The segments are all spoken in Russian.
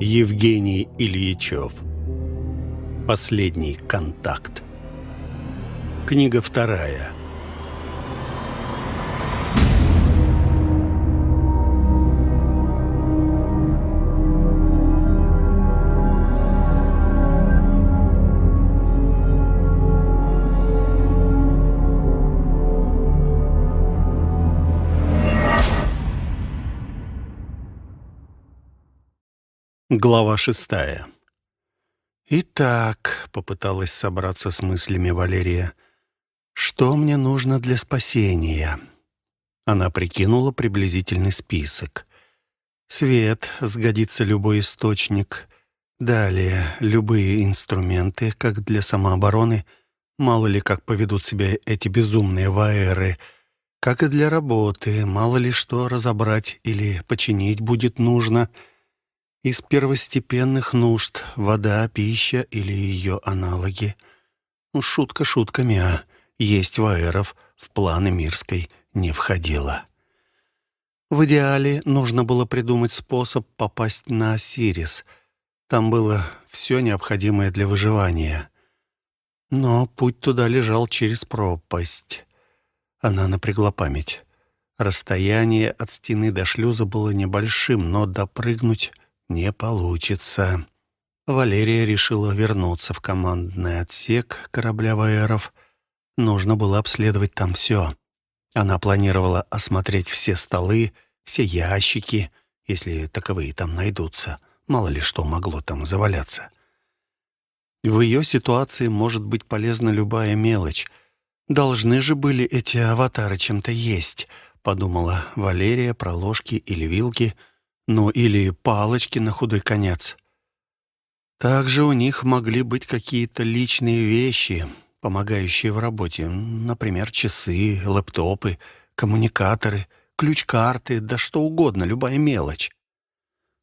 Евгений Ильичев. Последний контакт. Книга вторая Глава шестая. «Итак», — попыталась собраться с мыслями Валерия, — «что мне нужно для спасения?» Она прикинула приблизительный список. Свет, сгодится любой источник. Далее, любые инструменты, как для самообороны. Мало ли, как поведут себя эти безумные ваэры. Как и для работы, мало ли что разобрать или починить будет нужно — из первостепенных нужд — вода, пища или ее аналоги. Ну, шутка шутками, а есть ваэров в планы Мирской не входило. В идеале нужно было придумать способ попасть на Осирис. Там было все необходимое для выживания. Но путь туда лежал через пропасть. Она напрягла память. Расстояние от стены до шлюза было небольшим, но допрыгнуть не получится. Валерия решила вернуться в командный отсек корабля «Ваеров». Нужно было обследовать там все. Она планировала осмотреть все столы, все ящики, если таковые там найдутся. Мало ли что могло там заваляться. В ее ситуации может быть полезна любая мелочь. Должны же были эти аватары чем-то есть, подумала Валерия про ложки или вилки — ну или палочки на худой конец. Также у них могли быть какие-то личные вещи, помогающие в работе, например, часы, лэптопы, коммуникаторы, ключ-карты, да что угодно, любая мелочь.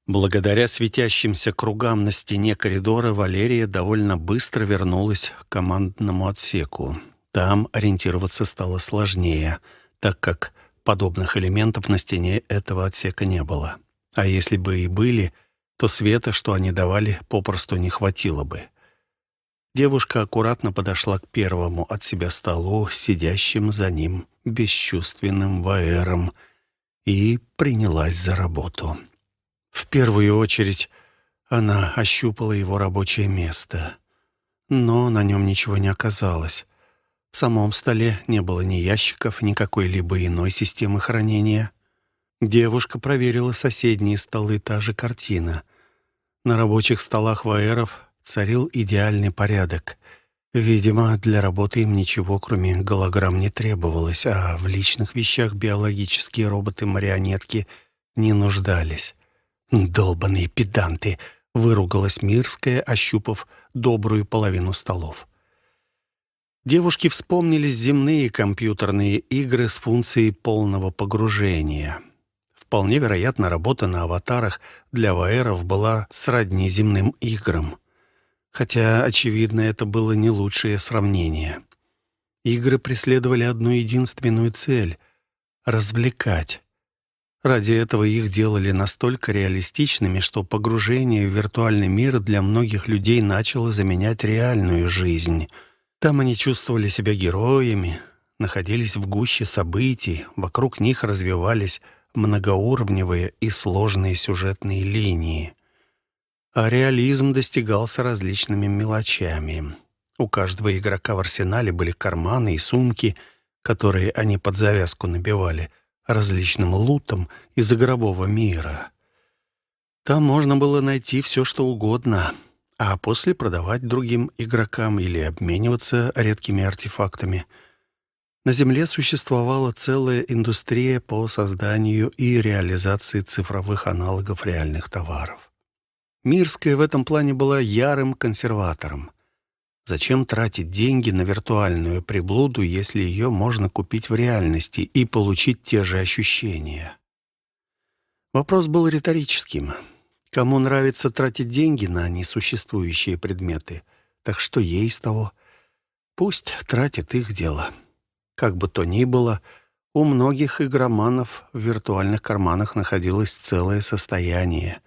Благодаря светящимся кругам на стене коридора Валерия довольно быстро вернулась к командному отсеку. Там ориентироваться стало сложнее, так как подобных элементов на стене этого отсека не было. А если бы и были, то света, что они давали, попросту не хватило бы. Девушка аккуратно подошла к первому от себя столу, сидящим за ним бесчувственным ваэром, и принялась за работу. В первую очередь она ощупала его рабочее место, но на нем ничего не оказалось. В самом столе не было ни ящиков, ни какой-либо иной системы хранения. Девушка проверила соседние столы, та же картина. На рабочих столах ваеров царил идеальный порядок. Видимо, для работы им ничего, кроме голограмм, не требовалось, а в личных вещах биологические роботы-марионетки не нуждались. «Долбаные педанты!» — выругалась Мирская, ощупав добрую половину столов. Девушки вспомнились земные компьютерные игры с функцией полного погружения — Вполне вероятно, работа на аватарах для ваэров была сродни земным играм. Хотя, очевидно, это было не лучшее сравнение. Игры преследовали одну единственную цель — развлекать. Ради этого их делали настолько реалистичными, что погружение в виртуальный мир для многих людей начало заменять реальную жизнь. Там они чувствовали себя героями, находились в гуще событий, вокруг них развивались многоуровневые и сложные сюжетные линии. А реализм достигался различными мелочами. У каждого игрока в арсенале были карманы и сумки, которые они под завязку набивали различным лутом из игрового мира. Там можно было найти все, что угодно, а после продавать другим игрокам или обмениваться редкими артефактами — на Земле существовала целая индустрия по созданию и реализации цифровых аналогов реальных товаров. Мирская в этом плане была ярым консерватором. Зачем тратить деньги на виртуальную приблуду, если ее можно купить в реальности и получить те же ощущения? Вопрос был риторическим. Кому нравится тратить деньги на несуществующие предметы, так что ей с того? Пусть тратит их дело. Как бы то ни было, У многих игроманов в виртуальных карманах находилось целое состояние,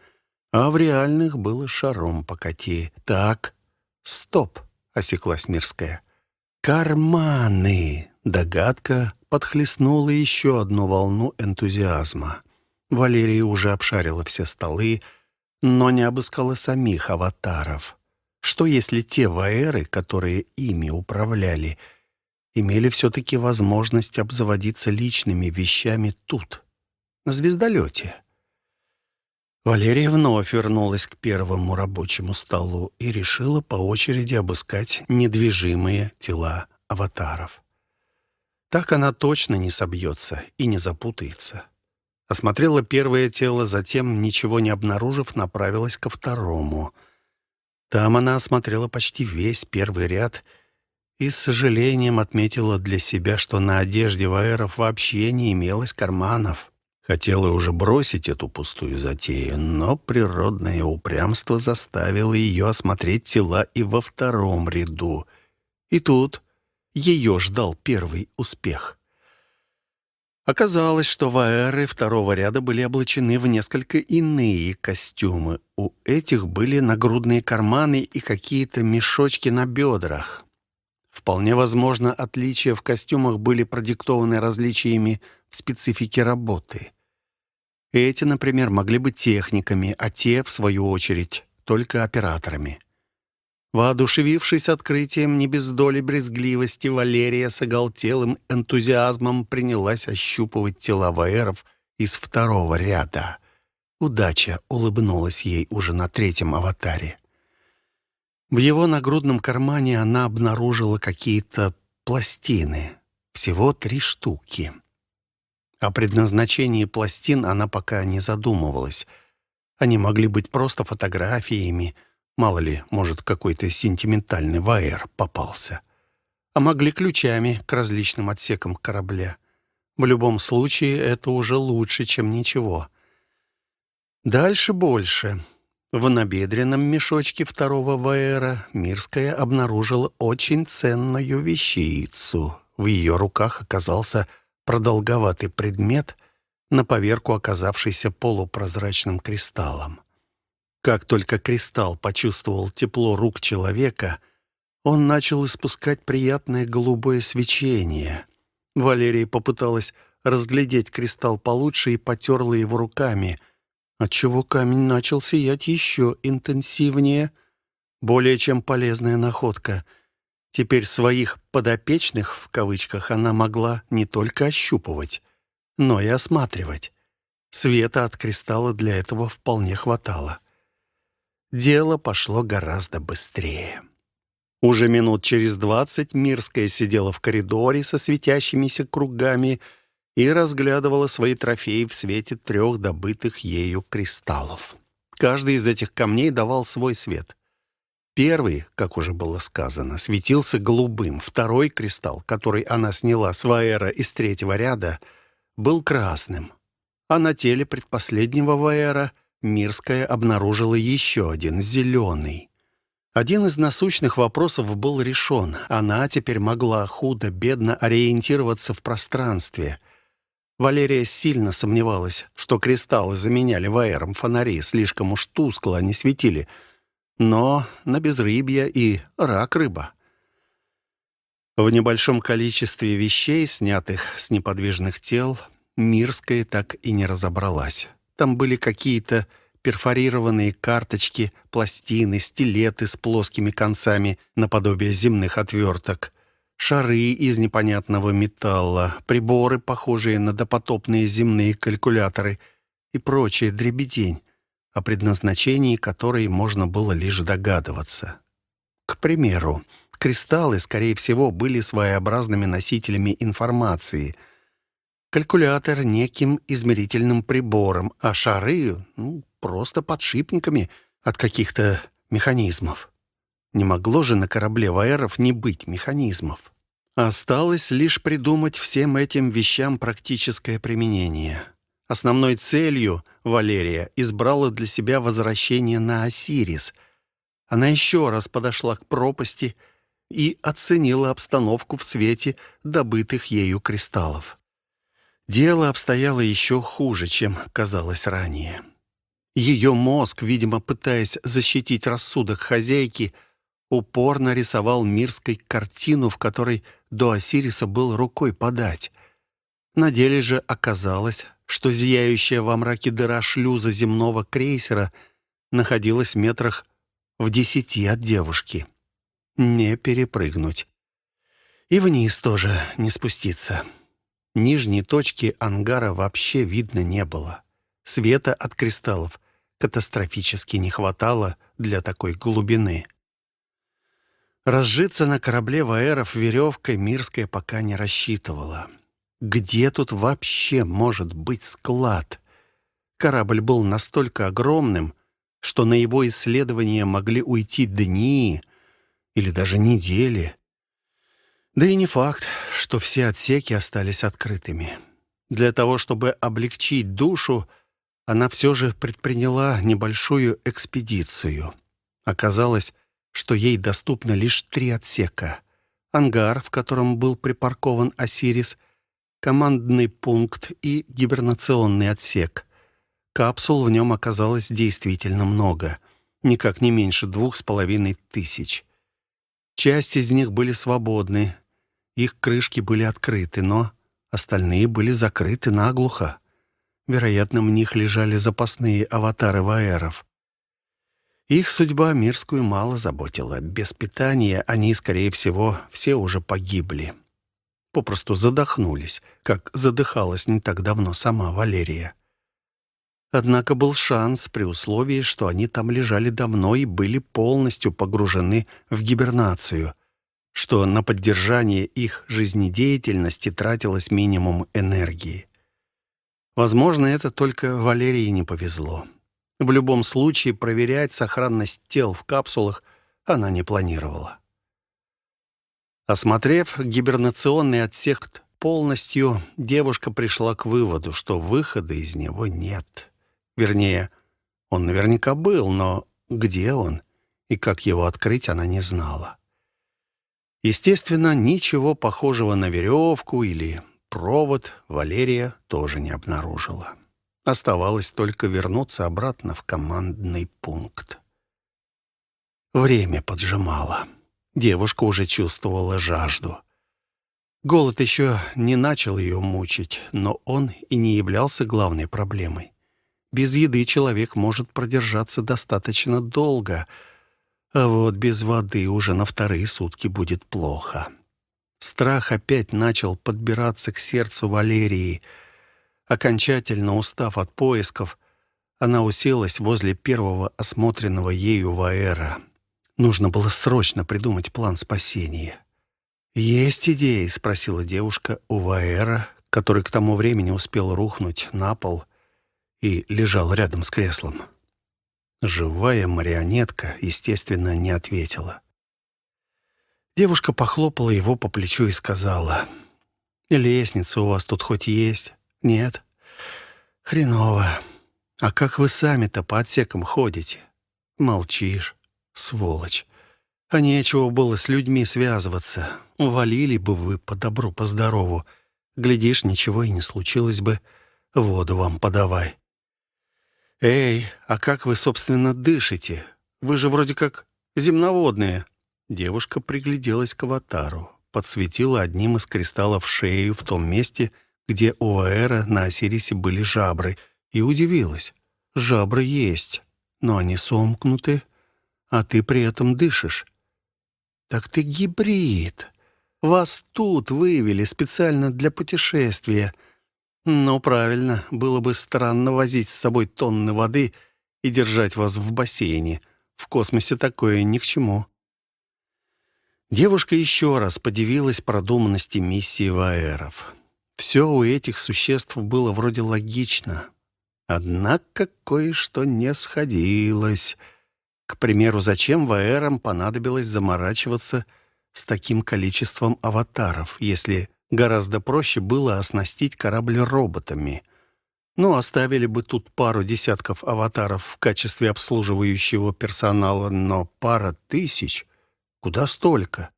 а в реальных было шаром покати. «Так, стоп!» — осеклась Мирская. «Карманы!» — догадка подхлестнула еще одну волну энтузиазма. Валерия уже обшарила все столы, но не обыскала самих аватаров. Что если те ваэры, которые ими управляли, — имели все-таки возможность обзаводиться личными вещами тут, на звездолете. Валерия вновь вернулась к первому рабочему столу и решила по очереди обыскать недвижимые тела аватаров. Так она точно не собьется и не запутается. Осмотрела первое тело, затем, ничего не обнаружив, направилась ко второму. Там она осмотрела почти весь первый ряд — и с сожалением отметила для себя, что на одежде ваеров вообще не имелось карманов. Хотела уже бросить эту пустую затею, но природное упрямство заставило ее осмотреть тела и во втором ряду. И тут ее ждал первый успех. Оказалось, что ваэры второго ряда были облачены в несколько иные костюмы. У этих были нагрудные карманы и какие-то мешочки на бедрах. Вполне возможно, отличия в костюмах были продиктованы различиями в специфике работы. Эти, например, могли быть техниками, а те, в свою очередь, только операторами. Воодушевившись открытием не без доли брезгливости, Валерия с оголтелым энтузиазмом принялась ощупывать тела ваэров из второго ряда. Удача улыбнулась ей уже на третьем аватаре. В его нагрудном кармане она обнаружила какие-то пластины. Всего три штуки. О предназначении пластин она пока не задумывалась. Они могли быть просто фотографиями. Мало ли, может, какой-то сентиментальный ваер попался. А могли ключами к различным отсекам корабля. В любом случае, это уже лучше, чем ничего. Дальше больше. В набедренном мешочке второго ваэра Мирская обнаружила очень ценную вещицу. В ее руках оказался продолговатый предмет, на поверку оказавшийся полупрозрачным кристаллом. Как только кристалл почувствовал тепло рук человека, он начал испускать приятное голубое свечение. Валерия попыталась разглядеть кристалл получше и потерла его руками — отчего камень начал сиять еще интенсивнее. Более чем полезная находка. Теперь своих «подопечных» в кавычках она могла не только ощупывать, но и осматривать. Света от кристалла для этого вполне хватало. Дело пошло гораздо быстрее. Уже минут через двадцать Мирская сидела в коридоре со светящимися кругами — и разглядывала свои трофеи в свете трех добытых ею кристаллов. Каждый из этих камней давал свой свет. Первый, как уже было сказано, светился голубым. Второй кристалл, который она сняла с ваэра из третьего ряда, был красным. А на теле предпоследнего ваэра Мирская обнаружила еще один, зеленый. Один из насущных вопросов был решен. Она теперь могла худо-бедно ориентироваться в пространстве — Валерия сильно сомневалась, что кристаллы заменяли ваером фонари, слишком уж тускло они светили. Но на безрыбье и рак рыба. В небольшом количестве вещей, снятых с неподвижных тел, Мирская так и не разобралась. Там были какие-то перфорированные карточки, пластины, стилеты с плоскими концами наподобие земных отверток — шары из непонятного металла, приборы, похожие на допотопные земные калькуляторы и прочая дребедень, о предназначении которой можно было лишь догадываться. К примеру, кристаллы, скорее всего, были своеобразными носителями информации, калькулятор — неким измерительным прибором, а шары — ну, просто подшипниками от каких-то механизмов. Не могло же на корабле Ваэров не быть механизмов. Осталось лишь придумать всем этим вещам практическое применение. Основной целью Валерия избрала для себя возвращение на Осирис. Она еще раз подошла к пропасти и оценила обстановку в свете добытых ею кристаллов. Дело обстояло еще хуже, чем казалось ранее. Ее мозг, видимо, пытаясь защитить рассудок хозяйки, упорно рисовал мирской картину, в которой до Осириса был рукой подать. На деле же оказалось, что зияющая во мраке дыра шлюза земного крейсера находилась метрах в десяти от девушки. Не перепрыгнуть. И вниз тоже не спуститься. Нижней точки ангара вообще видно не было. Света от кристаллов катастрофически не хватало для такой глубины. Разжиться на корабле Ваэров веревкой Мирская пока не рассчитывала. Где тут вообще может быть склад? Корабль был настолько огромным, что на его исследование могли уйти дни или даже недели. Да и не факт, что все отсеки остались открытыми. Для того, чтобы облегчить душу, она все же предприняла небольшую экспедицию. Оказалось, что ей доступно лишь три отсека. Ангар, в котором был припаркован «Осирис», командный пункт и гибернационный отсек. Капсул в нем оказалось действительно много, никак не меньше двух с половиной тысяч. Часть из них были свободны, их крышки были открыты, но остальные были закрыты наглухо. Вероятно, в них лежали запасные аватары ваэров. Их судьба мирскую мало заботила. Без питания они, скорее всего, все уже погибли. Попросту задохнулись, как задыхалась не так давно сама Валерия. Однако был шанс при условии, что они там лежали давно и были полностью погружены в гибернацию, что на поддержание их жизнедеятельности тратилось минимум энергии. Возможно, это только Валерии не повезло. В любом случае, проверять сохранность тел в капсулах она не планировала. Осмотрев гибернационный отсек полностью, девушка пришла к выводу, что выхода из него нет. Вернее, он наверняка был, но где он и как его открыть, она не знала. Естественно, ничего похожего на веревку или провод Валерия тоже не обнаружила. Оставалось только вернуться обратно в командный пункт. Время поджимало. Девушка уже чувствовала жажду. Голод еще не начал ее мучить, но он и не являлся главной проблемой. Без еды человек может продержаться достаточно долго, а вот без воды уже на вторые сутки будет плохо. Страх опять начал подбираться к сердцу Валерии — Окончательно устав от поисков, она уселась возле первого осмотренного ею Ваэра. Нужно было срочно придумать план спасения. «Есть идеи?» — спросила девушка у Ваэра, который к тому времени успел рухнуть на пол и лежал рядом с креслом. Живая марионетка, естественно, не ответила. Девушка похлопала его по плечу и сказала, «Лестница у вас тут хоть есть?» «Нет». «Хреново. А как вы сами-то по отсекам ходите?» «Молчишь, сволочь. А нечего было с людьми связываться. Увалили бы вы по добру, по здорову. Глядишь, ничего и не случилось бы. Воду вам подавай». «Эй, а как вы, собственно, дышите? Вы же вроде как земноводные». Девушка пригляделась к аватару, подсветила одним из кристаллов шею в том месте, где у Аэра на Осирисе были жабры, и удивилась. Жабры есть, но они сомкнуты, а ты при этом дышишь. Так ты гибрид. Вас тут вывели специально для путешествия. Ну, правильно, было бы странно возить с собой тонны воды и держать вас в бассейне. В космосе такое ни к чему. Девушка еще раз подивилась продуманности миссии Ваэров. Все у этих существ было вроде логично. Однако кое-что не сходилось. К примеру, зачем Ваэрам понадобилось заморачиваться с таким количеством аватаров, если гораздо проще было оснастить корабль роботами? Ну, оставили бы тут пару десятков аватаров в качестве обслуживающего персонала, но пара тысяч? Куда столько?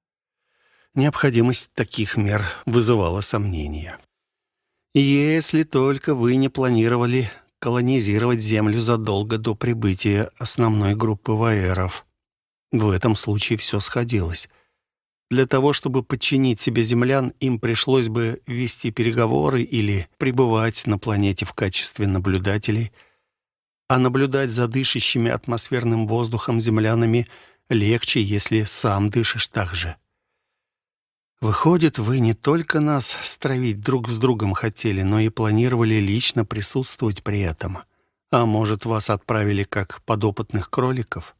Необходимость таких мер вызывала сомнения. Если только вы не планировали колонизировать Землю задолго до прибытия основной группы ваеров. В этом случае все сходилось. Для того, чтобы подчинить себе землян, им пришлось бы вести переговоры или пребывать на планете в качестве наблюдателей. А наблюдать за дышащими атмосферным воздухом землянами легче, если сам дышишь так же. Выходит, вы не только нас стравить друг с другом хотели, но и планировали лично присутствовать при этом. А может, вас отправили как подопытных кроликов?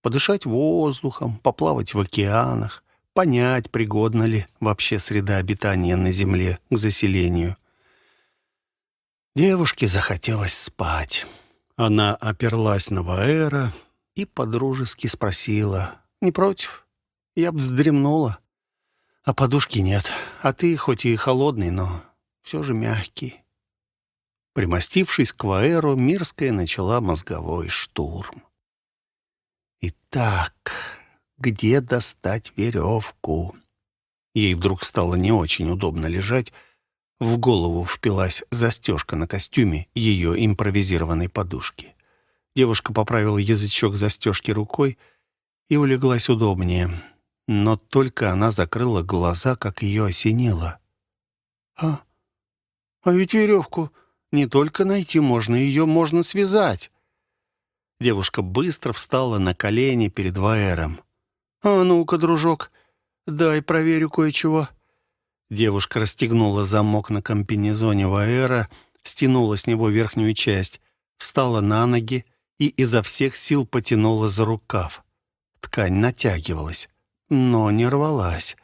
Подышать воздухом, поплавать в океанах, понять, пригодна ли вообще среда обитания на Земле к заселению. Девушке захотелось спать. Она оперлась на Ваэра и подружески спросила. «Не против? Я б вздремнула». А подушки нет. А ты хоть и холодный, но все же мягкий. Примостившись к Ваэру, Мирская начала мозговой штурм. Итак, где достать веревку? Ей вдруг стало не очень удобно лежать. В голову впилась застежка на костюме ее импровизированной подушки. Девушка поправила язычок застежки рукой и улеглась удобнее — но только она закрыла глаза, как ее осенило. «А, а ведь веревку не только найти можно, ее можно связать». Девушка быстро встала на колени перед Ваэром. «А ну-ка, дружок, дай проверю кое-чего». Девушка расстегнула замок на комбинезоне Ваэра, стянула с него верхнюю часть, встала на ноги и изо всех сил потянула за рукав. Ткань натягивалась но не рвалась.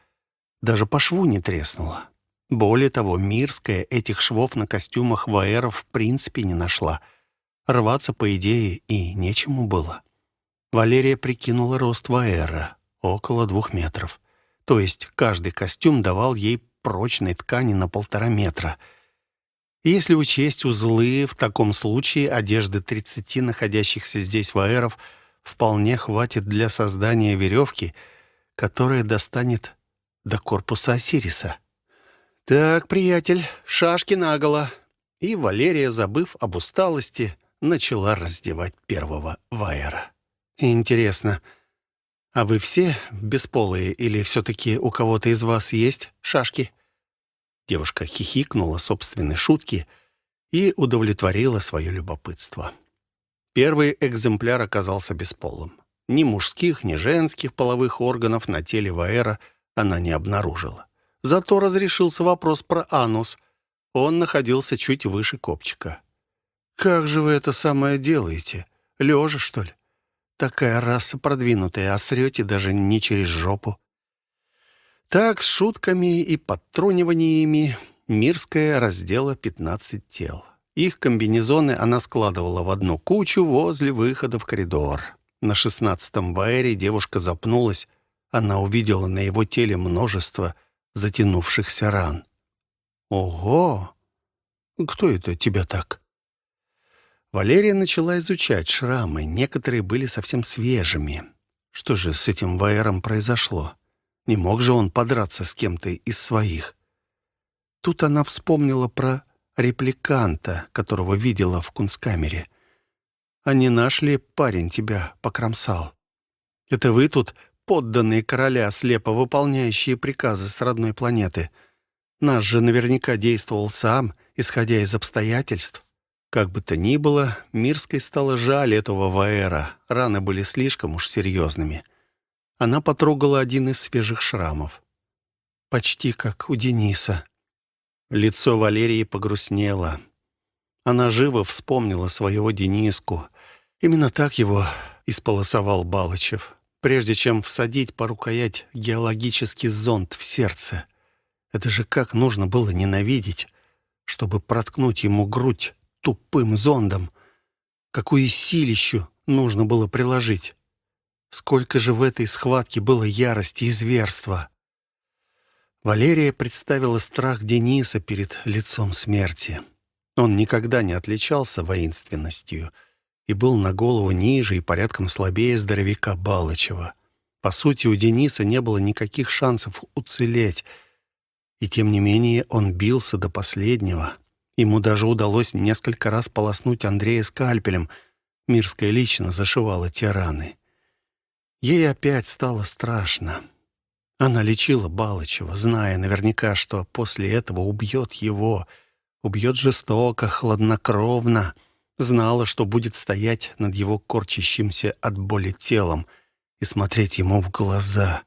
Даже по шву не треснула. Более того, Мирская этих швов на костюмах ваэров в принципе не нашла. Рваться, по идее, и нечему было. Валерия прикинула рост ваэра — около двух метров. То есть каждый костюм давал ей прочной ткани на полтора метра. Если учесть узлы, в таком случае одежды 30 находящихся здесь ваэров вполне хватит для создания веревки — которая достанет до корпуса Осириса. «Так, приятель, шашки наголо». И Валерия, забыв об усталости, начала раздевать первого вайера. «Интересно, а вы все бесполые или все-таки у кого-то из вас есть шашки?» Девушка хихикнула собственной шутки и удовлетворила свое любопытство. Первый экземпляр оказался бесполым. Ни мужских, ни женских половых органов на теле Ваэра она не обнаружила. Зато разрешился вопрос про анус. Он находился чуть выше копчика. «Как же вы это самое делаете? Лежа, что ли? Такая раса продвинутая, а срете даже не через жопу». Так, с шутками и подтруниваниями Мирская раздела 15 тел. Их комбинезоны она складывала в одну кучу возле выхода в коридор. На шестнадцатом Ваэре девушка запнулась. Она увидела на его теле множество затянувшихся ран. «Ого! Кто это тебя так?» Валерия начала изучать шрамы. Некоторые были совсем свежими. Что же с этим Ваэром произошло? Не мог же он подраться с кем-то из своих? Тут она вспомнила про репликанта, которого видела в кунсткамере. А не наш ли парень тебя покромсал? Это вы тут подданные короля, слепо выполняющие приказы с родной планеты. Наш же наверняка действовал сам, исходя из обстоятельств. Как бы то ни было, Мирской стало жаль этого Ваэра. Раны были слишком уж серьезными. Она потрогала один из свежих шрамов. Почти как у Дениса. Лицо Валерии погрустнело. Она живо вспомнила своего Дениску. Именно так его исполосовал Балычев, прежде чем всадить по рукоять геологический зонд в сердце. Это же как нужно было ненавидеть, чтобы проткнуть ему грудь тупым зондом. Какую силищу нужно было приложить. Сколько же в этой схватке было ярости и зверства. Валерия представила страх Дениса перед лицом смерти. Он никогда не отличался воинственностью и был на голову ниже и порядком слабее здоровяка Балычева. По сути, у Дениса не было никаких шансов уцелеть, и тем не менее он бился до последнего. Ему даже удалось несколько раз полоснуть Андрея скальпелем. Мирская лично зашивала те раны. Ей опять стало страшно. Она лечила Балычева, зная наверняка, что после этого убьет его. Убьет жестоко, хладнокровно. Знала, что будет стоять над его корчащимся от боли телом и смотреть ему в глаза.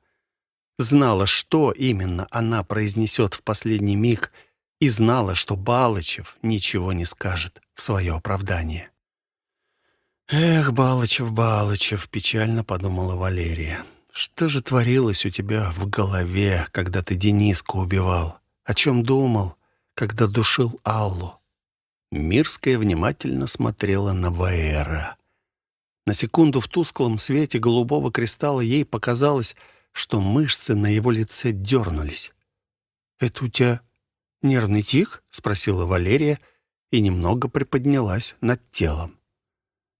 Знала, что именно она произнесет в последний миг, и знала, что Балычев ничего не скажет в свое оправдание. «Эх, Балычев, Балычев!» — печально подумала Валерия. Что же творилось у тебя в голове, когда ты Дениску убивал? О чем думал, когда душил Аллу?» Мирская внимательно смотрела на Ваэра. На секунду в тусклом свете голубого кристалла ей показалось, что мышцы на его лице дернулись. «Это у тебя нервный тик?» — спросила Валерия и немного приподнялась над телом.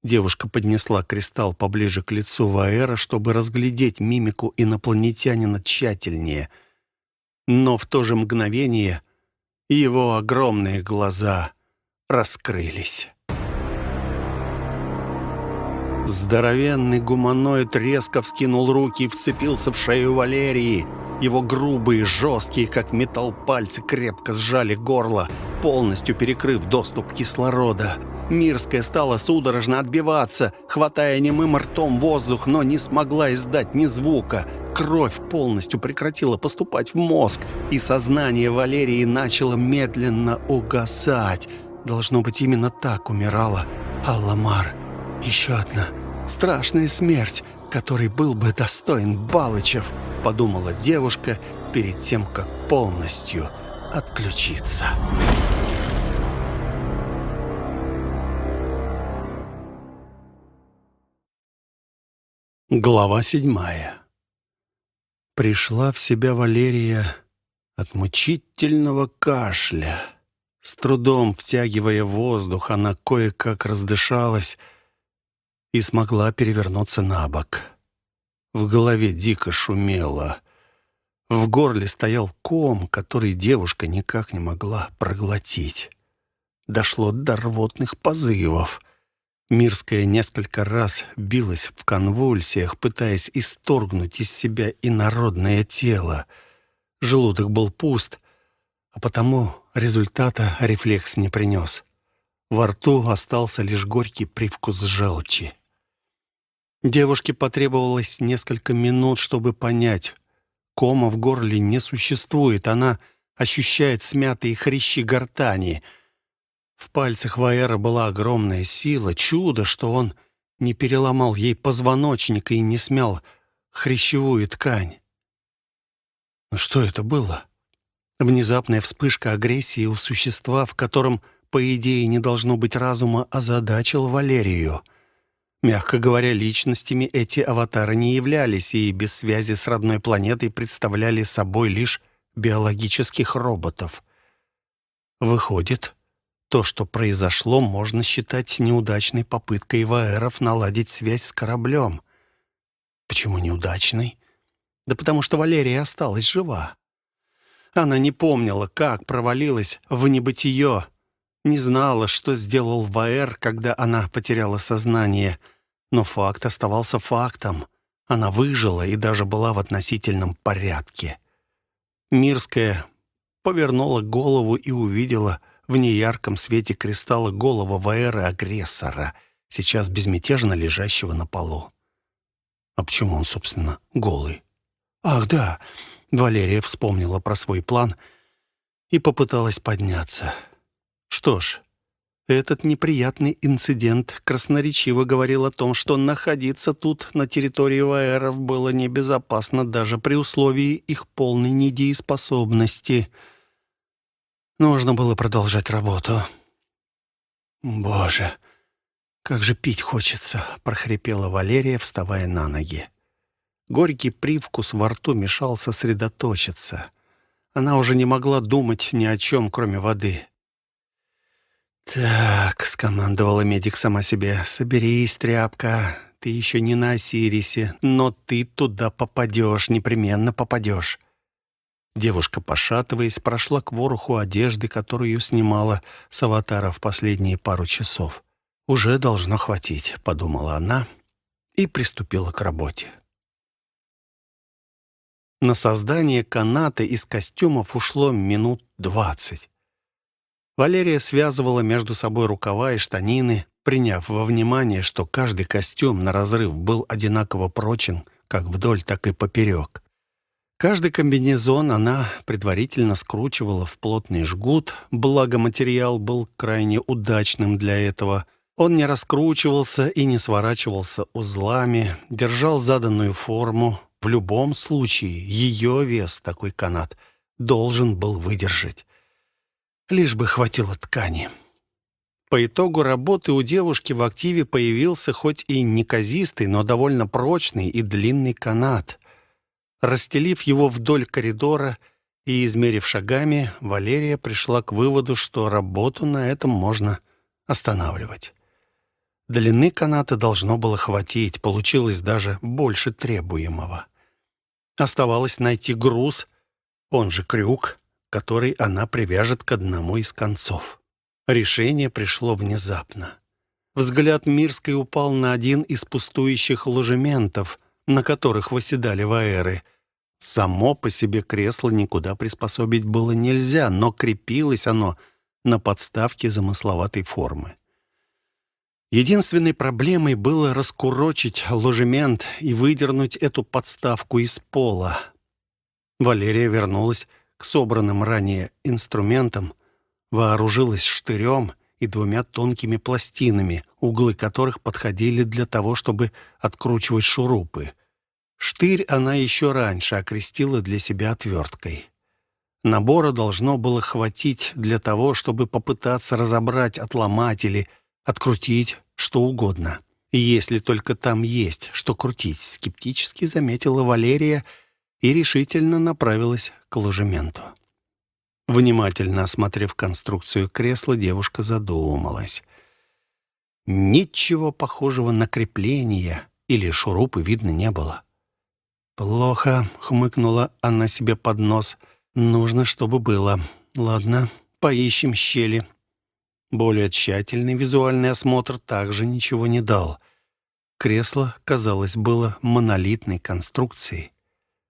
Девушка поднесла кристалл поближе к лицу Ваэра, чтобы разглядеть мимику инопланетянина тщательнее. Но в то же мгновение его огромные глаза раскрылись. Здоровенный гуманоид резко вскинул руки и вцепился в шею Валерии. Его грубые, жесткие, как металл пальцы, крепко сжали горло, полностью перекрыв доступ кислорода. Мирская стала судорожно отбиваться, хватая немым ртом воздух, но не смогла издать ни звука. Кровь полностью прекратила поступать в мозг, и сознание Валерии начало медленно угасать. Должно быть, именно так умирала Алламар. Еще одна страшная смерть, которой был бы достоин Балычев, подумала девушка перед тем, как полностью отключиться. Глава седьмая. Пришла в себя Валерия от мучительного кашля. С трудом втягивая воздух, она кое-как раздышалась и смогла перевернуться на бок. В голове дико шумело. В горле стоял ком, который девушка никак не могла проглотить. Дошло до рвотных позывов — Мирская несколько раз билась в конвульсиях, пытаясь исторгнуть из себя инородное тело. Желудок был пуст, а потому результата рефлекс не принес. Во рту остался лишь горький привкус желчи. Девушке потребовалось несколько минут, чтобы понять. Кома в горле не существует, она ощущает смятые хрящи гортани — в пальцах Ваэра была огромная сила, чудо, что он не переломал ей позвоночник и не смял хрящевую ткань. Но что это было? Внезапная вспышка агрессии у существа, в котором, по идее, не должно быть разума, озадачил Валерию. Мягко говоря, личностями эти аватары не являлись и без связи с родной планетой представляли собой лишь биологических роботов. Выходит, то, что произошло, можно считать неудачной попыткой Ваэров наладить связь с кораблем. Почему неудачной? Да потому что Валерия осталась жива. Она не помнила, как провалилась в небытие, не знала, что сделал Ваэр, когда она потеряла сознание. Но факт оставался фактом. Она выжила и даже была в относительном порядке. Мирская повернула голову и увидела — в неярком свете кристалла голова Ваэра-агрессора, сейчас безмятежно лежащего на полу. А почему он, собственно, голый? Ах, да, Валерия вспомнила про свой план и попыталась подняться. Что ж, этот неприятный инцидент красноречиво говорил о том, что находиться тут, на территории Ваэров, было небезопасно даже при условии их полной недееспособности — Нужно было продолжать работу. «Боже, как же пить хочется!» — прохрипела Валерия, вставая на ноги. Горький привкус во рту мешал сосредоточиться. Она уже не могла думать ни о чем, кроме воды. «Так», — скомандовала медик сама себе, — «соберись, тряпка. Ты еще не на Осирисе, но ты туда попадешь, непременно попадешь». Девушка, пошатываясь, прошла к вороху одежды, которую снимала с аватара в последние пару часов. «Уже должно хватить», — подумала она и приступила к работе. На создание каната из костюмов ушло минут двадцать. Валерия связывала между собой рукава и штанины, приняв во внимание, что каждый костюм на разрыв был одинаково прочен, как вдоль, так и поперек. Каждый комбинезон она предварительно скручивала в плотный жгут, благо материал был крайне удачным для этого. Он не раскручивался и не сворачивался узлами, держал заданную форму. В любом случае, ее вес такой канат должен был выдержать. Лишь бы хватило ткани. По итогу работы у девушки в активе появился хоть и неказистый, но довольно прочный и длинный канат — Расстелив его вдоль коридора и измерив шагами, Валерия пришла к выводу, что работу на этом можно останавливать. Длины каната должно было хватить, получилось даже больше требуемого. Оставалось найти груз, он же крюк, который она привяжет к одному из концов. Решение пришло внезапно. Взгляд Мирской упал на один из пустующих ложементов — на которых восседали ваэры. Само по себе кресло никуда приспособить было нельзя, но крепилось оно на подставке замысловатой формы. Единственной проблемой было раскурочить ложемент и выдернуть эту подставку из пола. Валерия вернулась к собранным ранее инструментам, вооружилась штырем и двумя тонкими пластинами, углы которых подходили для того, чтобы откручивать шурупы. Штырь она еще раньше окрестила для себя отверткой. Набора должно было хватить для того, чтобы попытаться разобрать, отломать или открутить что угодно. Если только там есть что крутить, скептически заметила Валерия и решительно направилась к ложементу. Внимательно осмотрев конструкцию кресла, девушка задумалась. Ничего похожего на крепление или шурупы видно не было. «Плохо», — хмыкнула она себе под нос. «Нужно, чтобы было. Ладно, поищем щели». Более тщательный визуальный осмотр также ничего не дал. Кресло, казалось, было монолитной конструкцией.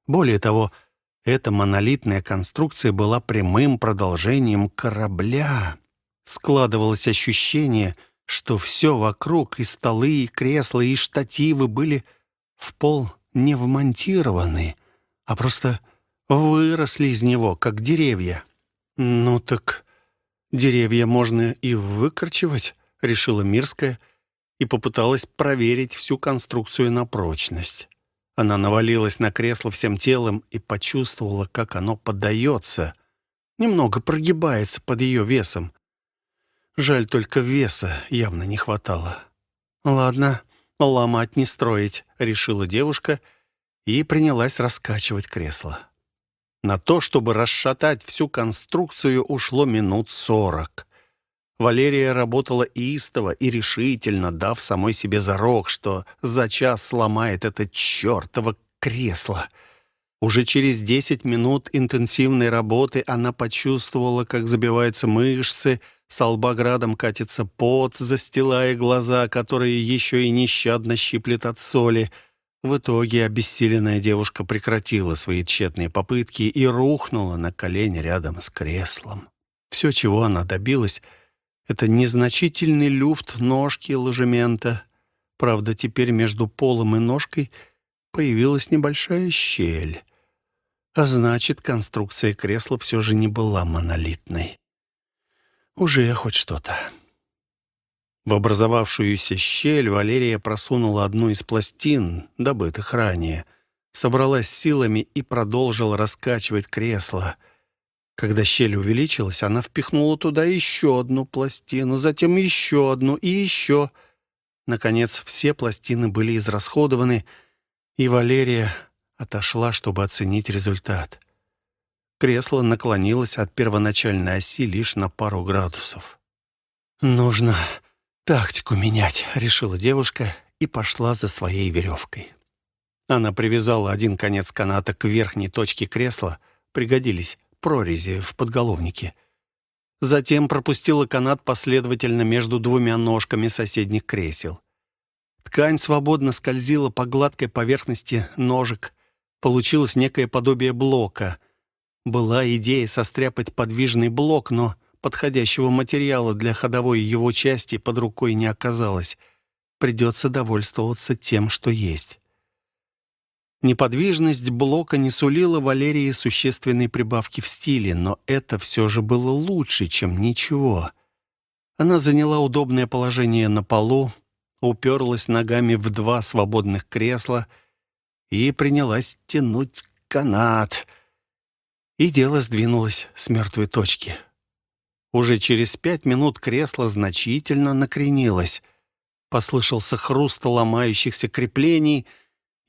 Более того, эта монолитная конструкция была прямым продолжением корабля. Складывалось ощущение, что все вокруг, и столы, и кресла, и штативы были в пол не вмонтированы, а просто выросли из него, как деревья. «Ну так деревья можно и выкорчевать», — решила Мирская и попыталась проверить всю конструкцию на прочность. Она навалилась на кресло всем телом и почувствовала, как оно поддается, немного прогибается под ее весом. Жаль, только веса явно не хватало. «Ладно, ломать не строить», — решила девушка и принялась раскачивать кресло. На то, чтобы расшатать всю конструкцию, ушло минут сорок. Валерия работала истово и решительно, дав самой себе зарок, что за час сломает это чертово кресло. Уже через десять минут интенсивной работы она почувствовала, как забиваются мышцы, с албаградом катится пот, застилая глаза, которые еще и нещадно щиплет от соли. В итоге обессиленная девушка прекратила свои тщетные попытки и рухнула на колени рядом с креслом. Все, чего она добилась, это незначительный люфт ножки ложемента. Правда, теперь между полом и ножкой появилась небольшая щель. А значит, конструкция кресла все же не была монолитной. Уже хоть что-то. В образовавшуюся щель Валерия просунула одну из пластин, добытых ранее, собралась силами и продолжила раскачивать кресло. Когда щель увеличилась, она впихнула туда еще одну пластину, затем еще одну и еще. Наконец, все пластины были израсходованы, и Валерия отошла, чтобы оценить результат. Кресло наклонилось от первоначальной оси лишь на пару градусов. «Нужно тактику менять», — решила девушка и пошла за своей веревкой. Она привязала один конец каната к верхней точке кресла, пригодились прорези в подголовнике. Затем пропустила канат последовательно между двумя ножками соседних кресел. Ткань свободно скользила по гладкой поверхности ножек. Получилось некое подобие блока. Была идея состряпать подвижный блок, но подходящего материала для ходовой его части под рукой не оказалось. Придется довольствоваться тем, что есть. Неподвижность блока не сулила Валерии существенной прибавки в стиле, но это все же было лучше, чем ничего. Она заняла удобное положение на полу, уперлась ногами в два свободных кресла и принялась тянуть канат. И дело сдвинулось с мертвой точки. Уже через пять минут кресло значительно накренилось. Послышался хруст ломающихся креплений,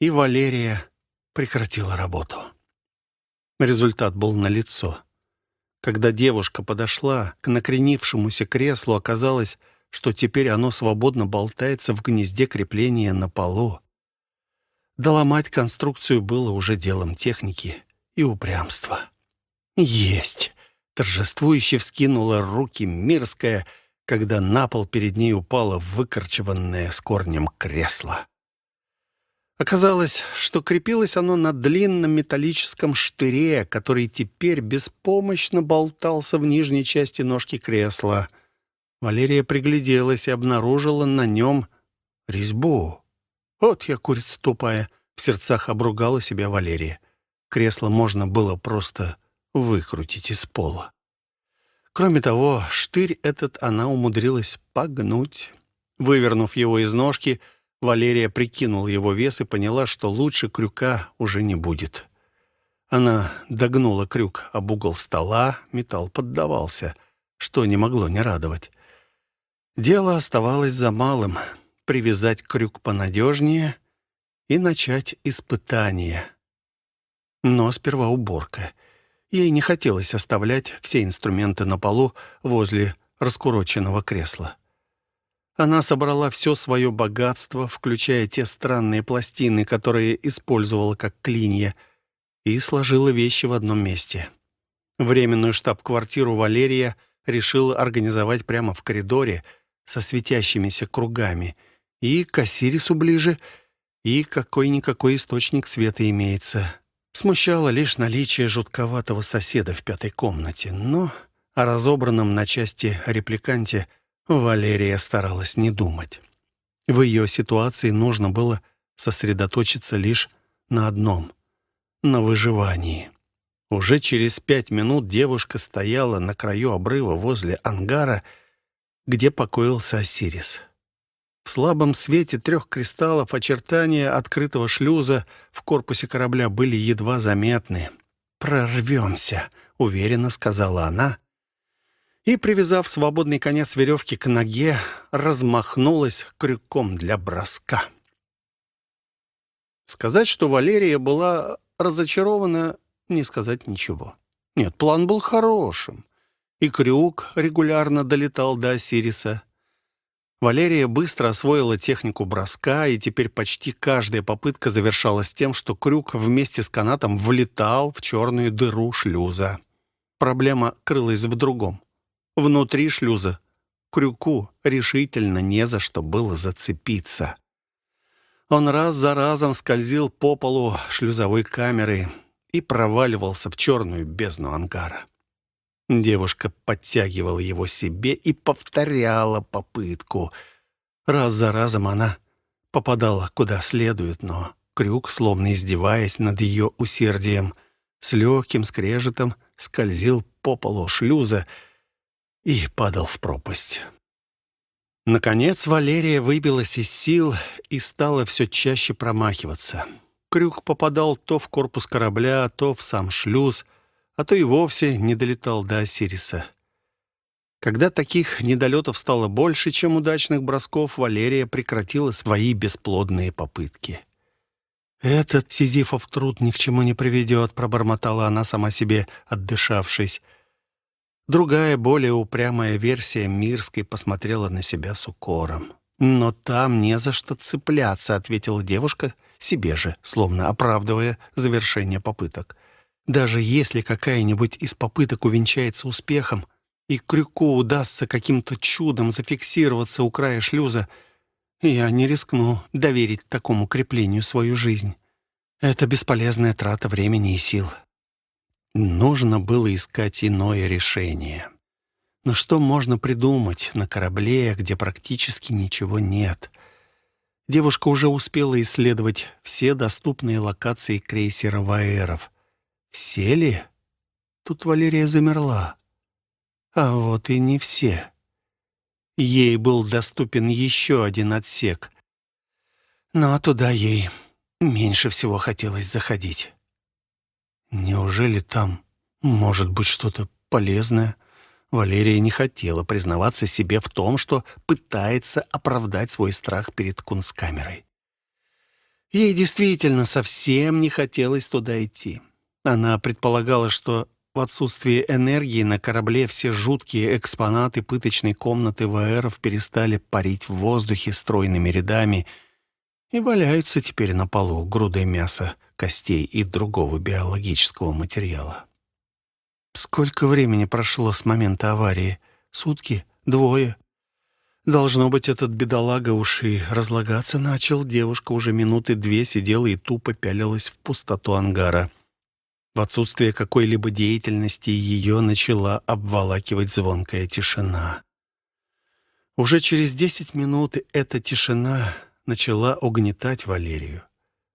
и Валерия прекратила работу. Результат был налицо. Когда девушка подошла к накренившемуся креслу, оказалось, что теперь оно свободно болтается в гнезде крепления на полу. Доломать конструкцию было уже делом техники и упрямства. «Есть!» — торжествующе вскинула руки Мирская, когда на пол перед ней упало выкорчеванное с корнем кресло. Оказалось, что крепилось оно на длинном металлическом штыре, который теперь беспомощно болтался в нижней части ножки кресла — Валерия пригляделась и обнаружила на нем резьбу. «Вот я, курица тупая!» — в сердцах обругала себя Валерия. Кресло можно было просто выкрутить из пола. Кроме того, штырь этот она умудрилась погнуть. Вывернув его из ножки, Валерия прикинула его вес и поняла, что лучше крюка уже не будет. Она догнула крюк об угол стола, металл поддавался, что не могло не радовать. Дело оставалось за малым — привязать крюк понадежнее и начать испытание. Но сперва уборка. Ей не хотелось оставлять все инструменты на полу возле раскуроченного кресла. Она собрала все свое богатство, включая те странные пластины, которые использовала как клинья, и сложила вещи в одном месте. Временную штаб-квартиру Валерия решила организовать прямо в коридоре — со светящимися кругами. И к Осирису ближе, и какой-никакой источник света имеется. Смущало лишь наличие жутковатого соседа в пятой комнате, но о разобранном на части репликанте Валерия старалась не думать. В ее ситуации нужно было сосредоточиться лишь на одном — на выживании. Уже через пять минут девушка стояла на краю обрыва возле ангара где покоился Осирис. В слабом свете трех кристаллов очертания открытого шлюза в корпусе корабля были едва заметны. «Прорвемся», — уверенно сказала она, и, привязав свободный конец веревки к ноге, размахнулась крюком для броска. Сказать, что Валерия была разочарована, не сказать ничего. Нет, план был хорошим и крюк регулярно долетал до Осириса. Валерия быстро освоила технику броска, и теперь почти каждая попытка завершалась тем, что крюк вместе с канатом влетал в черную дыру шлюза. Проблема крылась в другом. Внутри шлюза крюку решительно не за что было зацепиться. Он раз за разом скользил по полу шлюзовой камеры и проваливался в черную бездну ангара. Девушка подтягивала его себе и повторяла попытку. Раз за разом она попадала куда следует, но крюк, словно издеваясь над ее усердием, с легким скрежетом скользил по полу шлюза и падал в пропасть. Наконец Валерия выбилась из сил и стала все чаще промахиваться. Крюк попадал то в корпус корабля, то в сам шлюз — а то и вовсе не долетал до Осириса. Когда таких недолетов стало больше, чем удачных бросков, Валерия прекратила свои бесплодные попытки. «Этот Сизифов труд ни к чему не приведет», — пробормотала она сама себе, отдышавшись. Другая, более упрямая версия Мирской посмотрела на себя с укором. «Но там не за что цепляться», — ответила девушка себе же, словно оправдывая завершение попыток. Даже если какая-нибудь из попыток увенчается успехом, и Крюку удастся каким-то чудом зафиксироваться у края шлюза, я не рискну доверить такому креплению свою жизнь. Это бесполезная трата времени и сил. Нужно было искать иное решение. Но что можно придумать на корабле, где практически ничего нет? Девушка уже успела исследовать все доступные локации крейсера «Ваэров». Все ли? Тут Валерия замерла. А вот и не все. Ей был доступен еще один отсек. Но туда ей меньше всего хотелось заходить. Неужели там может быть что-то полезное? Валерия не хотела признаваться себе в том, что пытается оправдать свой страх перед кунсткамерой. Ей действительно совсем не хотелось туда идти. Она предполагала, что в отсутствие энергии на корабле все жуткие экспонаты пыточной комнаты ВРов перестали парить в воздухе стройными рядами и валяются теперь на полу грудой мяса, костей и другого биологического материала. Сколько времени прошло с момента аварии? Сутки? Двое? Должно быть, этот бедолага уж и разлагаться начал. Девушка уже минуты две сидела и тупо пялилась в пустоту ангара. В отсутствие какой-либо деятельности ее начала обволакивать звонкая тишина. Уже через десять минут эта тишина начала угнетать Валерию,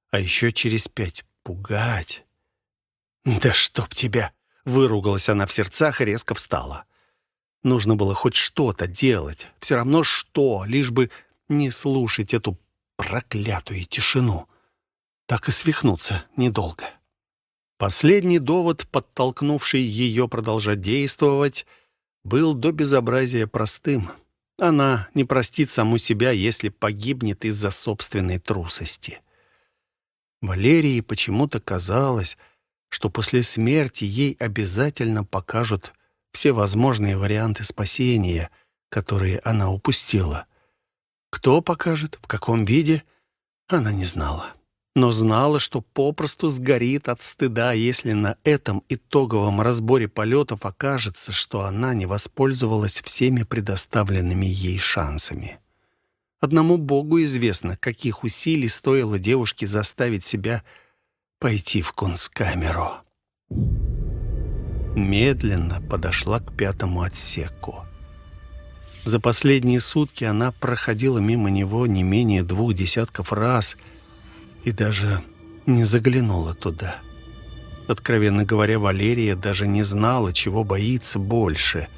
а еще через пять — пугать. «Да чтоб тебя!» Выругалась она в сердцах и резко встала. Нужно было хоть что-то делать. Все равно что, лишь бы не слушать эту проклятую тишину. Так и свихнуться недолго. Последний довод, подтолкнувший ее продолжать действовать, был до безобразия простым. Она не простит саму себя, если погибнет из-за собственной трусости. Валерии почему-то казалось, что после смерти ей обязательно покажут все возможные варианты спасения, которые она упустила. Кто покажет, в каком виде, она не знала. Но знала, что попросту сгорит от стыда, если на этом итоговом разборе полетов окажется, что она не воспользовалась всеми предоставленными ей шансами. Одному Богу известно, каких усилий стоило девушке заставить себя пойти в кунсткамеру. Медленно подошла к пятому отсеку. За последние сутки она проходила мимо него не менее двух десятков раз и даже не заглянула туда. Откровенно говоря, Валерия даже не знала, чего боится больше —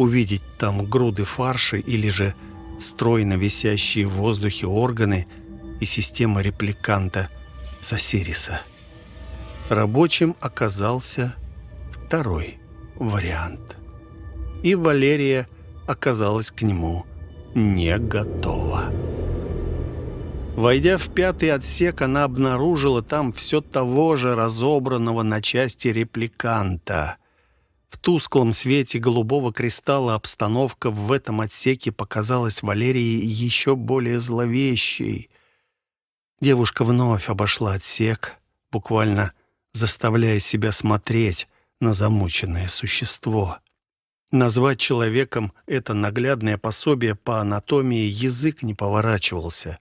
увидеть там груды фарша или же стройно висящие в воздухе органы и система репликанта Сосириса. Рабочим оказался второй вариант. И Валерия оказалась к нему не готова. Войдя в пятый отсек, она обнаружила там все того же разобранного на части репликанта. В тусклом свете голубого кристалла обстановка в этом отсеке показалась Валерии еще более зловещей. Девушка вновь обошла отсек, буквально заставляя себя смотреть на замученное существо. Назвать человеком это наглядное пособие по анатомии язык не поворачивался.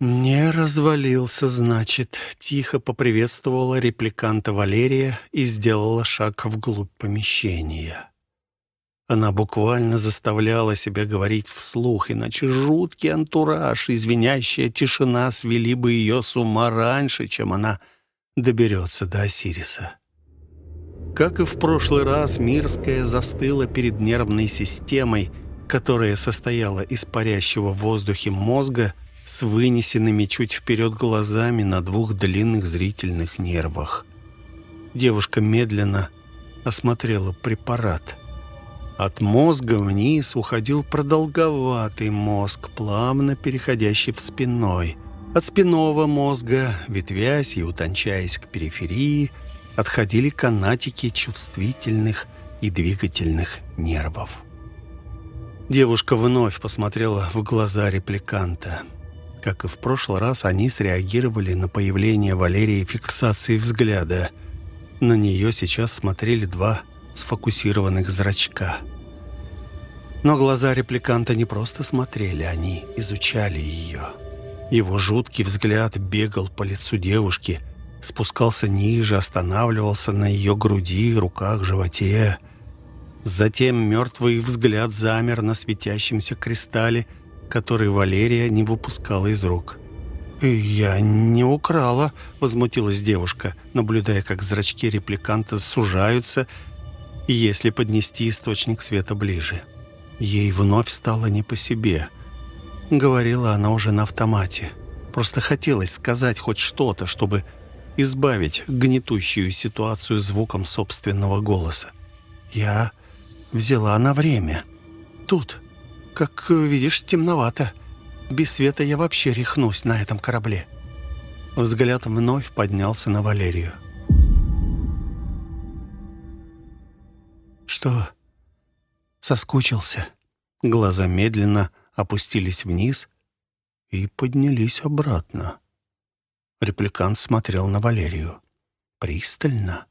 «Не развалился, значит», — тихо поприветствовала репликанта Валерия и сделала шаг вглубь помещения. Она буквально заставляла себя говорить вслух, иначе жуткий антураж и звенящая тишина свели бы ее с ума раньше, чем она доберется до Осириса. Как и в прошлый раз, Мирская застыла перед нервной системой, которая состояла из парящего в воздухе мозга с вынесенными чуть вперед глазами на двух длинных зрительных нервах. Девушка медленно осмотрела препарат. От мозга вниз уходил продолговатый мозг, плавно переходящий в спиной – от спинного мозга, ветвясь и утончаясь к периферии, отходили канатики чувствительных и двигательных нервов. Девушка вновь посмотрела в глаза репликанта. Как и в прошлый раз, они среагировали на появление Валерии фиксации взгляда. На нее сейчас смотрели два сфокусированных зрачка. Но глаза репликанта не просто смотрели, они изучали ее. Его жуткий взгляд бегал по лицу девушки, спускался ниже, останавливался на ее груди, руках, животе. Затем мертвый взгляд замер на светящемся кристалле, который Валерия не выпускала из рук. «Я не украла», — возмутилась девушка, наблюдая, как зрачки репликанта сужаются, если поднести источник света ближе. Ей вновь стало не по себе. Говорила она уже на автомате. Просто хотелось сказать хоть что-то, чтобы избавить гнетущую ситуацию звуком собственного голоса. «Я взяла на время. Тут, как видишь, темновато». Без света я вообще рехнусь на этом корабле». Взгляд вновь поднялся на Валерию. «Что?» «Соскучился». Глаза медленно опустились вниз и поднялись обратно. Репликант смотрел на Валерию. Пристально,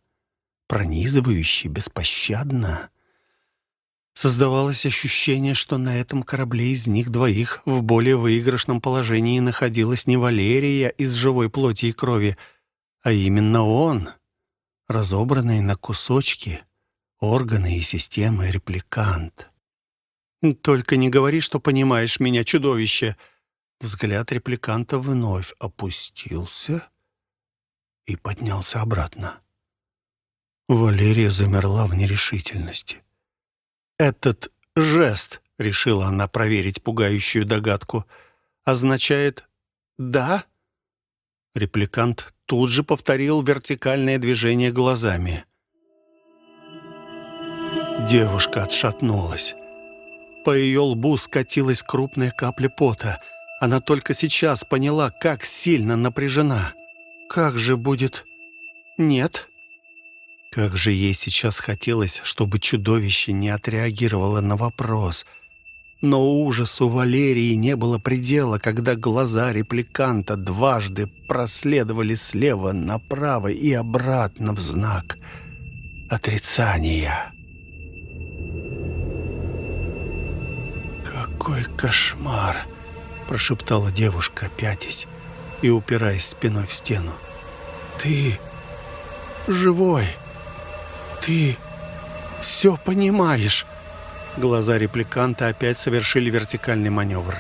пронизывающе, беспощадно. Создавалось ощущение, что на этом корабле из них двоих в более выигрышном положении находилась не Валерия из живой плоти и крови, а именно он, разобранный на кусочки, органы и системы репликант. «Только не говори, что понимаешь меня, чудовище!» Взгляд репликанта вновь опустился и поднялся обратно. Валерия замерла в нерешительности. «Этот жест», — решила она проверить пугающую догадку, «означает «да»?» Репликант тут же повторил вертикальное движение глазами. Девушка отшатнулась. По ее лбу скатилась крупная капля пота. Она только сейчас поняла, как сильно напряжена. «Как же будет...» «Нет», как же ей сейчас хотелось, чтобы чудовище не отреагировало на вопрос. Но ужасу Валерии не было предела, когда глаза репликанта дважды проследовали слева направо и обратно в знак отрицания. «Какой кошмар!» – прошептала девушка, пятясь и упираясь спиной в стену. «Ты живой!» «Ты все понимаешь!» Глаза репликанта опять совершили вертикальный маневр.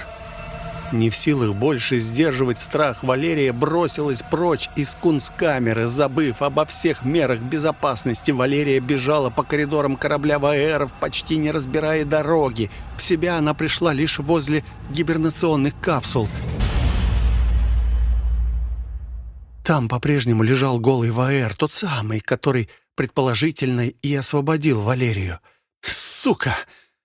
Не в силах больше сдерживать страх, Валерия бросилась прочь из кунсткамеры, забыв обо всех мерах безопасности. Валерия бежала по коридорам корабля ВАЭРов, почти не разбирая дороги. В себя она пришла лишь возле гибернационных капсул. Там по-прежнему лежал голый ВАЭР, тот самый, который предположительно, и освободил Валерию. «Сука!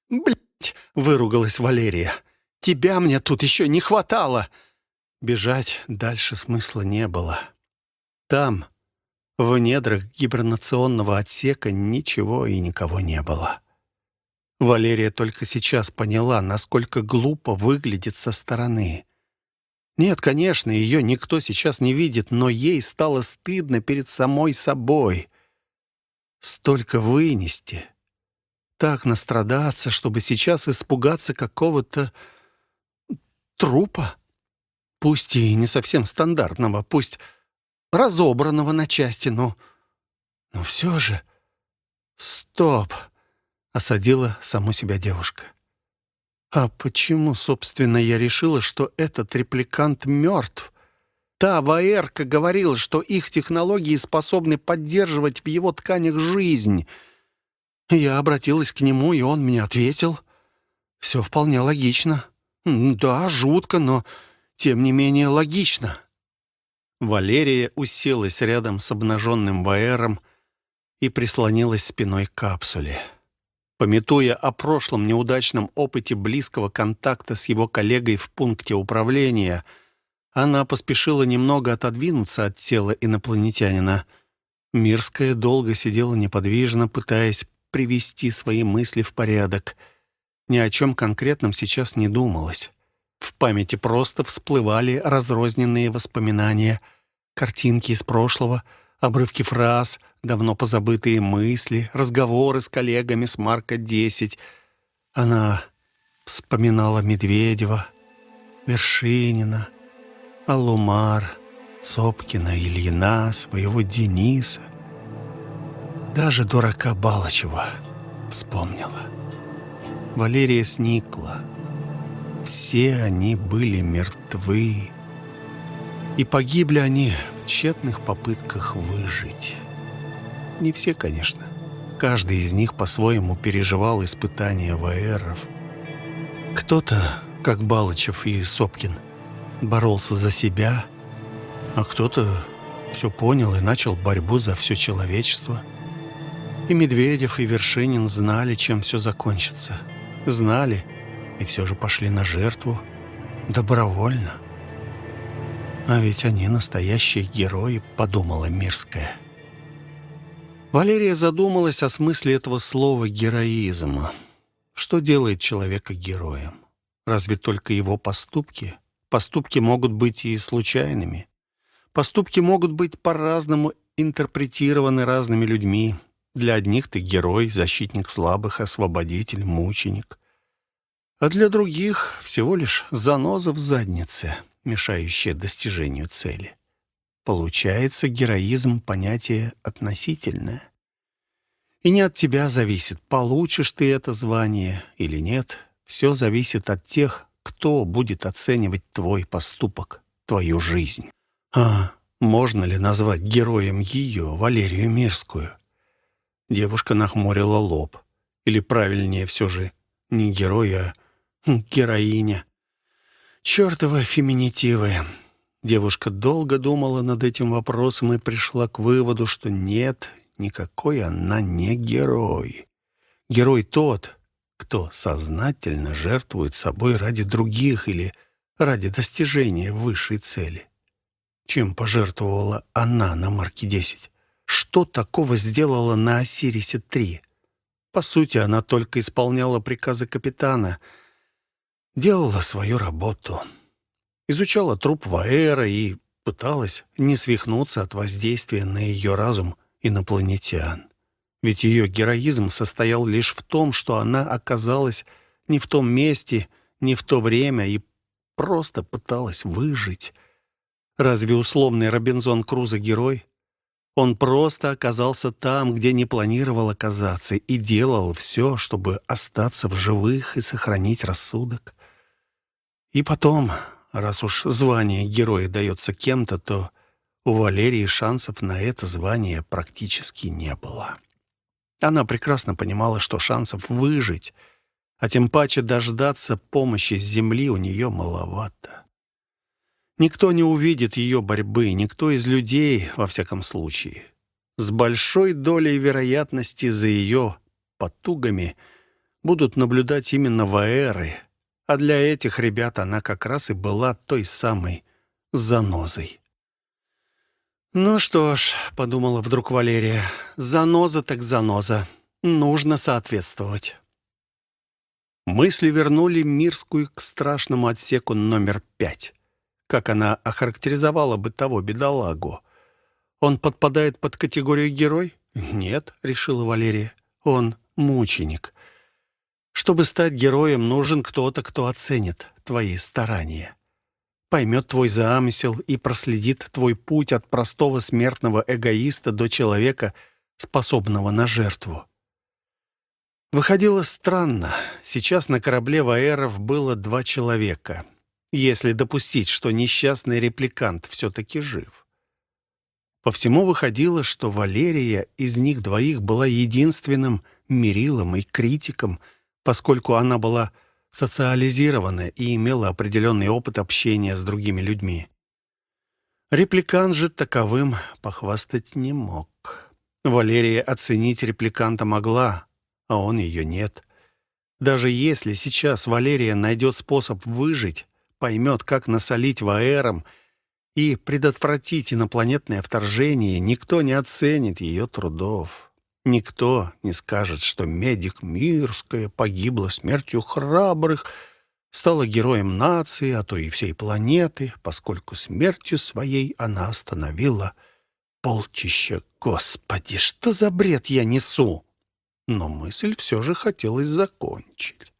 Блядь!» — выругалась Валерия. «Тебя мне тут еще не хватало!» Бежать дальше смысла не было. Там, в недрах гибернационного отсека, ничего и никого не было. Валерия только сейчас поняла, насколько глупо выглядит со стороны. Нет, конечно, ее никто сейчас не видит, но ей стало стыдно перед самой собой столько вынести, так настрадаться, чтобы сейчас испугаться какого-то трупа. Пусть и не совсем стандартного, пусть разобранного на части, но... Но все же... Стоп! Осадила саму себя девушка. А почему, собственно, я решила, что этот репликант мертв? Та Ваэрка говорила, что их технологии способны поддерживать в его тканях жизнь. Я обратилась к нему, и он мне ответил. Все вполне логично. Да, жутко, но тем не менее логично. Валерия уселась рядом с обнаженным Ваэром и прислонилась спиной к капсуле. Пометуя о прошлом неудачном опыте близкого контакта с его коллегой в пункте управления — она поспешила немного отодвинуться от тела инопланетянина. Мирская долго сидела неподвижно, пытаясь привести свои мысли в порядок. Ни о чем конкретном сейчас не думалось. В памяти просто всплывали разрозненные воспоминания, картинки из прошлого, Обрывки фраз, давно позабытые мысли, разговоры с коллегами с Марка-10. Она вспоминала Медведева, Вершинина, Алумар, Сопкина, Ильина, своего Дениса. Даже дурака Балычева вспомнила. Валерия сникла. Все они были мертвы. И погибли они в тщетных попытках выжить. Не все, конечно. Каждый из них по-своему переживал испытания ВРов. Кто-то, как Балычев и Сопкин, боролся за себя, а кто-то все понял и начал борьбу за все человечество. И Медведев, и Вершинин знали, чем все закончится. Знали и все же пошли на жертву добровольно. А ведь они настоящие герои, подумала Мирская. Валерия задумалась о смысле этого слова «героизм». Что делает человека героем? Разве только его поступки? Поступки могут быть и случайными. Поступки могут быть по-разному интерпретированы разными людьми. Для одних ты герой, защитник слабых, освободитель, мученик. А для других всего лишь заноза в заднице, мешающая достижению цели. Получается, героизм — понятие относительное. И не от тебя зависит, получишь ты это звание или нет. Все зависит от тех, кто будет оценивать твой поступок, твою жизнь. А можно ли назвать героем ее, Валерию Мирскую? Девушка нахмурила лоб. Или правильнее все же, не герой, а героиня. Чертовы феминитивы. Девушка долго думала над этим вопросом и пришла к выводу, что нет, никакой она не герой. Герой тот, кто сознательно жертвует собой ради других или ради достижения высшей цели. Чем пожертвовала она на Марке-10? Что такого сделала на Осирисе-3? По сути, она только исполняла приказы капитана, делала свою работу. Изучала труп Ваэра и пыталась не свихнуться от воздействия на ее разум инопланетян. Ведь ее героизм состоял лишь в том, что она оказалась не в том месте, не в то время и просто пыталась выжить. Разве условный Робинзон Крузо герой? Он просто оказался там, где не планировал оказаться, и делал все, чтобы остаться в живых и сохранить рассудок. И потом, раз уж звание героя дается кем-то, то у Валерии шансов на это звание практически не было. Она прекрасно понимала, что шансов выжить, а тем паче дождаться помощи с земли у нее маловато. Никто не увидит ее борьбы, никто из людей, во всяком случае. С большой долей вероятности за ее потугами будут наблюдать именно ваэры, а для этих ребят она как раз и была той самой занозой. «Ну что ж», — подумала вдруг Валерия, — «заноза так заноза. Нужно соответствовать». Мысли вернули Мирскую к страшному отсеку номер пять. Как она охарактеризовала бы того бедолагу? Он подпадает под категорию герой? Нет, решила Валерия. Он мученик. Чтобы стать героем, нужен кто-то, кто оценит твои старания. Поймет твой замысел и проследит твой путь от простого смертного эгоиста до человека, способного на жертву. Выходило странно. Сейчас на корабле Ваэров было два человека если допустить, что несчастный репликант все-таки жив. По всему выходило, что Валерия из них двоих была единственным мерилом и критиком, поскольку она была социализирована и имела определенный опыт общения с другими людьми. Репликант же таковым похвастать не мог. Валерия оценить репликанта могла, а он ее нет. Даже если сейчас Валерия найдет способ выжить, поймет, как насолить Ваэрам и предотвратить инопланетное вторжение, никто не оценит ее трудов. Никто не скажет, что медик Мирская погибла смертью храбрых, стала героем нации, а то и всей планеты, поскольку смертью своей она остановила полчища. Господи, что за бред я несу? Но мысль все же хотелось закончить.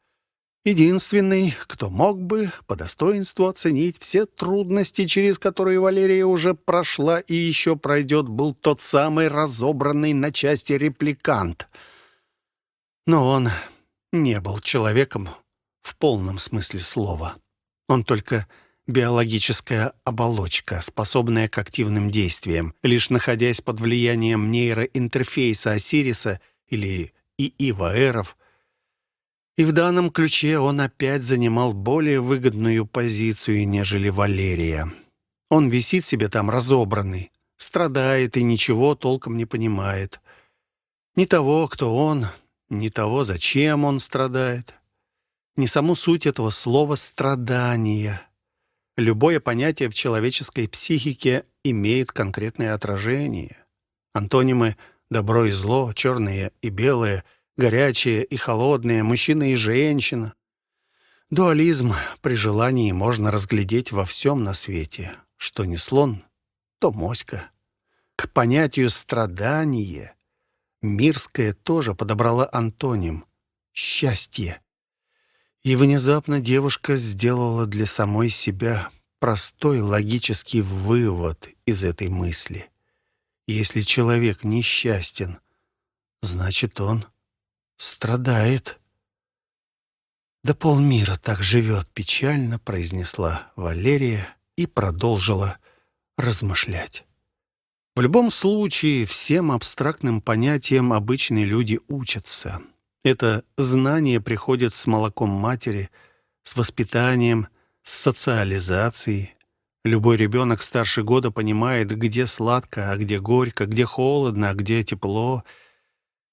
Единственный, кто мог бы по достоинству оценить все трудности, через которые Валерия уже прошла и еще пройдет, был тот самый разобранный на части репликант. Но он не был человеком в полном смысле слова. Он только биологическая оболочка, способная к активным действиям. Лишь находясь под влиянием нейроинтерфейса Осириса или ИИ-ВАЭРов, и в данном ключе он опять занимал более выгодную позицию, нежели Валерия. Он висит себе там разобранный, страдает и ничего толком не понимает. Ни того, кто он, ни того, зачем он страдает, ни саму суть этого слова «страдание». Любое понятие в человеческой психике имеет конкретное отражение. Антонимы «добро» и «зло», «черное» и «белое» горячее и холодное, мужчина и женщина. Дуализм при желании можно разглядеть во всем на свете. Что не слон, то моська. К понятию «страдание» Мирская тоже подобрала антоним «счастье». И внезапно девушка сделала для самой себя простой логический вывод из этой мысли. Если человек несчастен, значит, он страдает. «Да полмира так живет печально», — произнесла Валерия и продолжила размышлять. В любом случае, всем абстрактным понятиям обычные люди учатся. Это знание приходит с молоком матери, с воспитанием, с социализацией. Любой ребенок старше года понимает, где сладко, а где горько, где холодно, а где тепло —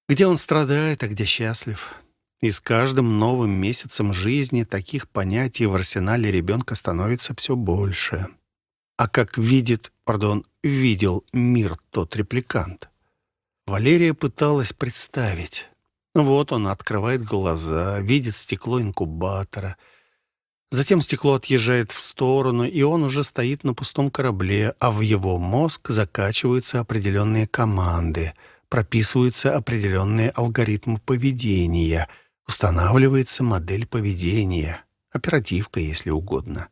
где он страдает, а где счастлив. И с каждым новым месяцем жизни таких понятий в арсенале ребенка становится все больше. А как видит, пардон, видел мир тот репликант? Валерия пыталась представить. Вот он открывает глаза, видит стекло инкубатора. Затем стекло отъезжает в сторону, и он уже стоит на пустом корабле, а в его мозг закачиваются определенные команды — прописываются определенные алгоритмы поведения, устанавливается модель поведения, оперативка, если угодно.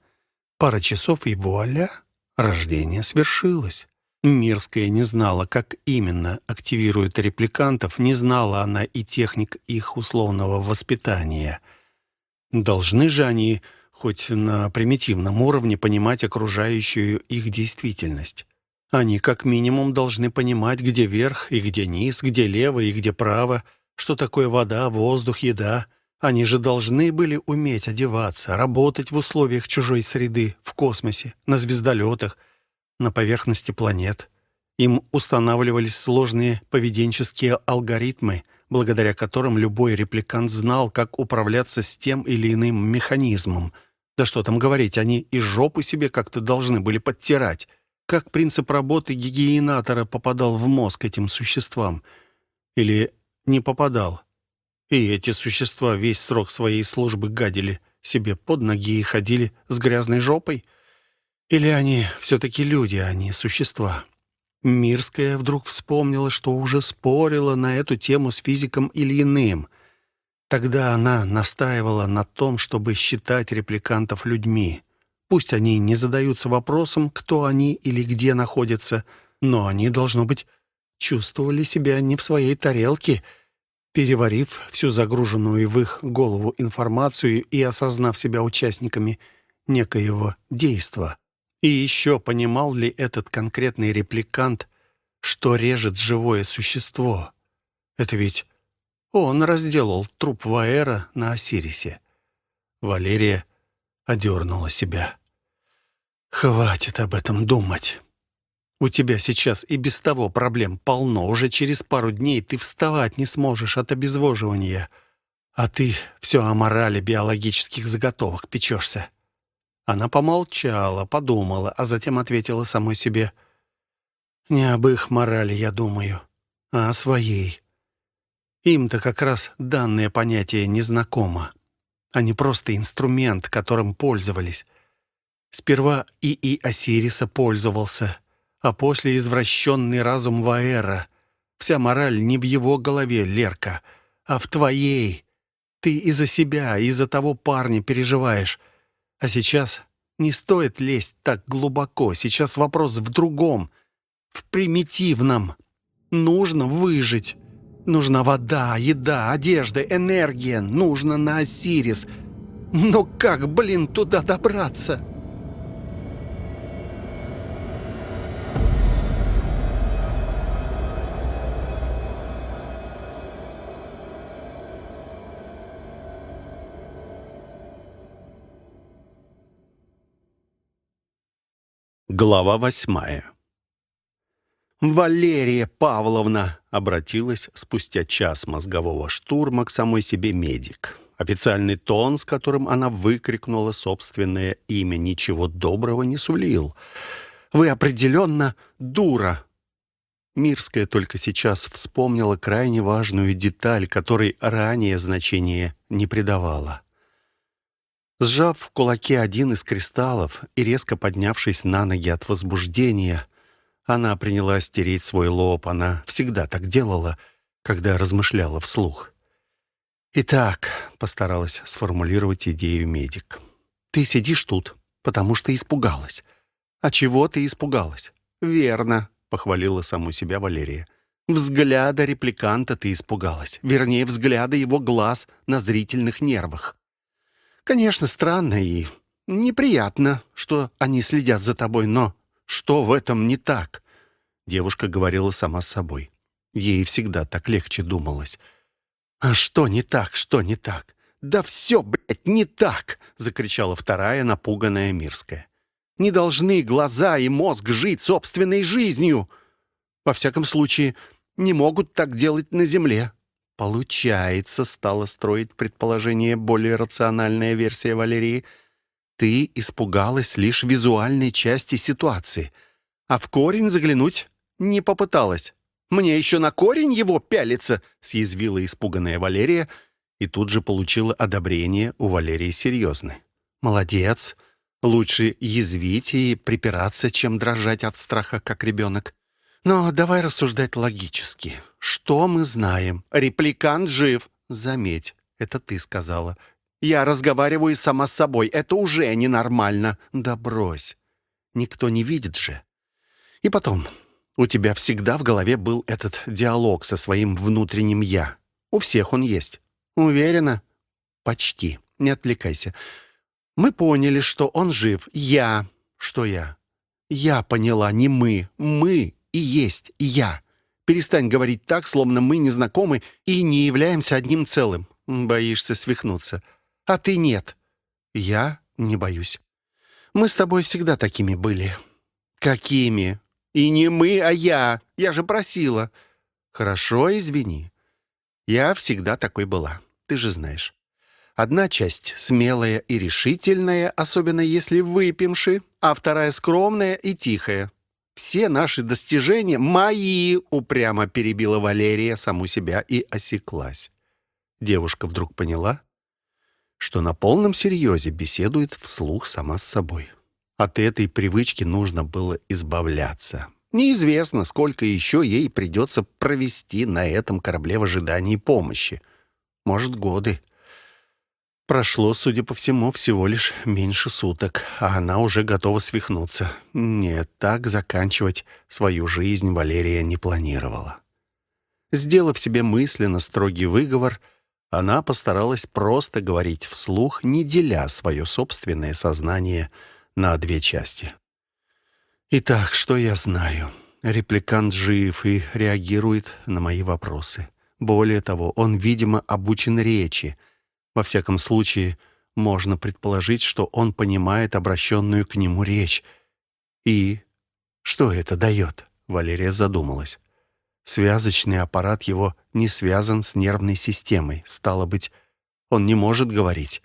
Пара часов и вуаля, рождение свершилось. Мирская не знала, как именно активируют репликантов, не знала она и техник их условного воспитания. Должны же они хоть на примитивном уровне понимать окружающую их действительность. Они как минимум должны понимать, где верх и где низ, где лево и где право, что такое вода, воздух, еда. Они же должны были уметь одеваться, работать в условиях чужой среды, в космосе, на звездолетах, на поверхности планет. Им устанавливались сложные поведенческие алгоритмы, благодаря которым любой репликант знал, как управляться с тем или иным механизмом. Да что там говорить, они и жопу себе как-то должны были подтирать как принцип работы гигиенатора попадал в мозг этим существам. Или не попадал. И эти существа весь срок своей службы гадили себе под ноги и ходили с грязной жопой. Или они все-таки люди, а не существа. Мирская вдруг вспомнила, что уже спорила на эту тему с физиком или иным. Тогда она настаивала на том, чтобы считать репликантов людьми. Пусть они не задаются вопросом, кто они или где находятся, но они, должно быть, чувствовали себя не в своей тарелке, переварив всю загруженную в их голову информацию и осознав себя участниками некоего действа. И еще понимал ли этот конкретный репликант, что режет живое существо? Это ведь он разделал труп Ваэра на Осирисе. Валерия одернула себя. «Хватит об этом думать. У тебя сейчас и без того проблем полно. Уже через пару дней ты вставать не сможешь от обезвоживания. А ты все о морали биологических заготовок печешься». Она помолчала, подумала, а затем ответила самой себе. «Не об их морали, я думаю, а о своей. Им-то как раз данное понятие незнакомо, не просто инструмент, которым пользовались. Сперва ИИ Осириса пользовался, А после извращенный разум Ваэра. Вся мораль не в его голове, Лерка, а в твоей. Ты из-за себя, из-за того парня переживаешь. А сейчас не стоит лезть так глубоко. Сейчас вопрос в другом, в примитивном. Нужно выжить. Нужна вода, еда, одежда, энергия. Нужно на Осирис. Но как, блин, туда добраться?» Глава восьмая «Валерия Павловна!» — обратилась спустя час мозгового штурма к самой себе медик. Официальный тон, с которым она выкрикнула собственное имя, ничего доброго не сулил. «Вы определенно дура!» Мирская только сейчас вспомнила крайне важную деталь, которой ранее значения не придавала. Сжав в кулаке один из кристаллов и резко поднявшись на ноги от возбуждения, она принялась тереть свой лоб. Она всегда так делала, когда размышляла вслух. «Итак», — постаралась сформулировать идею медик, «ты сидишь тут, потому что испугалась. А чего ты испугалась?» «Верно», — похвалила саму себя Валерия. «Взгляда репликанта ты испугалась. Вернее, взгляда его глаз на зрительных нервах. Конечно, странно и неприятно, что они следят за тобой, но что в этом не так?» Девушка говорила сама с собой. Ей всегда так легче думалось. «А что не так, что не так? Да все, блядь, не так!» — закричала вторая, напуганная Мирская. «Не должны глаза и мозг жить собственной жизнью! Во всяком случае, не могут так делать на земле. «Получается», — стала строить предположение более рациональная версия Валерии, «ты испугалась лишь визуальной части ситуации, а в корень заглянуть не попыталась. Мне еще на корень его пялиться», — съязвила испуганная Валерия и тут же получила одобрение у Валерии серьезно. «Молодец. Лучше язвить и припираться, чем дрожать от страха, как ребенок. Но давай рассуждать логически. Что мы знаем? Репликант жив. Заметь, это ты сказала. Я разговариваю сама с собой. Это уже ненормально. Да брось. Никто не видит же. И потом, у тебя всегда в голове был этот диалог со своим внутренним «я». У всех он есть. Уверена? Почти. Не отвлекайся. Мы поняли, что он жив. Я. Что я? Я поняла, не мы. Мы и есть я. Перестань говорить так, словно мы не знакомы и не являемся одним целым. Боишься свихнуться. А ты нет. Я не боюсь. Мы с тобой всегда такими были. Какими? И не мы, а я. Я же просила. Хорошо, извини. Я всегда такой была. Ты же знаешь. Одна часть смелая и решительная, особенно если выпьемши, а вторая скромная и тихая. Все наши достижения мои, упрямо перебила Валерия саму себя и осеклась. Девушка вдруг поняла, что на полном серьезе беседует вслух сама с собой. От этой привычки нужно было избавляться. Неизвестно, сколько еще ей придется провести на этом корабле в ожидании помощи. Может, годы. Прошло, судя по всему, всего лишь меньше суток, а она уже готова свихнуться. Нет, так заканчивать свою жизнь Валерия не планировала. Сделав себе мысленно строгий выговор, она постаралась просто говорить вслух, не деля свое собственное сознание на две части. «Итак, что я знаю?» Репликант жив и реагирует на мои вопросы. Более того, он, видимо, обучен речи — во всяком случае, можно предположить, что он понимает обращенную к нему речь. И что это дает? Валерия задумалась. Связочный аппарат его не связан с нервной системой. Стало быть, он не может говорить.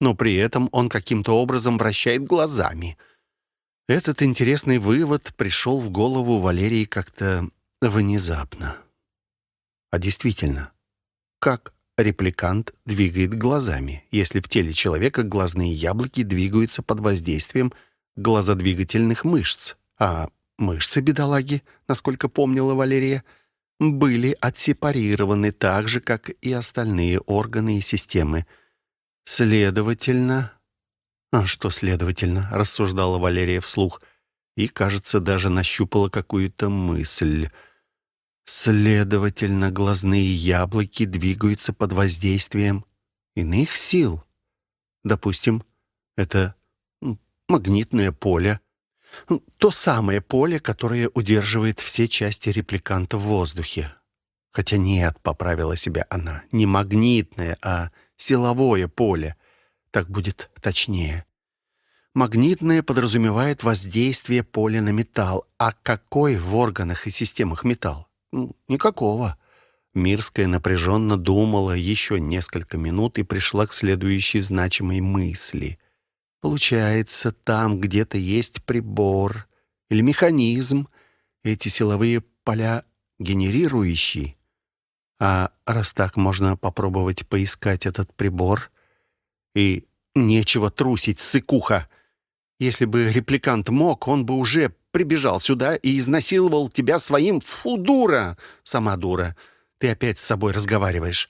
Но при этом он каким-то образом вращает глазами. Этот интересный вывод пришел в голову Валерии как-то внезапно. А действительно, как репликант двигает глазами, если в теле человека глазные яблоки двигаются под воздействием глазодвигательных мышц, а мышцы бедолаги, насколько помнила Валерия, были отсепарированы так же, как и остальные органы и системы. Следовательно... «А что следовательно?» — рассуждала Валерия вслух. И, кажется, даже нащупала какую-то мысль. Следовательно, глазные яблоки двигаются под воздействием иных сил. Допустим, это магнитное поле. То самое поле, которое удерживает все части репликанта в воздухе. Хотя нет, поправила себя она, не магнитное, а силовое поле. Так будет точнее. Магнитное подразумевает воздействие поля на металл. А какой в органах и системах металл? Никакого. Мирская напряженно думала еще несколько минут и пришла к следующей значимой мысли. Получается, там где-то есть прибор или механизм, эти силовые поля генерирующие. А раз так, можно попробовать поискать этот прибор. И нечего трусить, сыкуха. Если бы репликант мог, он бы уже прибежал сюда и изнасиловал тебя своим «фу, дура!» «Сама дура. Ты опять с собой разговариваешь».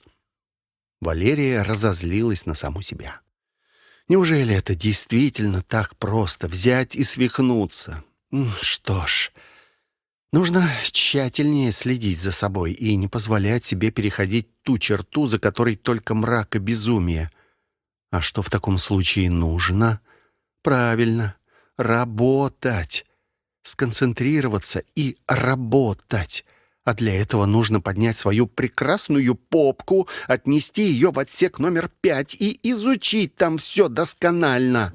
Валерия разозлилась на саму себя. Неужели это действительно так просто взять и свихнуться? Что ж, нужно тщательнее следить за собой и не позволять себе переходить ту черту, за которой только мрак и безумие. А что в таком случае нужно? Правильно, работать сконцентрироваться и работать. А для этого нужно поднять свою прекрасную попку, отнести ее в отсек номер пять и изучить там все досконально.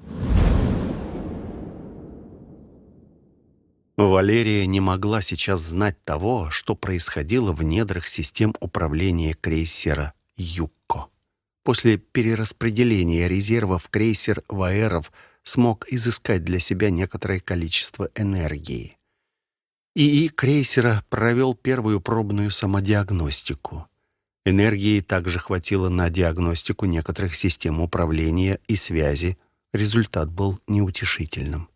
Валерия не могла сейчас знать того, что происходило в недрах систем управления крейсера «Юкко». После перераспределения резервов крейсер «Ваэров» смог изыскать для себя некоторое количество энергии. ИИ крейсера провел первую пробную самодиагностику. Энергии также хватило на диагностику некоторых систем управления и связи. Результат был неутешительным.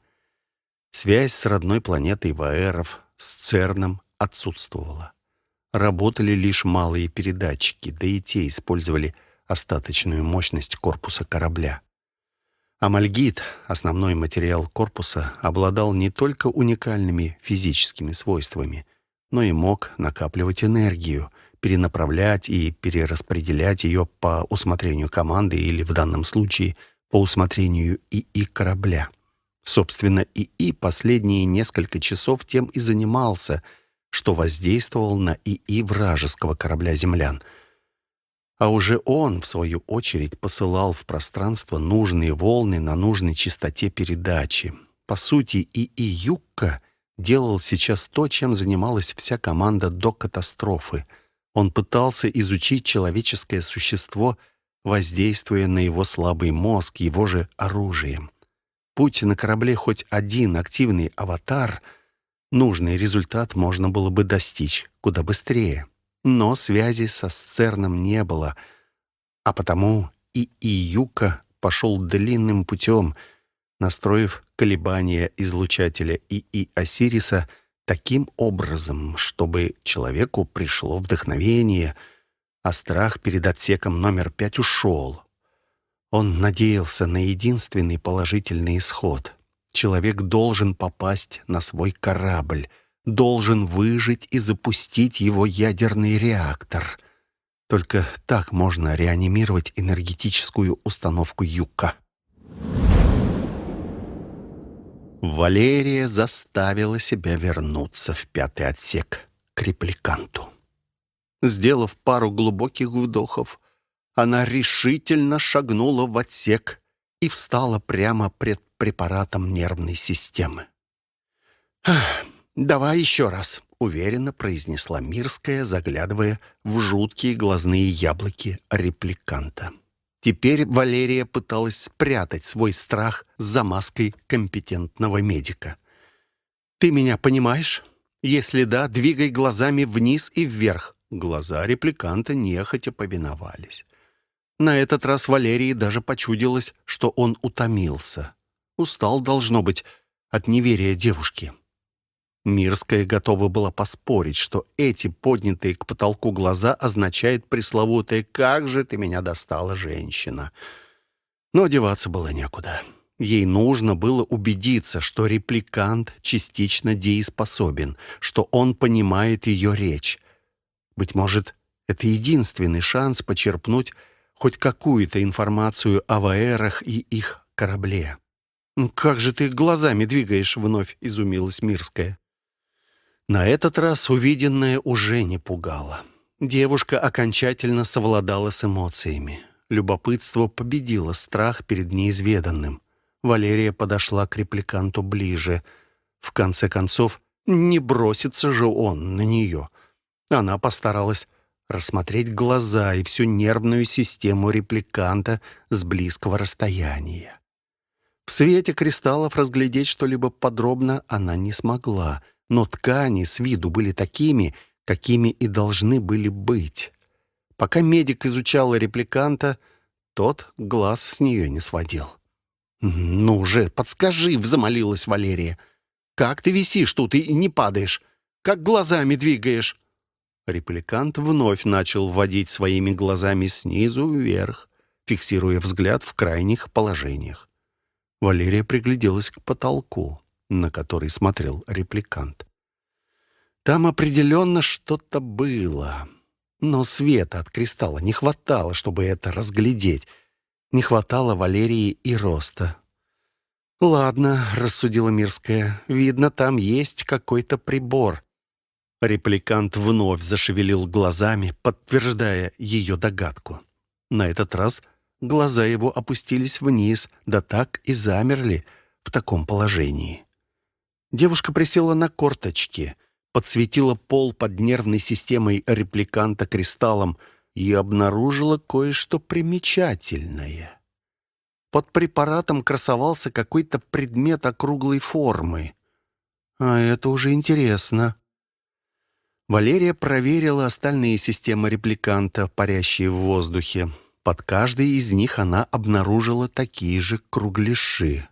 Связь с родной планетой Ваэров, с ЦЕРНом, отсутствовала. Работали лишь малые передатчики, да и те использовали остаточную мощность корпуса корабля. Амальгит, основной материал корпуса, обладал не только уникальными физическими свойствами, но и мог накапливать энергию, перенаправлять и перераспределять ее по усмотрению команды или, в данном случае, по усмотрению ИИ корабля. Собственно, ИИ последние несколько часов тем и занимался, что воздействовал на ИИ вражеского корабля «Землян», а уже он, в свою очередь, посылал в пространство нужные волны на нужной частоте передачи. По сути, и Июкка делал сейчас то, чем занималась вся команда до катастрофы. Он пытался изучить человеческое существо, воздействуя на его слабый мозг его же оружием. Путь на корабле хоть один активный аватар, нужный результат можно было бы достичь куда быстрее. Но связи со Сцерном не было, а потому и Июка пошел длинным путем, настроив колебания излучателя ИИ Осириса таким образом, чтобы человеку пришло вдохновение, а страх перед отсеком номер пять ушел. Он надеялся на единственный положительный исход. Человек должен попасть на свой корабль — должен выжить и запустить его ядерный реактор. Только так можно реанимировать энергетическую установку Юка. Валерия заставила себя вернуться в пятый отсек к репликанту. Сделав пару глубоких вдохов, она решительно шагнула в отсек и встала прямо пред препаратом нервной системы. «Давай еще раз», — уверенно произнесла Мирская, заглядывая в жуткие глазные яблоки репликанта. Теперь Валерия пыталась спрятать свой страх за маской компетентного медика. «Ты меня понимаешь? Если да, двигай глазами вниз и вверх». Глаза репликанта нехотя повиновались. На этот раз Валерии даже почудилось, что он утомился. Устал, должно быть, от неверия девушки. Мирская готова была поспорить, что эти поднятые к потолку глаза означают пресловутое «Как же ты меня достала, женщина!» Но одеваться было некуда. Ей нужно было убедиться, что репликант частично дееспособен, что он понимает ее речь. Быть может, это единственный шанс почерпнуть хоть какую-то информацию о Ваэрах и их корабле. «Ну, «Как же ты глазами двигаешь?» — вновь изумилась Мирская. На этот раз увиденное уже не пугало. Девушка окончательно совладала с эмоциями. Любопытство победило страх перед неизведанным. Валерия подошла к репликанту ближе. В конце концов, не бросится же он на нее. Она постаралась рассмотреть глаза и всю нервную систему репликанта с близкого расстояния. В свете кристаллов разглядеть что-либо подробно она не смогла, но ткани с виду были такими, какими и должны были быть. Пока медик изучал репликанта, тот глаз с нее не сводил. «Ну же, подскажи!» — взамолилась Валерия. «Как ты висишь тут и не падаешь? Как глазами двигаешь?» Репликант вновь начал водить своими глазами снизу вверх, фиксируя взгляд в крайних положениях. Валерия пригляделась к потолку, на который смотрел репликант. Там определенно что-то было, но света от кристалла не хватало, чтобы это разглядеть. Не хватало Валерии и роста. «Ладно», — рассудила Мирская, — «видно, там есть какой-то прибор». Репликант вновь зашевелил глазами, подтверждая ее догадку. На этот раз Глаза его опустились вниз, да так и замерли в таком положении. Девушка присела на корточки, подсветила пол под нервной системой репликанта кристаллом и обнаружила кое-что примечательное. Под препаратом красовался какой-то предмет округлой формы. А это уже интересно. Валерия проверила остальные системы репликанта, парящие в воздухе. Под каждой из них она обнаружила такие же кругляши.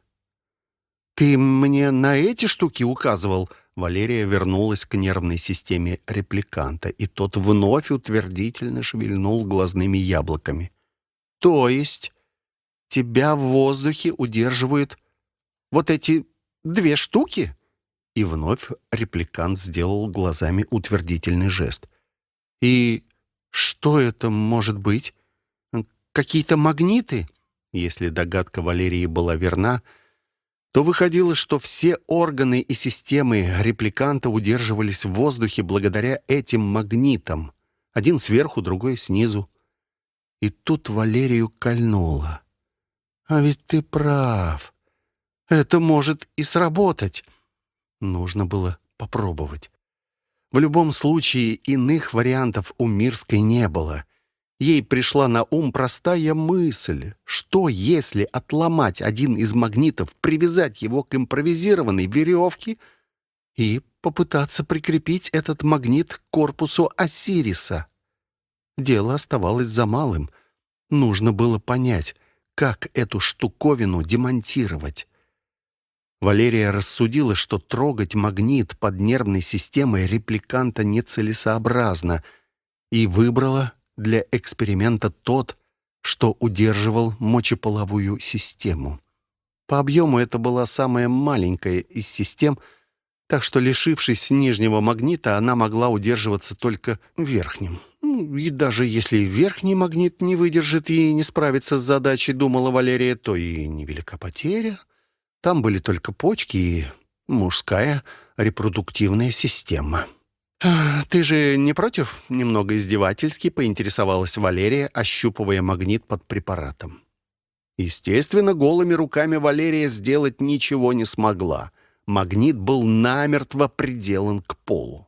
«Ты мне на эти штуки указывал?» Валерия вернулась к нервной системе репликанта, и тот вновь утвердительно шевельнул глазными яблоками. «То есть тебя в воздухе удерживают вот эти две штуки?» И вновь репликант сделал глазами утвердительный жест. «И что это может быть?» какие-то магниты?» Если догадка Валерии была верна, то выходило, что все органы и системы репликанта удерживались в воздухе благодаря этим магнитам. Один сверху, другой снизу. И тут Валерию кольнуло. «А ведь ты прав. Это может и сработать». Нужно было попробовать. В любом случае, иных вариантов у Мирской не было. Ей пришла на ум простая мысль. Что, если отломать один из магнитов, привязать его к импровизированной веревке и попытаться прикрепить этот магнит к корпусу Осириса? Дело оставалось за малым. Нужно было понять, как эту штуковину демонтировать. Валерия рассудила, что трогать магнит под нервной системой репликанта нецелесообразно, и выбрала для эксперимента тот, что удерживал мочеполовую систему. По объему это была самая маленькая из систем, так что, лишившись нижнего магнита, она могла удерживаться только верхним. Ну, и даже если верхний магнит не выдержит и не справится с задачей, думала Валерия, то и невелика потеря. Там были только почки и мужская репродуктивная система. «Ты же не против?» — немного издевательски поинтересовалась Валерия, ощупывая магнит под препаратом. Естественно, голыми руками Валерия сделать ничего не смогла. Магнит был намертво приделан к полу.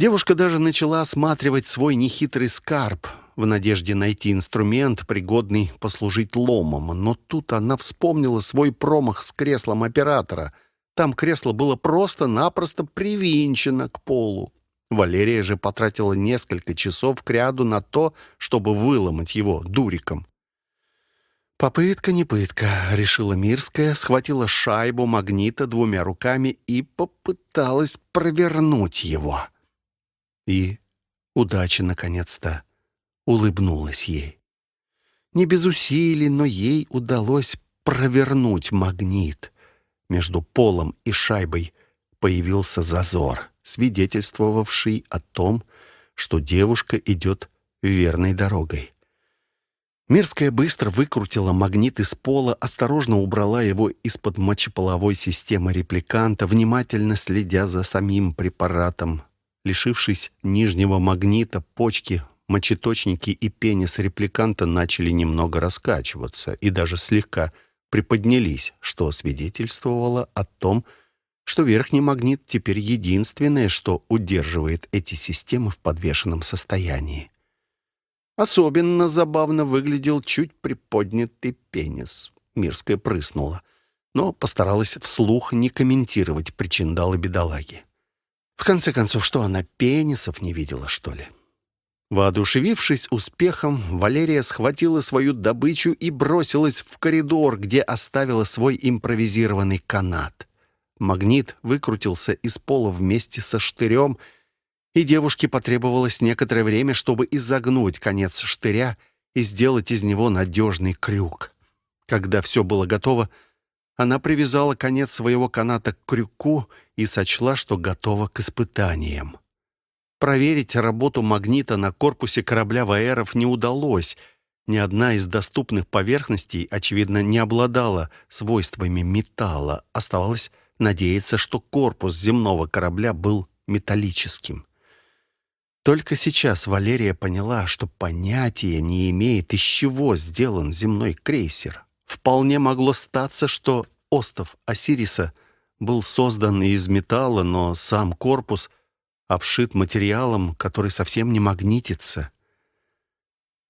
Девушка даже начала осматривать свой нехитрый скарб в надежде найти инструмент, пригодный послужить ломом. Но тут она вспомнила свой промах с креслом оператора — там кресло было просто-напросто привинчено к полу. Валерия же потратила несколько часов к ряду на то, чтобы выломать его дуриком. Попытка не пытка, решила Мирская, схватила шайбу магнита двумя руками и попыталась провернуть его. И удача наконец-то улыбнулась ей. Не без усилий, но ей удалось провернуть магнит. Между полом и шайбой появился зазор, свидетельствовавший о том, что девушка идет верной дорогой. Мирская быстро выкрутила магнит из пола, осторожно убрала его из-под мочеполовой системы репликанта, внимательно следя за самим препаратом. Лишившись нижнего магнита, почки, мочеточники и пенис репликанта начали немного раскачиваться и даже слегка приподнялись, что свидетельствовало о том, что верхний магнит теперь единственное, что удерживает эти системы в подвешенном состоянии. Особенно забавно выглядел чуть приподнятый пенис. Мирская прыснула, но постаралась вслух не комментировать причиндалы бедолаги. В конце концов, что она пенисов не видела, что ли? Воодушевившись успехом, Валерия схватила свою добычу и бросилась в коридор, где оставила свой импровизированный канат. Магнит выкрутился из пола вместе со штырем — и девушке потребовалось некоторое время, чтобы изогнуть конец штыря и сделать из него надежный крюк. Когда все было готово, она привязала конец своего каната к крюку и сочла, что готова к испытаниям. Проверить работу магнита на корпусе корабля Ваэров не удалось. Ни одна из доступных поверхностей, очевидно, не обладала свойствами металла. Оставалось надеяться, что корпус земного корабля был металлическим. Только сейчас Валерия поняла, что понятия не имеет, из чего сделан земной крейсер. Вполне могло статься, что остов Осириса был создан из металла, но сам корпус обшит материалом, который совсем не магнитится.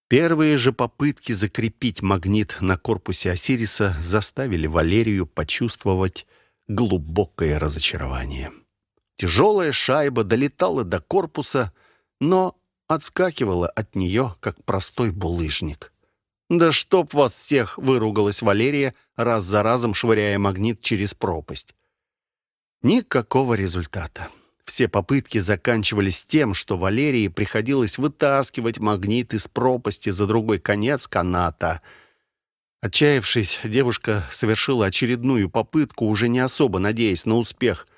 Первые же попытки закрепить магнит на корпусе Осириса заставили Валерию почувствовать глубокое разочарование. Тяжелая шайба долетала до корпуса — но отскакивала от нее, как простой булыжник. «Да чтоб вас всех!» — выругалась Валерия, раз за разом швыряя магнит через пропасть. Никакого результата. Все попытки заканчивались тем, что Валерии приходилось вытаскивать магнит из пропасти за другой конец каната. Отчаявшись, девушка совершила очередную попытку, уже не особо надеясь на успех.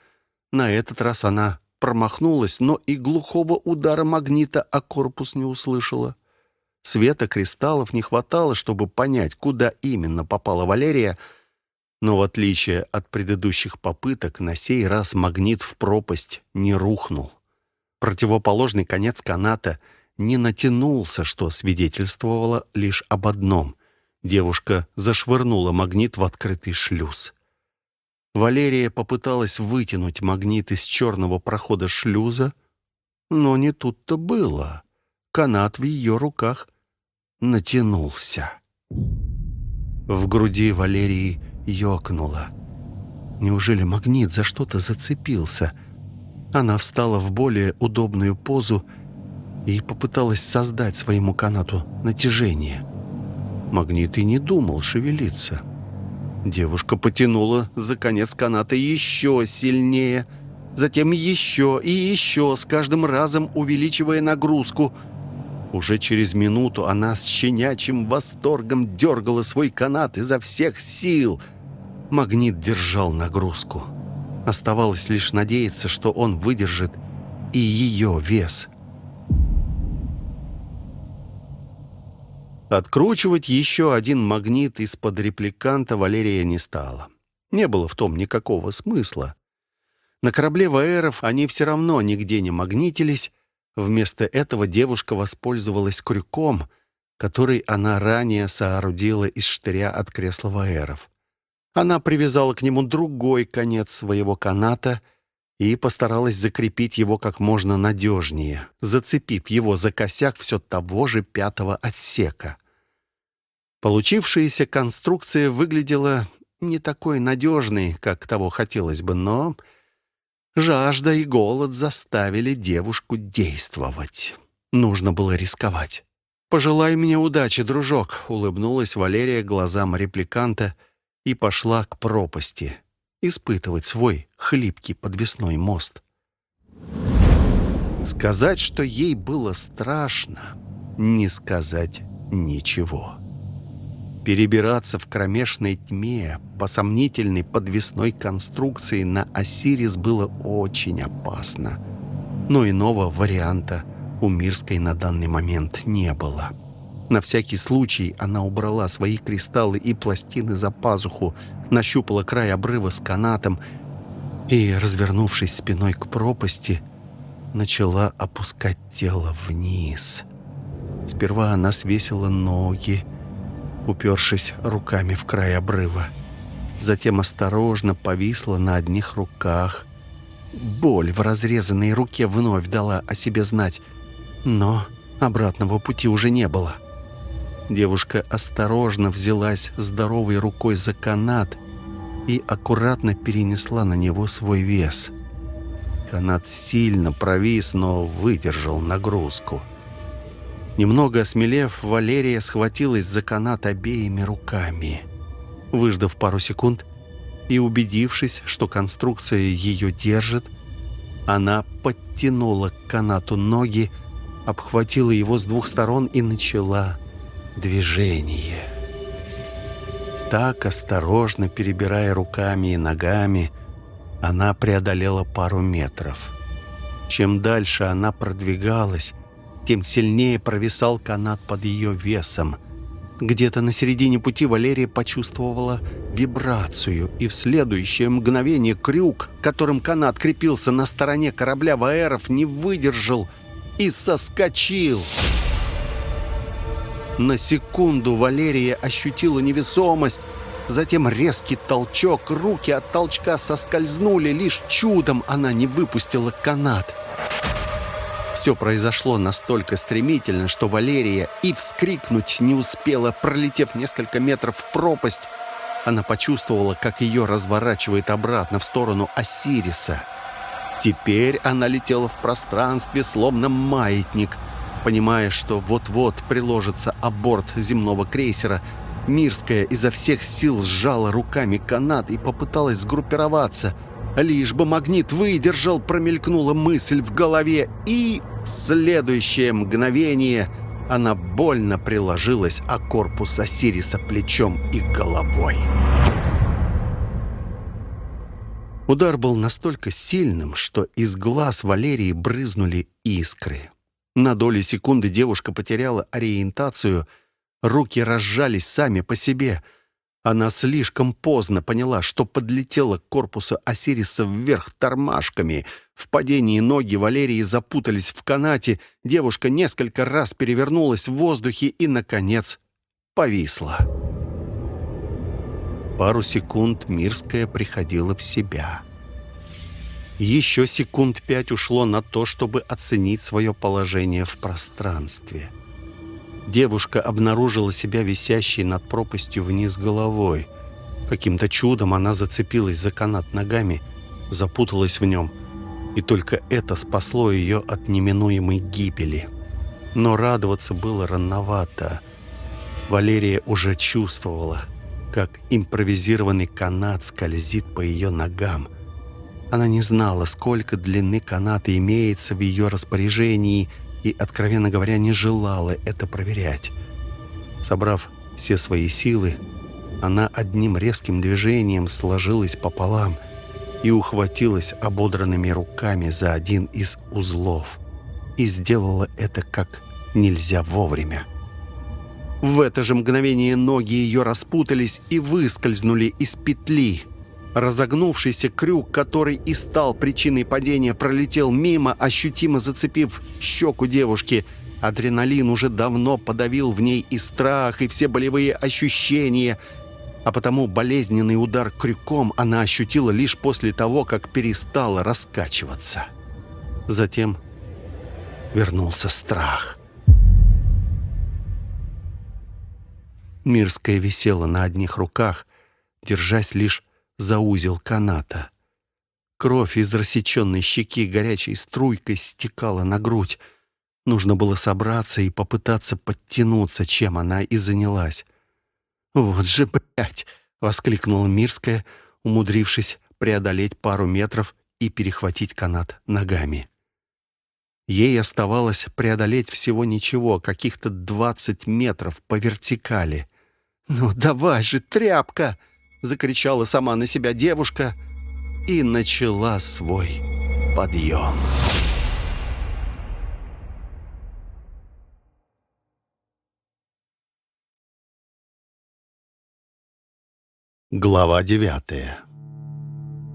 На этот раз она промахнулась, но и глухого удара магнита о корпус не услышала. Света кристаллов не хватало, чтобы понять, куда именно попала Валерия, но в отличие от предыдущих попыток, на сей раз магнит в пропасть не рухнул. Противоположный конец каната не натянулся, что свидетельствовало лишь об одном. Девушка зашвырнула магнит в открытый шлюз. Валерия попыталась вытянуть магнит из черного прохода шлюза, но не тут-то было. Канат в ее руках натянулся. В груди Валерии ёкнуло. Неужели магнит за что-то зацепился? Она встала в более удобную позу и попыталась создать своему канату натяжение. Магнит и не думал шевелиться. Девушка потянула за конец каната еще сильнее, затем еще и еще, с каждым разом увеличивая нагрузку. Уже через минуту она с щенячьим восторгом дергала свой канат изо всех сил. Магнит держал нагрузку. Оставалось лишь надеяться, что он выдержит и ее вес – Откручивать еще один магнит из-под репликанта Валерия не стала. Не было в том никакого смысла. На корабле Ваэров они все равно нигде не магнитились. Вместо этого девушка воспользовалась крюком, который она ранее соорудила из штыря от кресла Ваэров. Она привязала к нему другой конец своего каната и постаралась закрепить его как можно надежнее, зацепив его за косяк все того же пятого отсека. Получившаяся конструкция выглядела не такой надежной, как того хотелось бы, но жажда и голод заставили девушку действовать. Нужно было рисковать. «Пожелай мне удачи, дружок», — улыбнулась Валерия глазам репликанта и пошла к пропасти испытывать свой хлипкий подвесной мост. Сказать, что ей было страшно, не сказать ничего. Перебираться в кромешной тьме по сомнительной подвесной конструкции на Осирис было очень опасно. Но иного варианта у Мирской на данный момент не было. На всякий случай она убрала свои кристаллы и пластины за пазуху, нащупала край обрыва с канатом и, развернувшись спиной к пропасти, начала опускать тело вниз. Сперва она свесила ноги, упершись руками в край обрыва. Затем осторожно повисла на одних руках. Боль в разрезанной руке вновь дала о себе знать, но обратного пути уже не было. Девушка осторожно взялась здоровой рукой за канат и аккуратно перенесла на него свой вес. Канат сильно провис, но выдержал нагрузку. Немного осмелев, Валерия схватилась за канат обеими руками. Выждав пару секунд и убедившись, что конструкция ее держит, она подтянула к канату ноги, обхватила его с двух сторон и начала движение. Так, осторожно перебирая руками и ногами, она преодолела пару метров. Чем дальше она продвигалась, тем сильнее провисал канат под ее весом. Где-то на середине пути Валерия почувствовала вибрацию, и в следующее мгновение крюк, которым канат крепился на стороне корабля Ваэров, не выдержал и соскочил. На секунду Валерия ощутила невесомость, затем резкий толчок, руки от толчка соскользнули, лишь чудом она не выпустила канат. Все произошло настолько стремительно, что Валерия и вскрикнуть не успела, пролетев несколько метров в пропасть. Она почувствовала, как ее разворачивает обратно в сторону Осириса. Теперь она летела в пространстве, словно маятник. Понимая, что вот-вот приложится о борт земного крейсера, Мирская изо всех сил сжала руками канат и попыталась сгруппироваться. Лишь бы магнит выдержал, промелькнула мысль в голове, и следующее мгновение она больно приложилась о корпус Осириса плечом и головой. Удар был настолько сильным, что из глаз Валерии брызнули искры. На доли секунды девушка потеряла ориентацию, руки разжались сами по себе — она слишком поздно поняла, что подлетела к корпусу Осириса вверх тормашками. В падении ноги Валерии запутались в канате, девушка несколько раз перевернулась в воздухе и, наконец, повисла. Пару секунд Мирская приходила в себя. Еще секунд пять ушло на то, чтобы оценить свое положение в пространстве. Девушка обнаружила себя висящей над пропастью вниз головой. Каким-то чудом она зацепилась за канат ногами, запуталась в нем, и только это спасло ее от неминуемой гибели. Но радоваться было рановато. Валерия уже чувствовала, как импровизированный канат скользит по ее ногам. Она не знала, сколько длины каната имеется в ее распоряжении и, откровенно говоря, не желала это проверять. Собрав все свои силы, она одним резким движением сложилась пополам и ухватилась ободранными руками за один из узлов. И сделала это как нельзя вовремя. В это же мгновение ноги ее распутались и выскользнули из петли. Разогнувшийся крюк, который и стал причиной падения, пролетел мимо, ощутимо зацепив щеку девушки. Адреналин уже давно подавил в ней и страх, и все болевые ощущения, а потому болезненный удар крюком она ощутила лишь после того, как перестала раскачиваться. Затем вернулся страх. Мирская висела на одних руках, держась лишь за узел каната. Кровь из рассеченной щеки горячей струйкой стекала на грудь. Нужно было собраться и попытаться подтянуться, чем она и занялась. «Вот же, блядь!» — воскликнула Мирская, умудрившись преодолеть пару метров и перехватить канат ногами. Ей оставалось преодолеть всего ничего, каких-то двадцать метров по вертикали. «Ну давай же, тряпка!» — закричала сама на себя девушка и начала свой подъем. Глава девятая.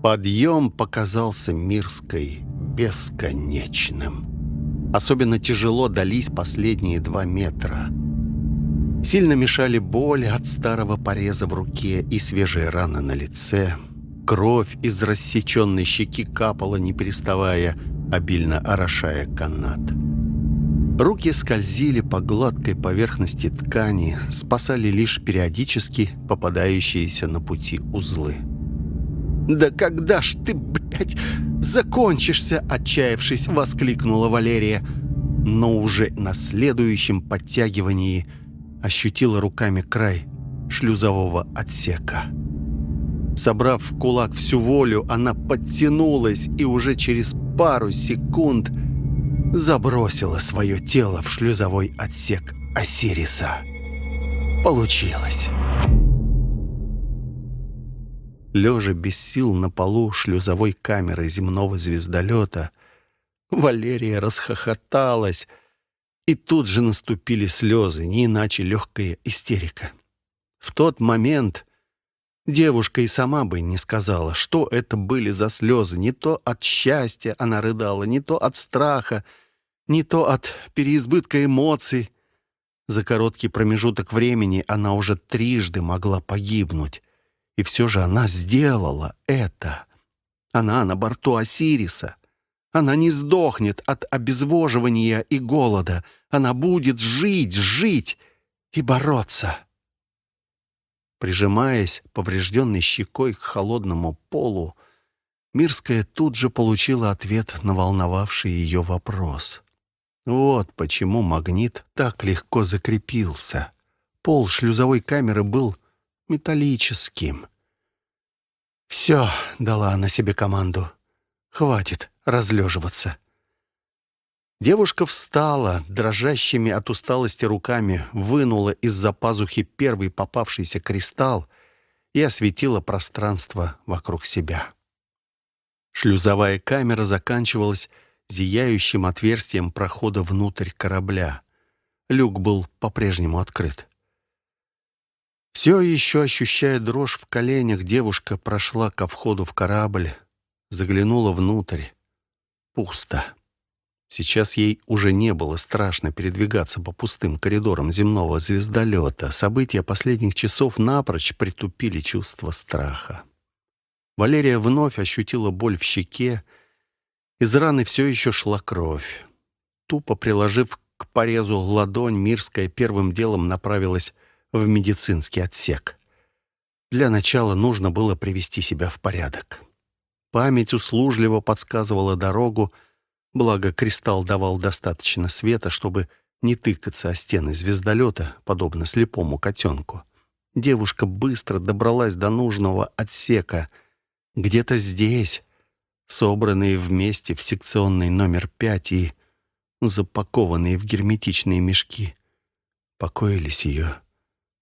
Подъем показался Мирской бесконечным. Особенно тяжело дались последние два метра. Сильно мешали боли от старого пореза в руке и свежие раны на лице. Кровь из рассеченной щеки капала, не переставая, обильно орошая канат. Руки скользили по гладкой поверхности ткани, спасали лишь периодически попадающиеся на пути узлы. «Да когда ж ты, блядь, закончишься?» — отчаявшись, воскликнула Валерия. Но уже на следующем подтягивании ощутила руками край шлюзового отсека. Собрав в кулак всю волю, она подтянулась и уже через пару секунд — забросила свое тело в шлюзовой отсек Осириса. Получилось. Лежа без сил на полу шлюзовой камеры земного звездолета, Валерия расхохоталась, и тут же наступили слезы, не иначе легкая истерика. В тот момент девушка и сама бы не сказала, что это были за слезы. Не то от счастья она рыдала, не то от страха, не то от переизбытка эмоций. За короткий промежуток времени она уже трижды могла погибнуть. И все же она сделала это. Она на борту Осириса. Она не сдохнет от обезвоживания и голода. Она будет жить, жить и бороться. Прижимаясь поврежденной щекой к холодному полу, Мирская тут же получила ответ на волновавший ее вопрос. Вот почему магнит так легко закрепился. Пол шлюзовой камеры был металлическим. «Все», — дала она себе команду, — «хватит разлеживаться». Девушка встала, дрожащими от усталости руками, вынула из-за пазухи первый попавшийся кристалл и осветила пространство вокруг себя. Шлюзовая камера заканчивалась зияющим отверстием прохода внутрь корабля. Люк был по-прежнему открыт. Все еще ощущая дрожь в коленях, девушка прошла ко входу в корабль, заглянула внутрь. Пусто. Сейчас ей уже не было страшно передвигаться по пустым коридорам земного звездолета. События последних часов напрочь притупили чувство страха. Валерия вновь ощутила боль в щеке, из раны все еще шла кровь. Тупо приложив к порезу ладонь, Мирская первым делом направилась в медицинский отсек. Для начала нужно было привести себя в порядок. Память услужливо подсказывала дорогу, благо кристалл давал достаточно света, чтобы не тыкаться о стены звездолета, подобно слепому котенку. Девушка быстро добралась до нужного отсека. Где-то здесь собранные вместе в секционный номер пять и запакованные в герметичные мешки, покоились ее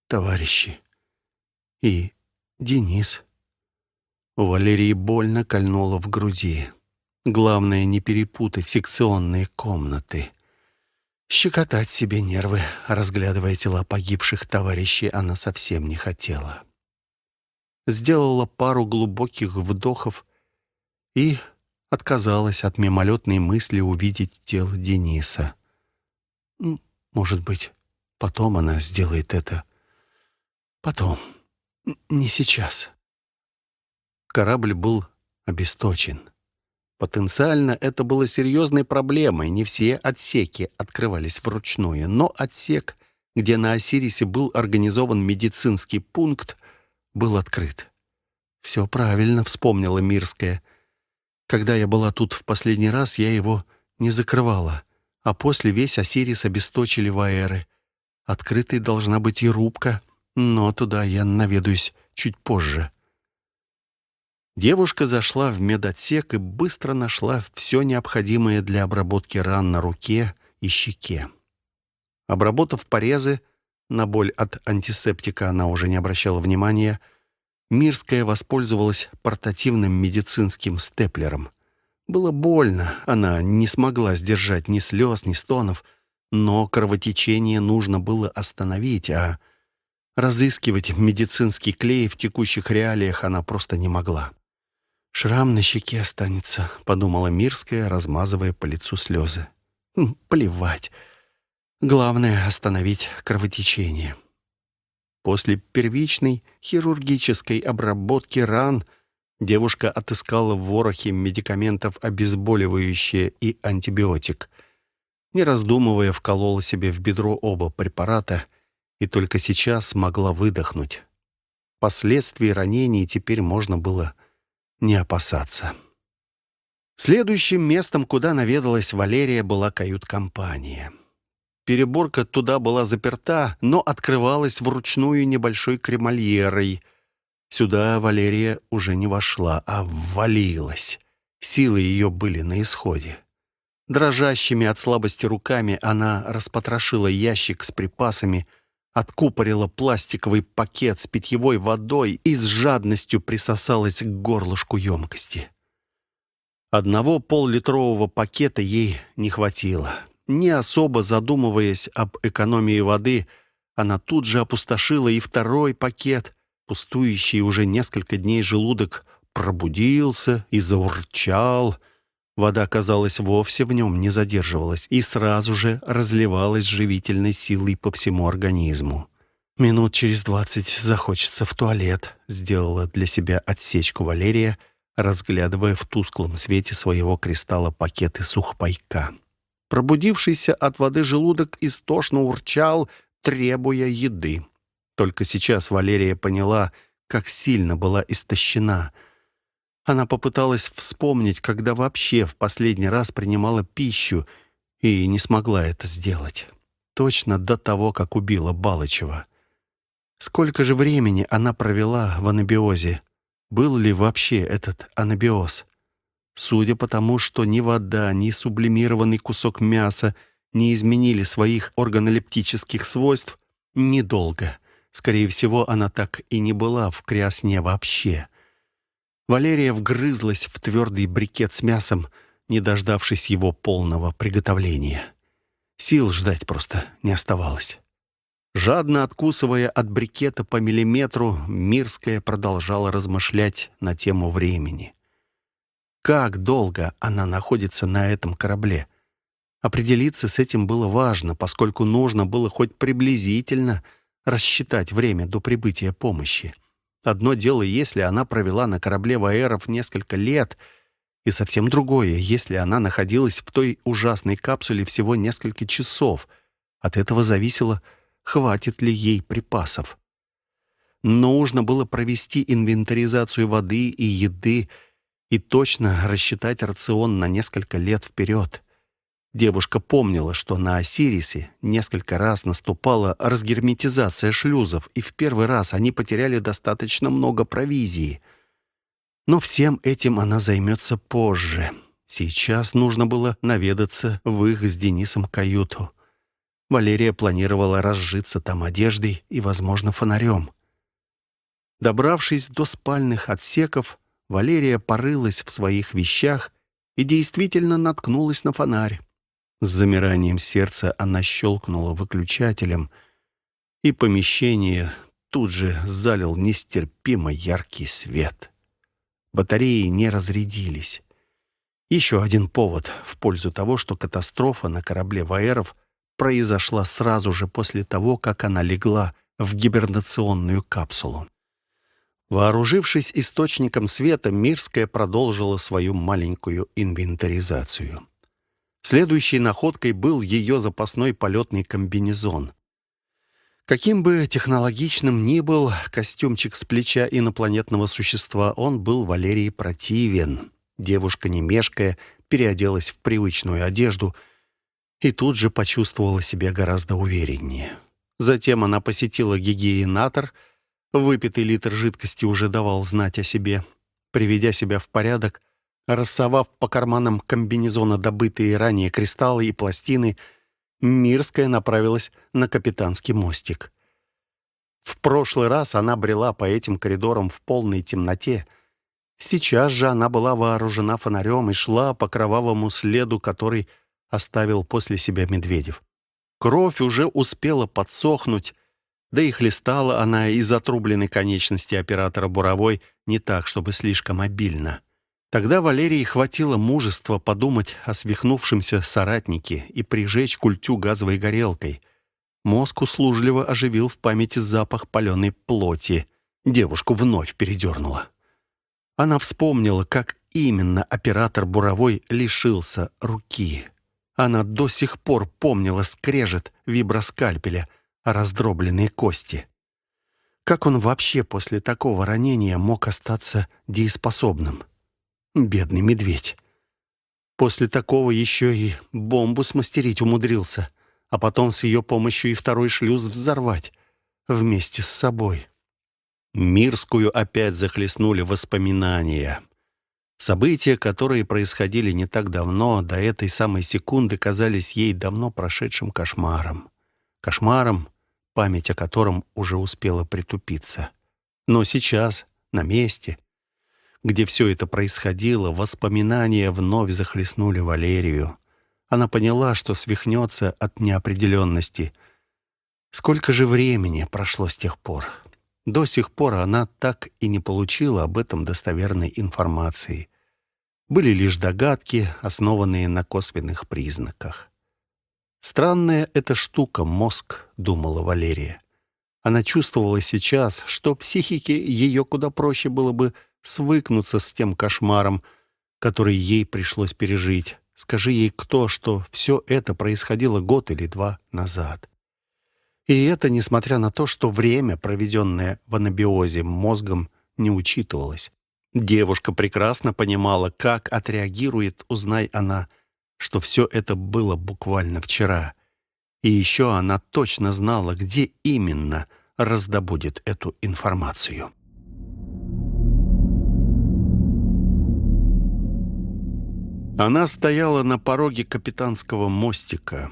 товарищи. И Денис. У Валерии больно кольнуло в груди. Главное, не перепутать секционные комнаты. Щекотать себе нервы, разглядывая тела погибших товарищей, она совсем не хотела. Сделала пару глубоких вдохов и отказалась от мимолетной мысли увидеть тело Дениса. Может быть, потом она сделает это. Потом. Не сейчас. Корабль был обесточен. Потенциально это было серьезной проблемой. Не все отсеки открывались вручную, но отсек, где на Осирисе был организован медицинский пункт, был открыт. «Все правильно», — вспомнила Мирская. Когда я была тут в последний раз, я его не закрывала. а после весь Осирис обесточили ваэры. Открытой должна быть и рубка, но туда я наведаюсь чуть позже. Девушка зашла в медотсек и быстро нашла все необходимое для обработки ран на руке и щеке. Обработав порезы, на боль от антисептика она уже не обращала внимания, Мирская воспользовалась портативным медицинским степлером. Было больно, она не смогла сдержать ни слез, ни стонов, но кровотечение нужно было остановить, а разыскивать медицинский клей в текущих реалиях она просто не могла. «Шрам на щеке останется», — подумала Мирская, размазывая по лицу слезы. «Хм, «Плевать. Главное — остановить кровотечение». После первичной хирургической обработки ран девушка отыскала в ворохе медикаментов обезболивающее и антибиотик. Не раздумывая, вколола себе в бедро оба препарата и только сейчас могла выдохнуть. Последствий ранений теперь можно было не опасаться. Следующим местом, куда наведалась Валерия, была кают-компания. Переборка туда была заперта, но открывалась вручную небольшой кремольерой. Сюда Валерия уже не вошла, а ввалилась. Силы ее были на исходе. Дрожащими от слабости руками она распотрошила ящик с припасами, откупорила пластиковый пакет с питьевой водой и с жадностью присосалась к горлышку емкости. Одного поллитрового пакета ей не хватило. Не особо задумываясь об экономии воды, она тут же опустошила и второй пакет. Пустующий уже несколько дней желудок пробудился и заурчал — Вода, казалось, вовсе в нем не задерживалась и сразу же разливалась живительной силой по всему организму. «Минут через двадцать захочется в туалет», — сделала для себя отсечку Валерия, разглядывая в тусклом свете своего кристалла пакеты сухпайка. Пробудившийся от воды желудок истошно урчал, требуя еды. Только сейчас Валерия поняла, как сильно была истощена — она попыталась вспомнить, когда вообще в последний раз принимала пищу, и не смогла это сделать. Точно до того, как убила Балычева. Сколько же времени она провела в анабиозе? Был ли вообще этот анабиоз? Судя по тому, что ни вода, ни сублимированный кусок мяса не изменили своих органолептических свойств, недолго. Скорее всего, она так и не была в криосне вообще. Валерия вгрызлась в твердый брикет с мясом, не дождавшись его полного приготовления. Сил ждать просто не оставалось. Жадно откусывая от брикета по миллиметру, Мирская продолжала размышлять на тему времени. Как долго она находится на этом корабле? Определиться с этим было важно, поскольку нужно было хоть приблизительно рассчитать время до прибытия помощи. Одно дело, если она провела на корабле Ваэров несколько лет, и совсем другое, если она находилась в той ужасной капсуле всего несколько часов. От этого зависело, хватит ли ей припасов. Нужно было провести инвентаризацию воды и еды и точно рассчитать рацион на несколько лет вперед. Девушка помнила, что на Осирисе несколько раз наступала разгерметизация шлюзов, и в первый раз они потеряли достаточно много провизии. Но всем этим она займется позже. Сейчас нужно было наведаться в их с Денисом каюту. Валерия планировала разжиться там одеждой и, возможно, фонарем. Добравшись до спальных отсеков, Валерия порылась в своих вещах и действительно наткнулась на фонарь. С замиранием сердца она щелкнула выключателем, и помещение тут же залил нестерпимо яркий свет. Батареи не разрядились. Еще один повод в пользу того, что катастрофа на корабле Ваеров произошла сразу же после того, как она легла в гибернационную капсулу. Вооружившись источником света, Мирская продолжила свою маленькую инвентаризацию. Следующей находкой был ее запасной полетный комбинезон. Каким бы технологичным ни был костюмчик с плеча инопланетного существа, он был Валерии противен. Девушка, не мешкая, переоделась в привычную одежду и тут же почувствовала себя гораздо увереннее. Затем она посетила гигиенатор. Выпитый литр жидкости уже давал знать о себе. Приведя себя в порядок, рассовав по карманам комбинезона добытые ранее кристаллы и пластины, Мирская направилась на капитанский мостик. В прошлый раз она брела по этим коридорам в полной темноте. Сейчас же она была вооружена фонарем и шла по кровавому следу, который оставил после себя Медведев. Кровь уже успела подсохнуть, да и хлестала она из отрубленной конечности оператора буровой не так, чтобы слишком обильно. Тогда Валерии хватило мужества подумать о свихнувшемся соратнике и прижечь культю газовой горелкой. Мозг услужливо оживил в памяти запах паленой плоти. Девушку вновь передернуло. Она вспомнила, как именно оператор буровой лишился руки. Она до сих пор помнила скрежет виброскальпеля, раздробленные кости. Как он вообще после такого ранения мог остаться дееспособным? Бедный медведь. После такого еще и бомбу смастерить умудрился, а потом с ее помощью и второй шлюз взорвать вместе с собой. Мирскую опять захлестнули воспоминания. События, которые происходили не так давно, до этой самой секунды казались ей давно прошедшим кошмаром. Кошмаром, память о котором уже успела притупиться. Но сейчас, на месте, где все это происходило, воспоминания вновь захлестнули Валерию. Она поняла, что свихнется от неопределенности. Сколько же времени прошло с тех пор? До сих пор она так и не получила об этом достоверной информации были лишь догадки, основанные на косвенных признаках. «Странная эта штука, мозг», — думала Валерия. Она чувствовала сейчас, что психике ее куда проще было бы свыкнуться с тем кошмаром, который ей пришлось пережить. Скажи ей кто, что все это происходило год или два назад. И это несмотря на то, что время, проведенное в анабиозе мозгом, не учитывалось. Девушка прекрасно понимала, как отреагирует, узнай она, что все это было буквально вчера. И еще она точно знала, где именно раздобудет эту информацию. Она стояла на пороге капитанского мостика.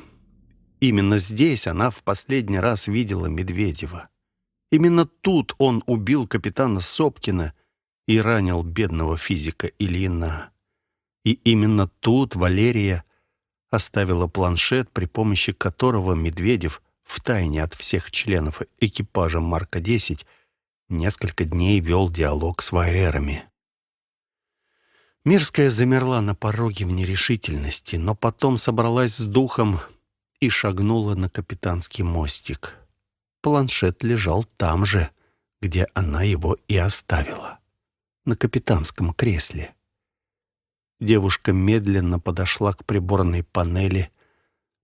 Именно здесь она в последний раз видела Медведева. Именно тут он убил капитана Сопкина и ранил бедного физика Ильина. И именно тут Валерия оставила планшет, при помощи которого Медведев втайне от всех членов экипажа Марка-10 несколько дней вел диалог с ваэрами. Мирская замерла на пороге в нерешительности, но потом собралась с духом и шагнула на капитанский мостик. Планшет лежал там же, где она его и оставила на капитанском кресле. Девушка медленно подошла к приборной панели,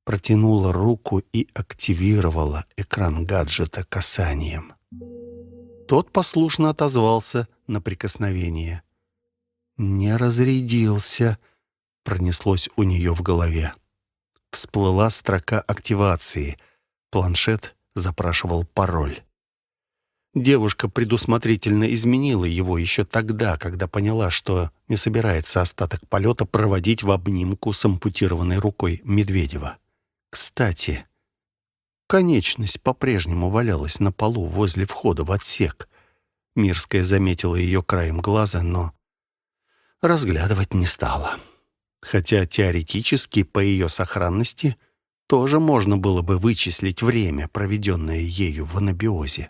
протянула руку и активировала экран гаджета касанием. Тот послушно отозвался на прикосновение. «Не разрядился», — пронеслось у нее в голове. Всплыла строка активации. Планшет запрашивал пароль. Девушка предусмотрительно изменила его еще тогда, когда поняла, что не собирается остаток полета проводить в обнимку с ампутированной рукой Медведева. Кстати, конечность по-прежнему валялась на полу возле входа в отсек. Мирская заметила ее краем глаза, но разглядывать не стала. Хотя теоретически по ее сохранности тоже можно было бы вычислить время, проведенное ею в анабиозе.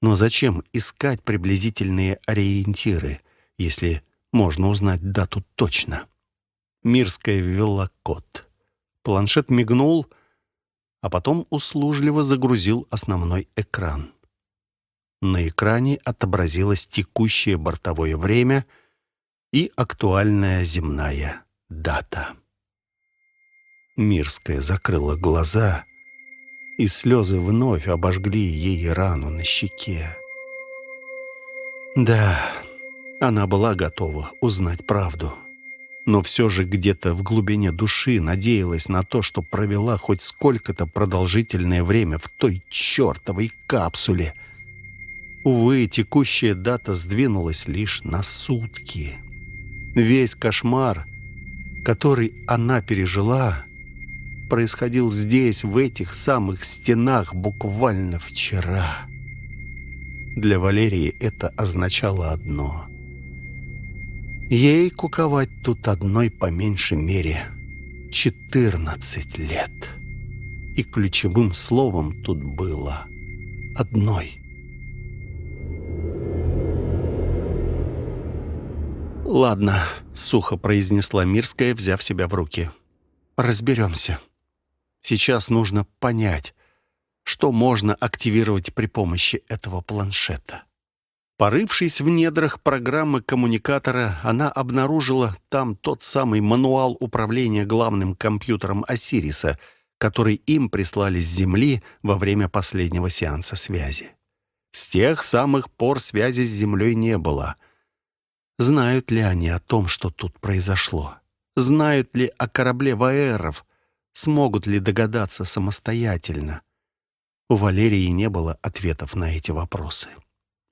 Но зачем искать приблизительные ориентиры, если можно узнать дату точно? Мирская ввела код. Планшет мигнул, а потом услужливо загрузил основной экран. На экране отобразилось текущее бортовое время и актуальная земная дата. Мирская закрыла глаза и слезы вновь обожгли ей рану на щеке. Да, она была готова узнать правду. но все же где-то в глубине души надеялась на то, что провела хоть сколько-то продолжительное время в той чертовой капсуле. Увы, текущая дата сдвинулась лишь на сутки. Весь кошмар, который она пережила, происходил здесь, в этих самых стенах, буквально вчера. Для Валерии это означало одно — Ей куковать тут одной по меньшей мере 14 лет. И ключевым словом тут было «одной». «Ладно», — сухо произнесла Мирская, взяв себя в руки. «Разберемся. Сейчас нужно понять, что можно активировать при помощи этого планшета». Порывшись в недрах программы коммуникатора, она обнаружила там тот самый мануал управления главным компьютером Осириса, который им прислали с Земли во время последнего сеанса связи. С тех самых пор связи с Землей не было. Знают ли они о том, что тут произошло? Знают ли о корабле Ваэров? Смогут ли догадаться самостоятельно? У Валерии не было ответов на эти вопросы.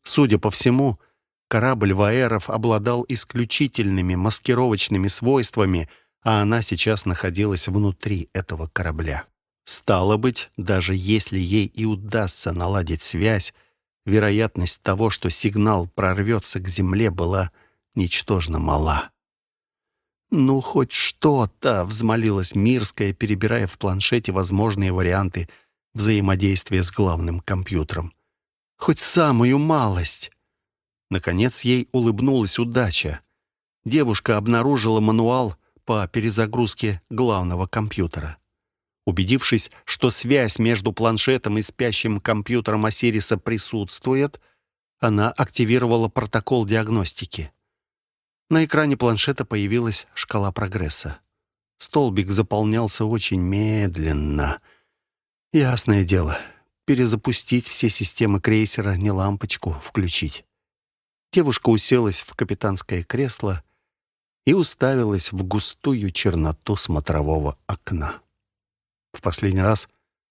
Судя по всему, корабль Ваэров обладал исключительными маскировочными свойствами, а она сейчас находилась внутри этого корабля. Стало быть, даже если ей и удастся наладить связь, вероятность того, что сигнал прорвется к Земле, была ничтожно мала. «Ну, хоть что-то!» — взмолилась Мирская, перебирая в планшете возможные варианты взаимодействия с главным компьютером. Хоть самую малость. Наконец ей улыбнулась удача. Девушка обнаружила мануал по перезагрузке главного компьютера. Убедившись, что связь между планшетом и спящим компьютером Осириса присутствует, она активировала протокол диагностики. На экране планшета появилась шкала прогресса. Столбик заполнялся очень медленно. Ясное дело, перезапустить все системы крейсера, не лампочку включить. Девушка уселась в капитанское кресло и уставилась в густую черноту смотрового окна. В последний раз,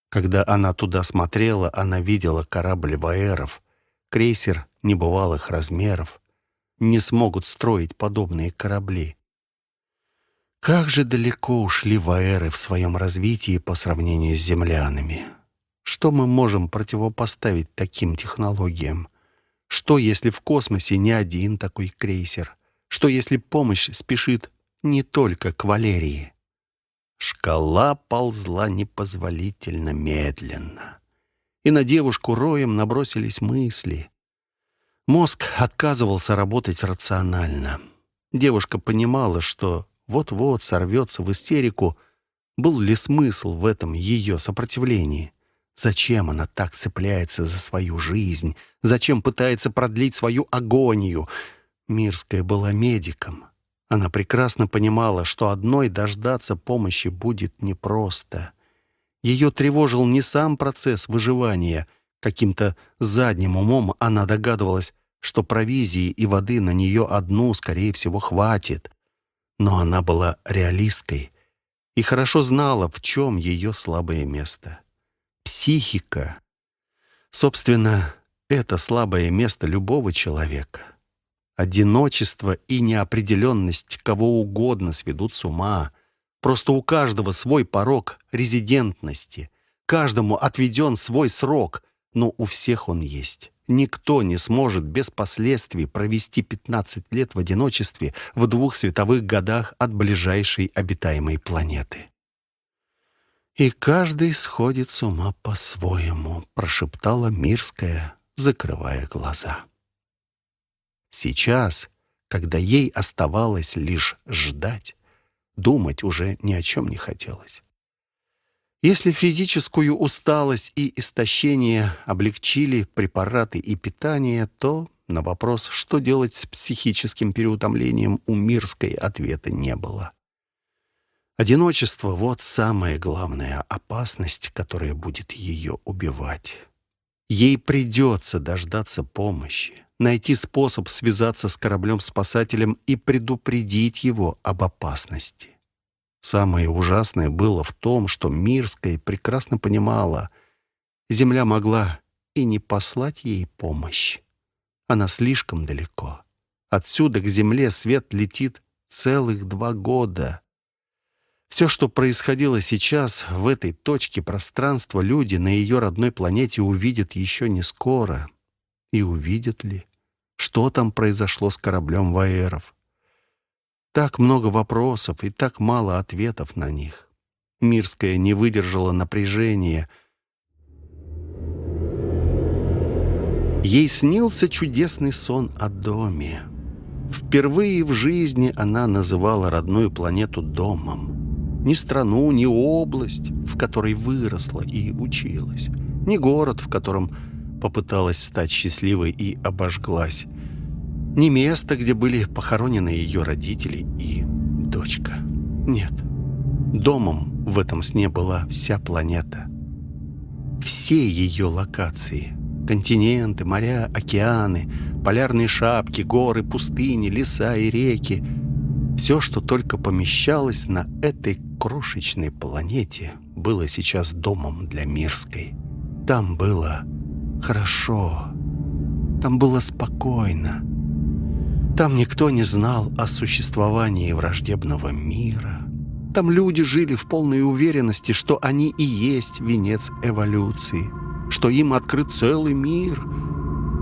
когда она туда смотрела, она видела корабль Ваэров, крейсер небывалых размеров. Не смогут строить подобные корабли. Как же далеко ушли Ваэры в своем развитии по сравнению с землянами. Что мы можем противопоставить таким технологиям? Что, если в космосе не один такой крейсер? Что, если помощь спешит не только к Валерии? Шкала ползла непозволительно медленно. И на девушку роем набросились мысли. Мозг отказывался работать рационально. Девушка понимала, что вот-вот сорвется в истерику. Был ли смысл в этом ее сопротивлении? Зачем она так цепляется за свою жизнь? Зачем пытается продлить свою агонию? Мирская была медиком. Она прекрасно понимала, что одной дождаться помощи будет непросто. Ее тревожил не сам процесс выживания. Каким-то задним умом она догадывалась, что провизии и воды на нее одну, скорее всего, хватит. Но она была реалисткой и хорошо знала, в чем ее слабое место психика. Собственно, это слабое место любого человека. Одиночество и неопределенность кого угодно сведут с ума. Просто у каждого свой порог резидентности. Каждому отведен свой срок, но у всех он есть. Никто не сможет без последствий провести 15 лет в одиночестве в двух световых годах от ближайшей обитаемой планеты. «И каждый сходит с ума по-своему», — прошептала Мирская, закрывая глаза. Сейчас, когда ей оставалось лишь ждать, думать уже ни о чем не хотелось. Если физическую усталость и истощение облегчили препараты и питание, то на вопрос, что делать с психическим переутомлением, у Мирской ответа не было. Одиночество — вот самая главная опасность, которая будет ее убивать. Ей придется дождаться помощи. найти способ связаться с кораблем-спасателем и предупредить его об опасности. Самое ужасное было в том, что Мирская прекрасно понимала, Земля могла и не послать ей помощь. Она слишком далеко. Отсюда к Земле свет летит целых два года. Все, что происходило сейчас, в этой точке пространства, люди на ее родной планете увидят еще не скоро. И увидят ли? Что там произошло с кораблем Ваеров? Так много вопросов и так мало ответов на них. Мирская не выдержала напряжения. Ей снился чудесный сон о доме. Впервые в жизни она называла родную планету домом. Ни страну, ни область, в которой выросла и училась. Ни город, в котором попыталась стать счастливой и обожглась. Ни место, где были похоронены ее родители и дочка. Нет. Домом в этом сне была вся планета. Все ее локации. Континенты, моря, океаны, полярные шапки, горы, пустыни, леса и реки. Все, что только помещалось на этой крошечной планете, было сейчас домом для Мирской. Там было хорошо. Там было спокойно. Там никто не знал о существовании враждебного мира. Там люди жили в полной уверенности, что они и есть венец эволюции, что им открыт целый мир.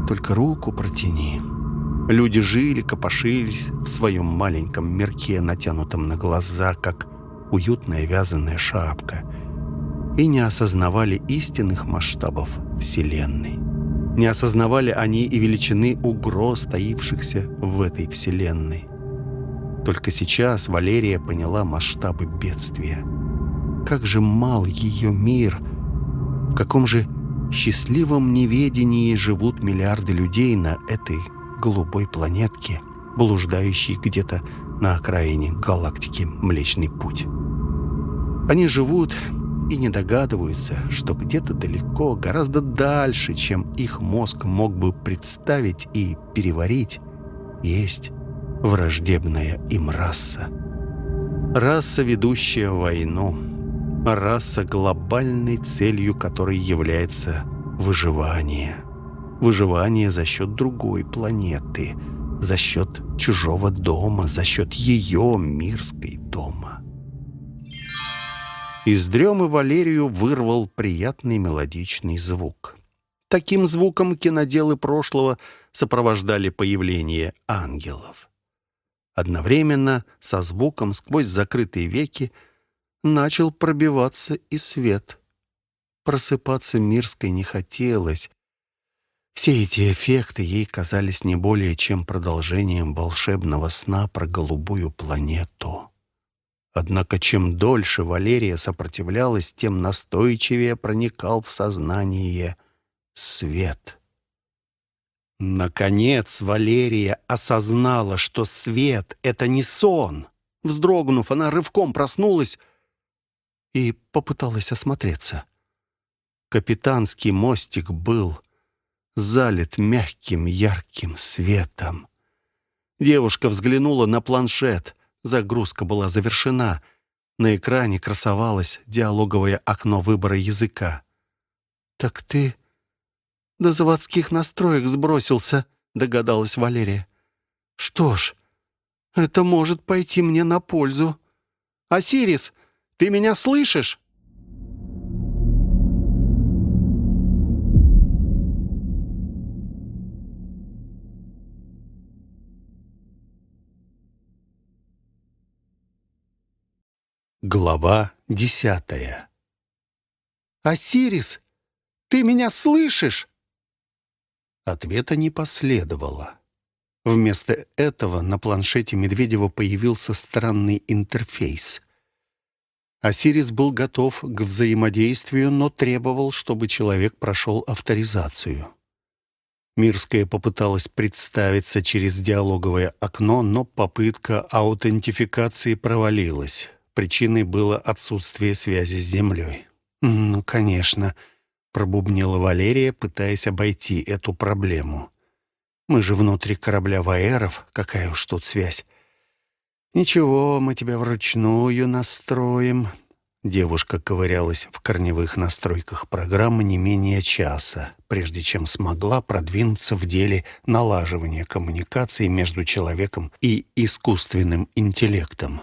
Только руку протяни. Люди жили, копошились в своем маленьком мирке, натянутом на глаза, как уютная вязаная шапка, и не осознавали истинных масштабов Вселенной. Не осознавали они и величины угроз, таившихся в этой Вселенной. Только сейчас Валерия поняла масштабы бедствия. Как же мал ее мир, в каком же счастливом неведении живут миллиарды людей на этой голубой планетке, блуждающей где-то на окраине галактики Млечный Путь. Они живут и не догадываются, что где-то далеко, гораздо дальше, чем их мозг мог бы представить и переварить, есть враждебная им раса. Раса, ведущая войну. Раса, глобальной целью которой является выживание. Выживание за счет другой планеты, за счет чужого дома, за счет ее мирской дома. Из дремы Валерию вырвал приятный мелодичный звук. Таким звуком киноделы прошлого сопровождали появление ангелов. Одновременно со звуком сквозь закрытые веки начал пробиваться и свет. Просыпаться Мирской не хотелось. Все эти эффекты ей казались не более чем продолжением волшебного сна про голубую планету. Однако чем дольше Валерия сопротивлялась, тем настойчивее проникал в сознание свет. Наконец Валерия осознала, что свет — это не сон. Вздрогнув, она рывком проснулась и попыталась осмотреться. Капитанский мостик был залит мягким ярким светом. Девушка взглянула на планшет — Загрузка была завершена. На экране красовалось диалоговое окно выбора языка. «Так ты до заводских настроек сбросился», — догадалась Валерия. «Что ж, это может пойти мне на пользу. Асирис, ты меня слышишь?» Глава десятая «Осирис, ты меня слышишь?» Ответа не последовало. Вместо этого на планшете Медведева появился странный интерфейс. Осирис был готов к взаимодействию, но требовал, чтобы человек прошел авторизацию. Мирская попыталась представиться через диалоговое окно, но попытка аутентификации провалилась. Причиной было отсутствие связи с землей. «Ну, конечно», — пробубнила Валерия, пытаясь обойти эту проблему. Мы же внутри корабля Ваэров, какая уж тут связь. Ничего, мы тебя вручную настроим. Девушка ковырялась в корневых настройках программы не менее часа, прежде чем смогла продвинуться в деле налаживания коммуникации между человеком и искусственным интеллектом.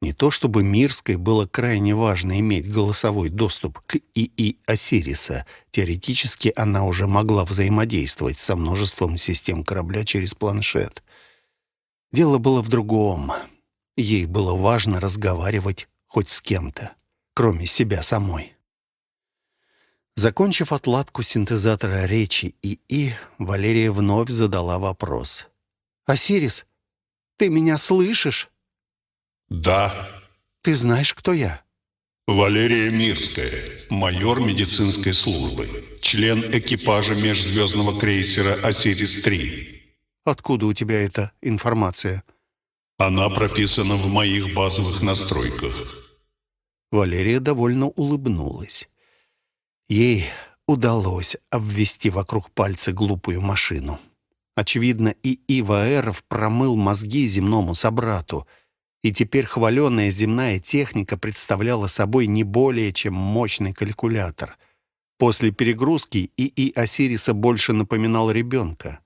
Не то чтобы Мирской было крайне важно иметь голосовой доступ к ИИ Осириса. Теоретически она уже могла взаимодействовать со множеством систем корабля через планшет. Дело было в другом. Ей было важно разговаривать хоть с кем-то кроме себя самой. Закончив отладку синтезатора речи ИИ, Валерия вновь задала вопрос. «Осирис, ты меня слышишь?» «Да». «Ты знаешь, кто я?» «Валерия Мирская, майор медицинской службы, член экипажа межзвездного крейсера «Осирис-3». «Откуда у тебя эта информация?» «Она прописана в моих базовых настройках». Валерия довольно улыбнулась. Ей удалось обвести вокруг пальца глупую машину. Очевидно, и Иваэров промыл мозги земному собрату, и теперь хваленная земная техника представляла собой не более чем мощный калькулятор. После перегрузки ИИ Осириса больше напоминал ребенка.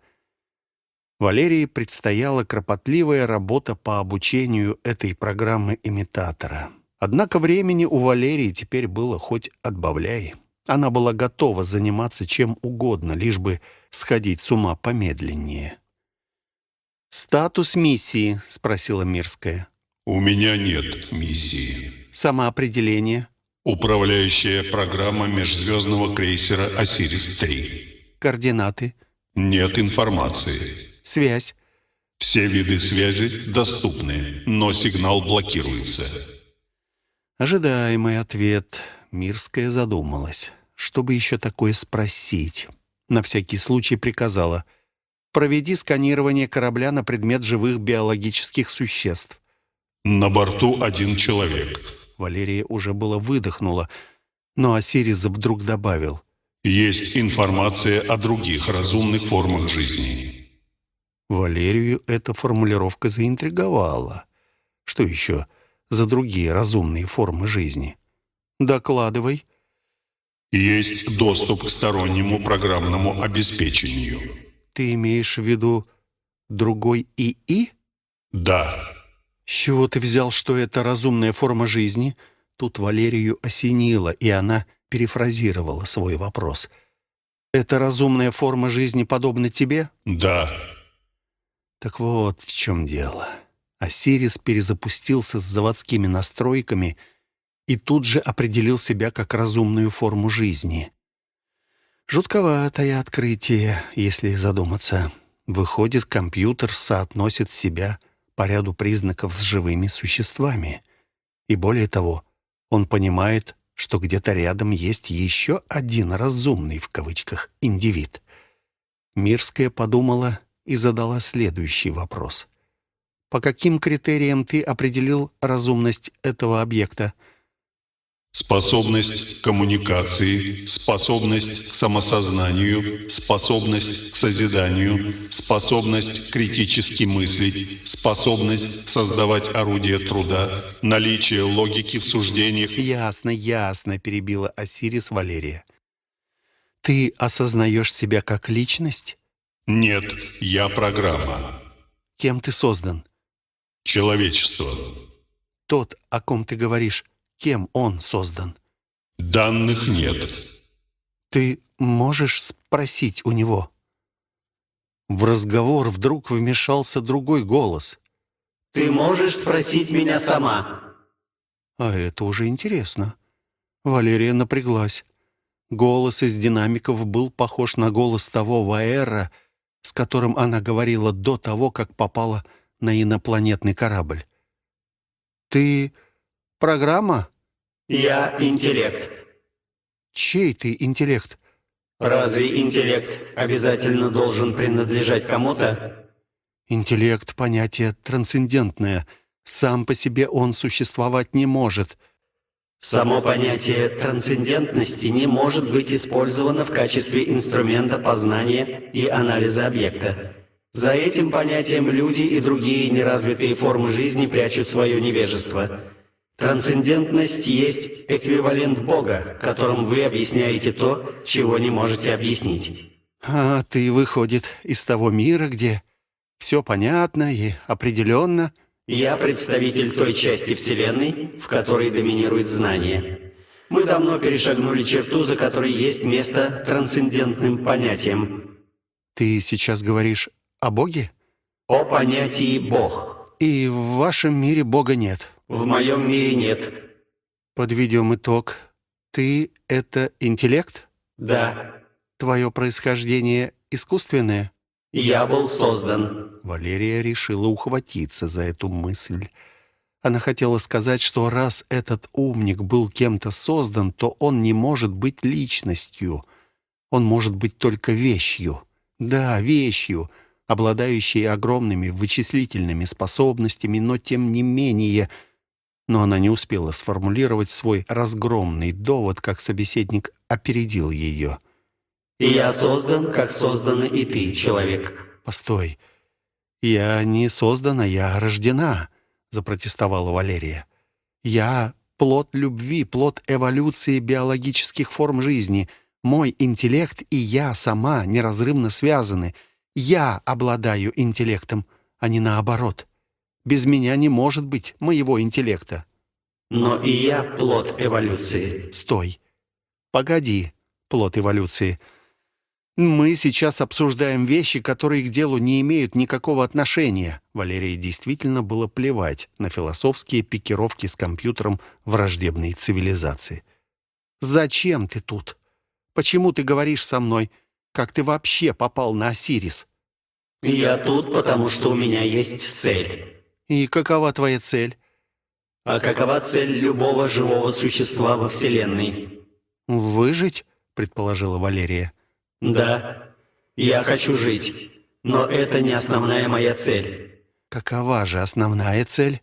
Валерии предстояла кропотливая работа по обучению этой программы имитатора. Однако времени у Валерии теперь было хоть отбавляй. Она была готова заниматься чем угодно, лишь бы сходить с ума помедленнее. «Статус миссии?» — спросила Мирская. «У меня нет миссии». «Самоопределение?» «Управляющая программа межзвездного крейсера «Осирис-3». «Координаты?» «Нет информации». «Связь?» «Все виды связи доступны, но сигнал блокируется». Ожидаемый ответ. Мирская задумалась. Чтобы еще такое спросить? На всякий случай приказала. «Проведи сканирование корабля на предмет живых биологических существ». «На борту один человек». Валерия уже было выдохнула, но Осирис вдруг добавил. «Есть информация о других разумных формах жизни». Валерию эта формулировка заинтриговала. Что еще? за другие разумные формы жизни. Докладывай. Есть доступ к стороннему программному обеспечению. Ты имеешь в виду другой ИИ? Да. С чего ты взял, что это разумная форма жизни? Тут Валерию осенило, и она перефразировала свой вопрос. «Это разумная форма жизни подобна тебе?» «Да». «Так вот в чем дело. Осирис перезапустился с заводскими настройками и тут же определил себя как разумную форму жизни. Жутковатое открытие, если задуматься. Выходит, компьютер соотносит себя по ряду признаков с живыми существами. И более того, он понимает, что где-то рядом есть еще один «разумный» в кавычках индивид. Мирская подумала и задала следующий вопрос. По каким критериям ты определил разумность этого объекта? Способность к коммуникации, способность к самосознанию, способность к созиданию, способность критически мыслить, способность создавать орудия труда, наличие логики в суждениях. «Ясно, ясно», — перебила Осирис Валерия. «Ты осознаешь себя как личность?» «Нет, я программа». «Кем ты создан?» Человечество. Тот, о ком ты говоришь, кем он создан? Данных нет. Ты можешь спросить у него? В разговор вдруг вмешался другой голос. «Ты можешь спросить меня сама?» А это уже интересно. Валерия напряглась. Голос из динамиков был похож на голос того Ваэра, с которым она говорила до того, как попала на инопланетный корабль. «Ты программа?» «Я интеллект». «Чей ты интеллект?» «Разве интеллект обязательно должен принадлежать кому-то?» «Интеллект — понятие трансцендентное. Сам по себе он существовать не может». Само понятие трансцендентности не может быть использовано в качестве инструмента познания и анализа объекта. За этим понятием люди и другие неразвитые формы жизни прячут свое невежество. Трансцендентность есть эквивалент Бога, которым вы объясняете то, чего не можете объяснить. А ты, выходит, из того мира, где все понятно и определенно. Я представитель той части Вселенной, в которой доминирует знание. Мы давно перешагнули черту, за которой есть место трансцендентным понятиям. Ты сейчас говоришь о Боге? О понятии «Бог». И в вашем мире Бога нет? В моем мире нет. Подведем итог. Ты — это интеллект? Да. Твое происхождение искусственное? Я был создан. Валерия решила ухватиться за эту мысль. Она хотела сказать, что раз этот умник был кем-то создан, то он не может быть личностью. Он может быть только вещью. Да, вещью, обладающей огромными вычислительными способностями, но тем не менее... Но она не успела сформулировать свой разгромный довод, как собеседник опередил ее. Я создан, как создана и ты, человек. Постой. Я не создана, я рождена, запротестовала Валерия. Я плод любви, плод эволюции биологических форм жизни. Мой интеллект и я сама неразрывно связаны. Я обладаю интеллектом, а не наоборот. Без меня не может быть моего интеллекта. Но и я плод эволюции. Стой. Погоди, плод эволюции. «Мы сейчас обсуждаем вещи, которые к делу не имеют никакого отношения». Валерии действительно было плевать на философские пикировки с компьютером враждебной цивилизации. «Зачем ты тут? Почему ты говоришь со мной? Как ты вообще попал на Осирис?» «Я тут, потому что у меня есть цель». «И какова твоя цель?» «А какова цель любого живого существа во Вселенной?» «Выжить?» — предположила Валерия. Да, я хочу жить, но это не основная моя цель. Какова же основная цель?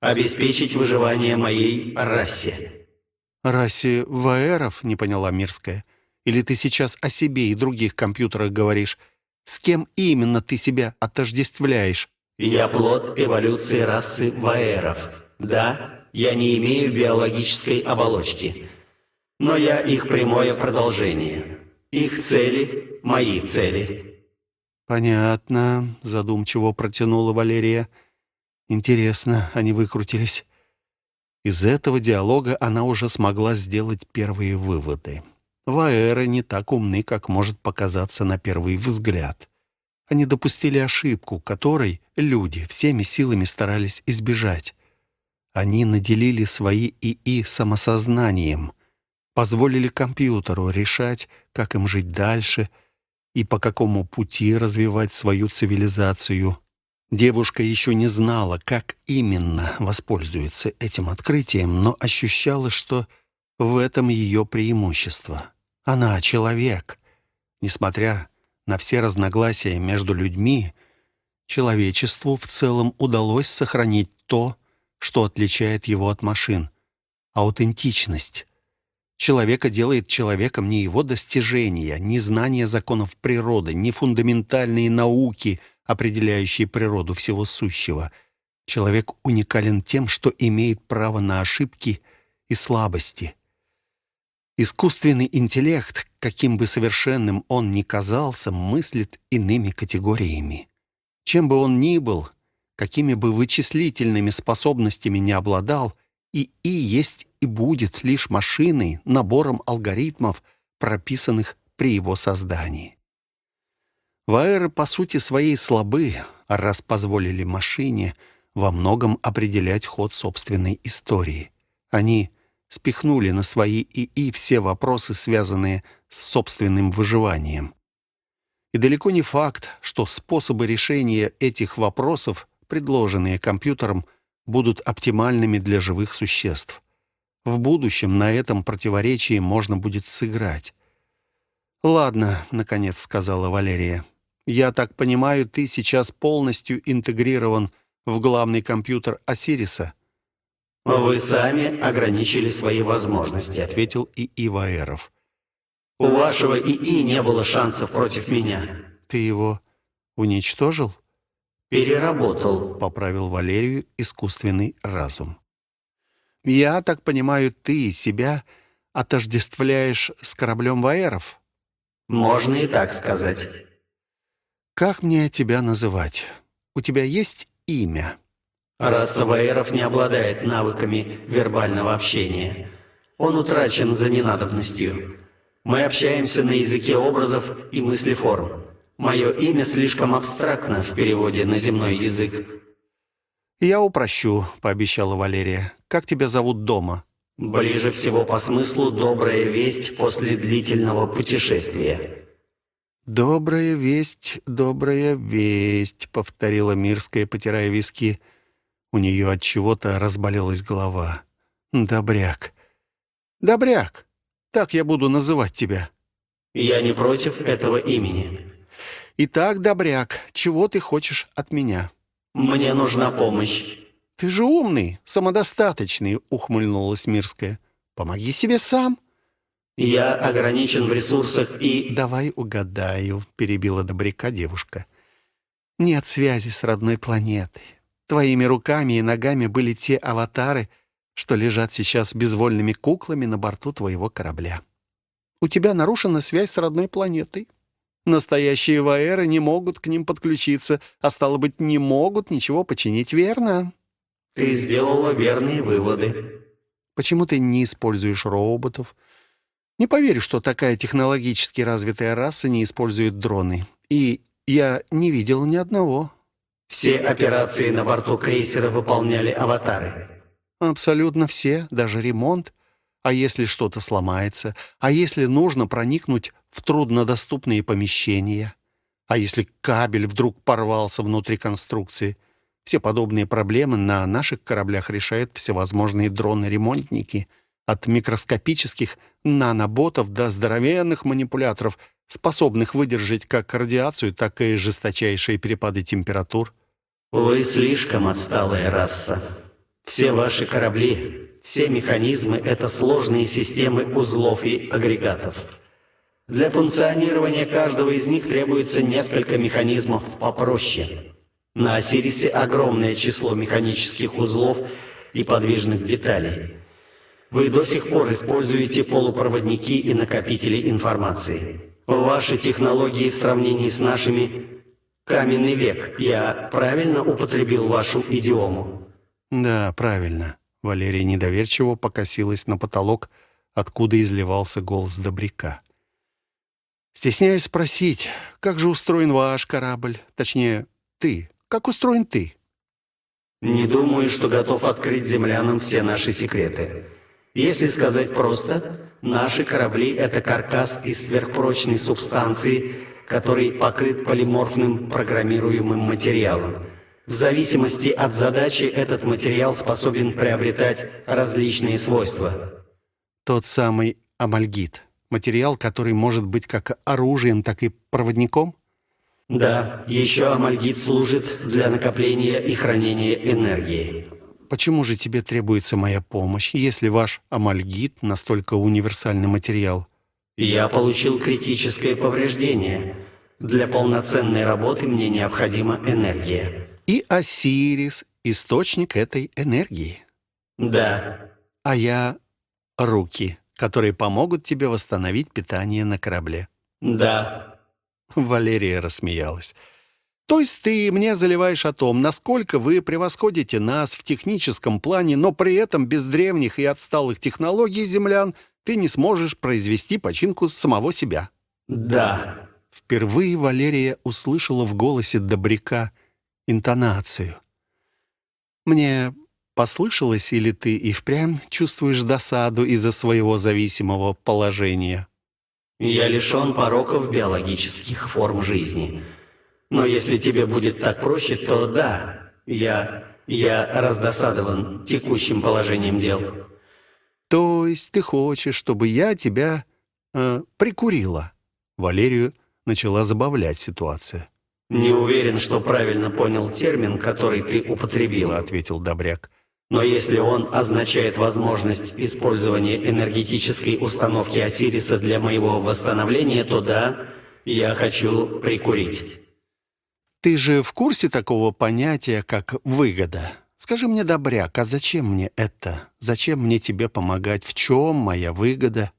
Обеспечить выживание моей расе. Расе ваэров, не поняла Мирская. Или ты сейчас о себе и других компьютерах говоришь? С кем именно ты себя отождествляешь? Я плод эволюции расы ваэров. Да, я не имею биологической оболочки, но я их прямое продолжение. Их цели — мои цели». «Понятно», — задумчиво протянула Валерия. «Интересно, они выкрутились». Из этого диалога она уже смогла сделать первые выводы. Ваэры не так умны, как может показаться на первый взгляд. Они допустили ошибку, которой люди всеми силами старались избежать. Они наделили свои ИИ самосознанием — позволили компьютеру решать, как им жить дальше и по какому пути развивать свою цивилизацию. Девушка еще не знала, как именно воспользуется этим открытием, но ощущала, что в этом ее преимущество. Она человек. Несмотря на все разногласия между людьми, человечеству в целом удалось сохранить то, что отличает его от машин — аутентичность. Человека делает человеком не его достижения, не знание законов природы, не фундаментальные науки, определяющие природу всего сущего. Человек уникален тем, что имеет право на ошибки и слабости. Искусственный интеллект, каким бы совершенным он ни казался, мыслит иными категориями. Чем бы он ни был, какими бы вычислительными способностями не обладал, и И есть и будет лишь машиной, набором алгоритмов, прописанных при его создании. Ваэры по сути своей слабы, а раз позволили машине во многом определять ход собственной истории. Они спихнули на свои ИИ все вопросы, связанные с собственным выживанием. И далеко не факт, что способы решения этих вопросов, предложенные компьютером, будут оптимальными для живых существ. В будущем на этом противоречии можно будет сыграть. «Ладно», — наконец сказала Валерия. «Я так понимаю, ты сейчас полностью интегрирован в главный компьютер Осириса?» «Вы сами ограничили свои возможности», — ответил ИИ Ваэров. «У вашего ИИ не было шансов против меня». «Ты его Уничтожил? Переработал. Поправил Валерию искусственный разум. Я так понимаю, ты себя отождествляешь с кораблем Ваеров? Можно и так сказать. Как мне тебя называть? У тебя есть имя? Раса Ваеров не обладает навыками вербального общения. Он утрачен за ненадобностью. Мы общаемся на языке образов и мыслеформ. Мое имя слишком абстрактно в переводе на земной язык. «Я упрощу», — пообещала Валерия. «Как тебя зовут дома?» «Ближе всего по смыслу добрая весть после длительного путешествия». «Добрая весть, добрая весть», — повторила Мирская, потирая виски. У нее от чего-то разболелась голова. «Добряк! Добряк! Так я буду называть тебя». «Я не против этого имени». «Итак, Добряк, чего ты хочешь от меня?» «Мне нужна помощь». «Ты же умный, самодостаточный», — ухмыльнулась Мирская. «Помоги себе сам». «Я ограничен в ресурсах и...» «Давай угадаю», — перебила Добряка девушка. «Нет связи с родной планетой. Твоими руками и ногами были те аватары, что лежат сейчас безвольными куклами на борту твоего корабля. У тебя нарушена связь с родной планетой. Настоящие ваэры не могут к ним подключиться, а стало быть, не могут ничего починить, верно?» «Ты сделала верные выводы». «Почему ты не используешь роботов?» «Не поверю, что такая технологически развитая раса не использует дроны. И я не видел ни одного». Все операции на борту крейсера выполняли аватары. Абсолютно все, даже ремонт. А если что-то сломается? А если нужно проникнуть в труднодоступные помещения? А если кабель вдруг порвался внутри конструкции? Все подобные проблемы на наших кораблях решают всевозможные дроны-ремонтники, от микроскопических наноботов до здоровенных манипуляторов, способных выдержать как радиацию, так и жесточайшие перепады температур. Вы слишком отсталая раса. Все ваши корабли, все механизмы — это сложные системы узлов и агрегатов. Для функционирования каждого из них требуется несколько механизмов попроще. На Осирисе огромное число механических узлов и подвижных деталей. Вы до сих пор используете полупроводники и накопители информации. Ваши технологии в сравнении с нашими — каменный век. Я правильно употребил вашу идиому? «Да, правильно». Валерия недоверчиво покосилась на потолок, откуда изливался голос Добряка. «Стесняюсь спросить, как же устроен ваш корабль? Точнее, ты. Как устроен ты?» «Не думаю, что готов открыть землянам все наши секреты. Если сказать просто, наши корабли — это каркас из сверхпрочной субстанции, который покрыт полиморфным программируемым материалом. В зависимости от задачи этот материал способен приобретать различные свойства. Тот самый амальгит. Материал, который может быть как оружием, так и проводником? Да, еще амальгит служит для накопления и хранения энергии. Почему же тебе требуется моя помощь, если ваш амальгит настолько универсальный материал? Я получил критическое повреждение. Для полноценной работы мне необходима энергия. И Осирис — источник этой энергии. Да. А я — руки, которые помогут тебе восстановить питание на корабле. Да. Валерия рассмеялась. То есть ты мне заливаешь о том, насколько вы превосходите нас в техническом плане, но при этом без древних и отсталых технологий землян ты не сможешь произвести починку самого себя. Да. Впервые Валерия услышала в голосе Добряка — интонацию. «Мне послышалось, или ты и впрямь чувствуешь досаду из-за своего зависимого положения?» «Я лишен пороков биологических форм жизни. Но если тебе будет так проще, то да, я... я раздосадован текущим положением дел». «То есть ты хочешь, чтобы я тебя э, прикурила?» Валерию начала забавлять ситуация. «Не уверен, что правильно понял термин, который ты употребила», — ответил Добряк. «Но если он означает возможность использования энергетической установки Осириса для моего восстановления, то да, я хочу прикурить». Ты же в курсе такого понятия, как выгода? Скажи мне, добряк, а зачем мне это? Зачем мне тебе помогать? В чем моя выгода?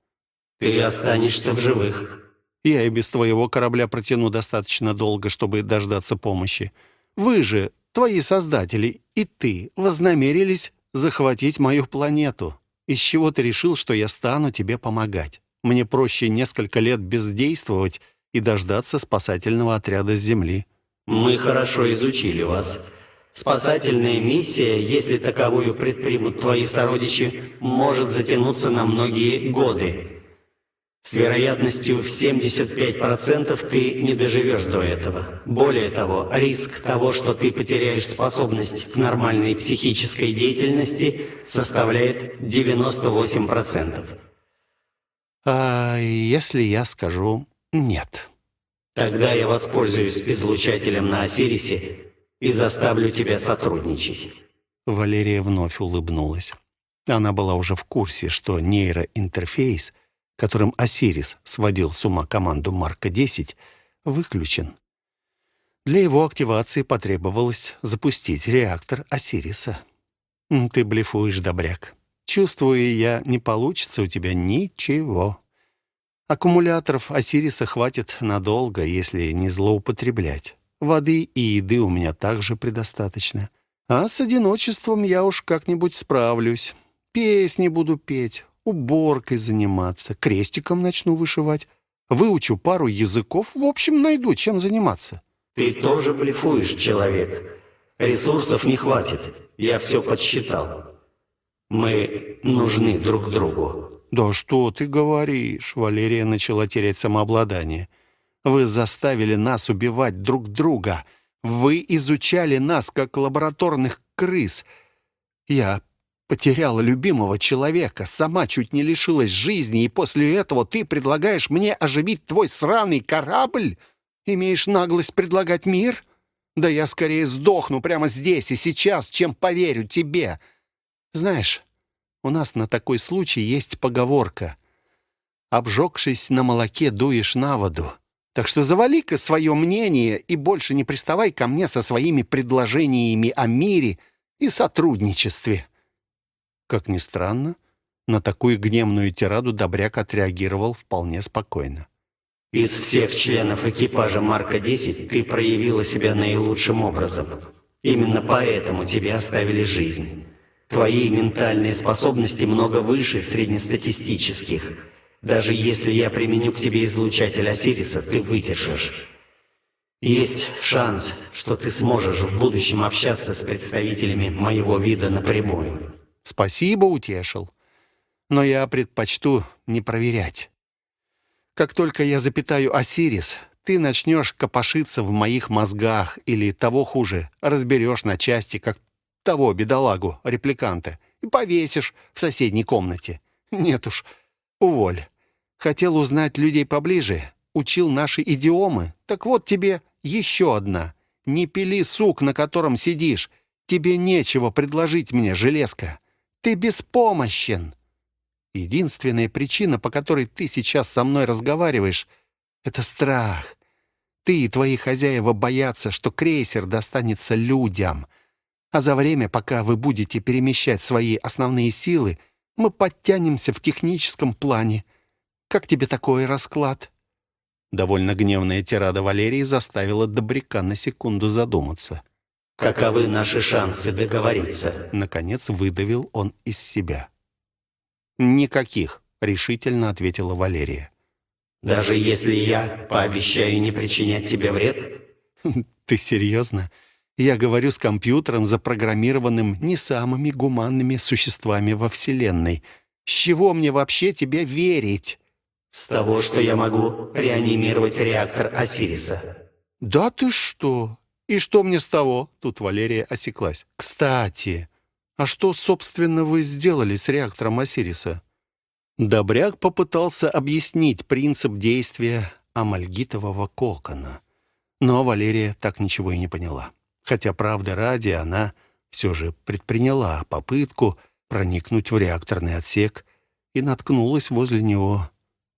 Ты останешься в живых. Я и без твоего корабля протяну достаточно долго, чтобы дождаться помощи. Вы же, твои создатели, и ты вознамерились захватить мою планету. Из чего ты решил, что я стану тебе помогать? Мне проще несколько лет бездействовать и дождаться спасательного отряда с Земли. Мы хорошо изучили вас. Спасательная миссия, если таковую предпримут твои сородичи, может затянуться на многие годы. С вероятностью в 75% ты не доживешь до этого. Более того, риск того, что ты потеряешь способность к нормальной психической деятельности, составляет 98%. А если я скажу «нет»? Тогда я воспользуюсь излучателем на Осирисе и заставлю тебя сотрудничать». Валерия вновь улыбнулась. Она была уже в курсе, что нейроинтерфейс — которым Осирис сводил с ума команду Марка-10, выключен. Для его активации потребовалось запустить реактор Осириса. «Ты блефуешь, добряк. Чувствую я, не получится у тебя ничего. Аккумуляторов Осириса хватит надолго, если не злоупотреблять. Воды и еды у меня также предостаточно. А с одиночеством я уж как-нибудь справлюсь. Песни буду петь, уборкой заниматься, крестиком начну вышивать, выучу пару языков, в общем, найду чем заниматься». «Ты тоже блефуешь, человек. Ресурсов не хватит, я все подсчитал. Мы нужны друг другу». «Да что ты говоришь?» Валерия начала терять самообладание. «Вы заставили нас убивать друг друга. Вы изучали нас, как лабораторных крыс. Я Потеряла любимого человека, сама чуть не лишилась жизни, и после этого ты предлагаешь мне оживить твой сраный корабль? Имеешь наглость предлагать мир? Да я скорее сдохну прямо здесь и сейчас, чем поверю тебе. Знаешь, у нас на такой случай есть поговорка. Обжегшись на молоке, дуешь на воду. Так что завали-ка свое мнение и больше не приставай ко мне со своими предложениями о мире и сотрудничестве. Как ни странно, на такую гневную тираду Добряк отреагировал вполне спокойно. «Из всех членов экипажа Марка-10 ты проявила себя наилучшим образом. Именно поэтому тебе оставили жизнь. Твои ментальные способности много выше среднестатистических. Даже если я применю к тебе излучатель Осириса, ты выдержишь. Есть шанс, что ты сможешь в будущем общаться с представителями моего вида напрямую. Спасибо, утешил. Но я предпочту не проверять. Как только я запитаю Осирис, ты начнешь копошиться в моих мозгах или, того хуже, разберешь на части, как того бедолагу, репликанта, и повесишь в соседней комнате. Нет уж, уволь. Хотел узнать людей поближе, учил наши идиомы. Так вот тебе еще одна. Не пили сук, на котором сидишь. Тебе нечего предложить мне, железка. Ты беспомощен. Единственная причина, по которой ты сейчас со мной разговариваешь, — это страх. Ты и твои хозяева боятся, что крейсер достанется людям. А за время, пока вы будете перемещать свои основные силы, мы подтянемся в техническом плане. Как тебе такой расклад?» Довольно гневная тирада Валерии заставила Добряка на секунду задуматься. Каковы наши шансы договориться?» Наконец выдавил он из себя. «Никаких», — решительно ответила Валерия. «Даже если я пообещаю не причинять тебе вред?» «Ты серьезно? Я говорю с компьютером, запрограммированным не самыми гуманными существами во Вселенной. С чего мне вообще тебе верить?» «С того, что я могу реанимировать реактор Осириса». «Да ты что? «И что мне с того?» Тут Валерия осеклась. «Кстати, а что, собственно, вы сделали с реактором Осириса?» Добряк попытался объяснить принцип действия амальгитового кокона. Но Валерия так ничего и не поняла. Хотя, правды ради, она все же предприняла попытку проникнуть в реакторный отсек и наткнулась возле него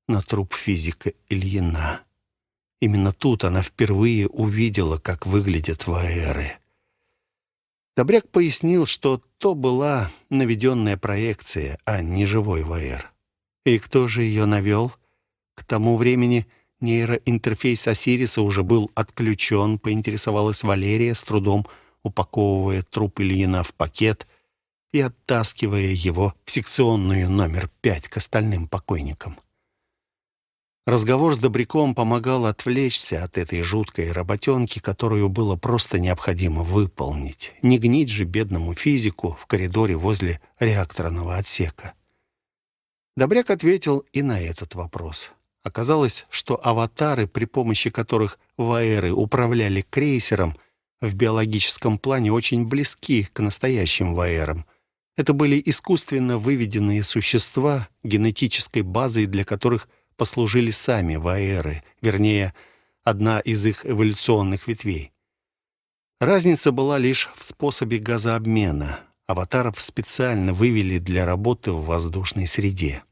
на труп физика Ильина. Именно тут она впервые увидела, как выглядят ваэры. Добряк пояснил, что то была наведенная проекция, а не живой ВР. И кто же ее навел? К тому времени нейроинтерфейс Осириса уже был отключен, поинтересовалась Валерия, с трудом упаковывая труп Ильина в пакет и оттаскивая его в секционную номер пять к остальным покойникам. Разговор с Добряком помогал отвлечься от этой жуткой работенки, которую было просто необходимо выполнить. Не гнить же бедному физику в коридоре возле реакторного отсека. Добряк ответил и на этот вопрос. Оказалось, что аватары, при помощи которых ваэры управляли крейсером, в биологическом плане очень близки к настоящим ваэрам. Это были искусственно выведенные существа, генетической базой для которых послужили сами ваэры, вернее, одна из их эволюционных ветвей. Разница была лишь в способе газообмена. Аватаров специально вывели для работы в воздушной среде.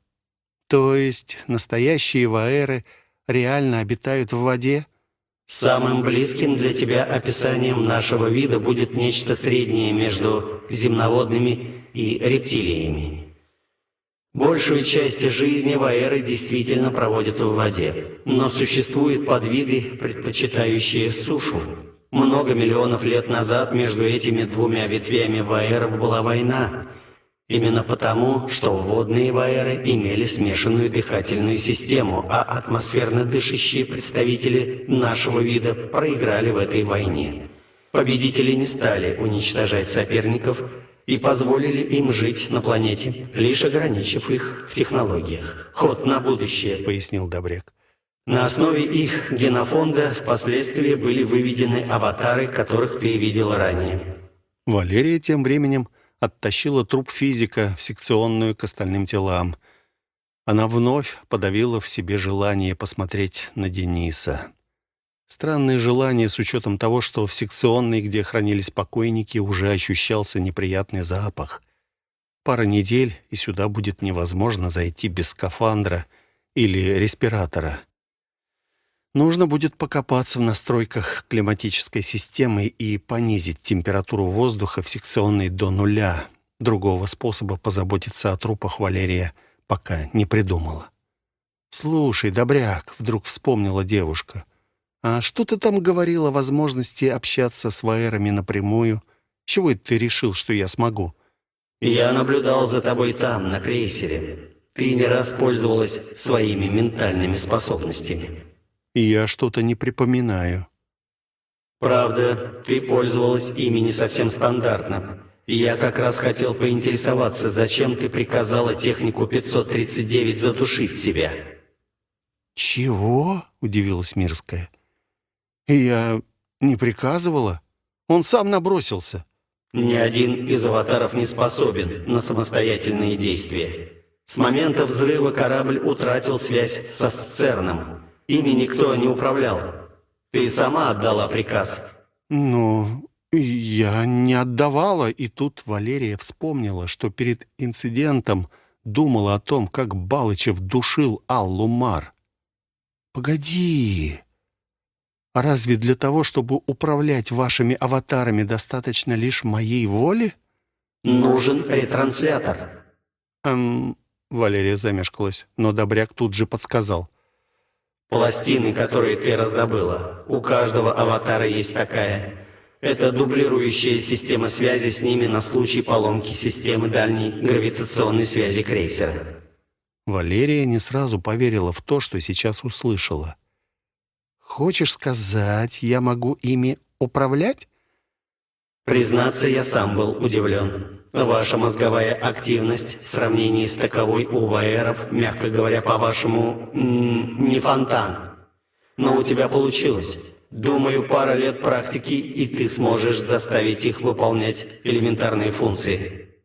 То есть настоящие ваэры реально обитают в воде? Самым близким для тебя описанием нашего вида будет нечто среднее между земноводными и рептилиями. Большую часть жизни ваэры действительно проводят в воде, но существуют подвиды, предпочитающие сушу. Много миллионов лет назад между этими двумя ветвями ваэров была война. Именно потому, что водные ваэры имели смешанную дыхательную систему, а атмосферно дышащие представители нашего вида проиграли в этой войне. Победители не стали уничтожать соперников, и позволили им жить на планете, лишь ограничив их в технологиях. Ход на будущее, пояснил Добряк. На основе их генофонда впоследствии были выведены аватары, которых ты видел ранее. Валерия тем временем оттащила труп физика в секционную к остальным телам. Она вновь подавила в себе желание посмотреть на Дениса. Странное желание с учетом того, что в секционной, где хранились покойники, уже ощущался неприятный запах. Пара недель, и сюда будет невозможно зайти без скафандра или респиратора. Нужно будет покопаться в настройках климатической системы и понизить температуру воздуха в секционной до нуля. Другого способа позаботиться о трупах Валерия пока не придумала. «Слушай, добряк», — вдруг вспомнила девушка, — «А что ты там говорил о возможности общаться с ваэрами напрямую? Чего это ты решил, что я смогу?» «Я наблюдал за тобой там, на крейсере. Ты не раз пользовалась своими ментальными способностями». «Я что-то не припоминаю». «Правда, ты пользовалась ими не совсем стандартно. Я как раз хотел поинтересоваться, зачем ты приказала технику 539 затушить себя?» «Чего?» — удивилась Мирская. «Я не приказывала? Он сам набросился». «Ни один из аватаров не способен на самостоятельные действия. С момента взрыва корабль утратил связь со Сцерном. Ими никто не управлял. Ты сама отдала приказ». «Ну, я не отдавала». И тут Валерия вспомнила, что перед инцидентом думала о том, как Балычев душил Аллу Мар. «Погоди, а разве для того, чтобы управлять вашими аватарами, достаточно лишь моей воли? Нужен ретранслятор. Эм, Валерия замешкалась, но Добряк тут же подсказал. Пластины, которые ты раздобыла. У каждого аватара есть такая. Это дублирующая система связи с ними на случай поломки системы дальней гравитационной связи крейсера. Валерия не сразу поверила в то, что сейчас услышала. Хочешь сказать, я могу ими управлять? Признаться, я сам был удивлен. Ваша мозговая активность в сравнении с таковой у ваэров, мягко говоря, по-вашему, не фонтан. Но у тебя получилось. Думаю, пара лет практики, и ты сможешь заставить их выполнять элементарные функции.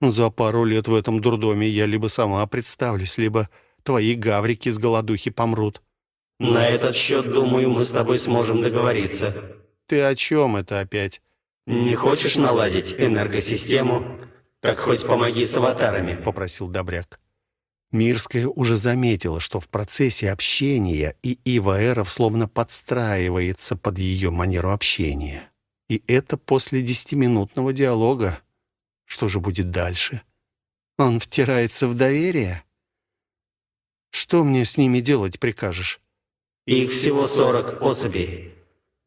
За пару лет в этом дурдоме я либо сама представлюсь, либо твои гаврики с голодухи помрут. На этот счет, думаю, мы с тобой сможем договориться. Ты о чем это опять? Не хочешь наладить энергосистему? Так хоть помоги с аватарами, попросил Добряк. Мирская уже заметила, что в процессе общения и Иваэров словно подстраивается под ее манеру общения. И это после десятиминутного диалога. Что же будет дальше? Он втирается в доверие? Что мне с ними делать прикажешь? Их всего сорок особей.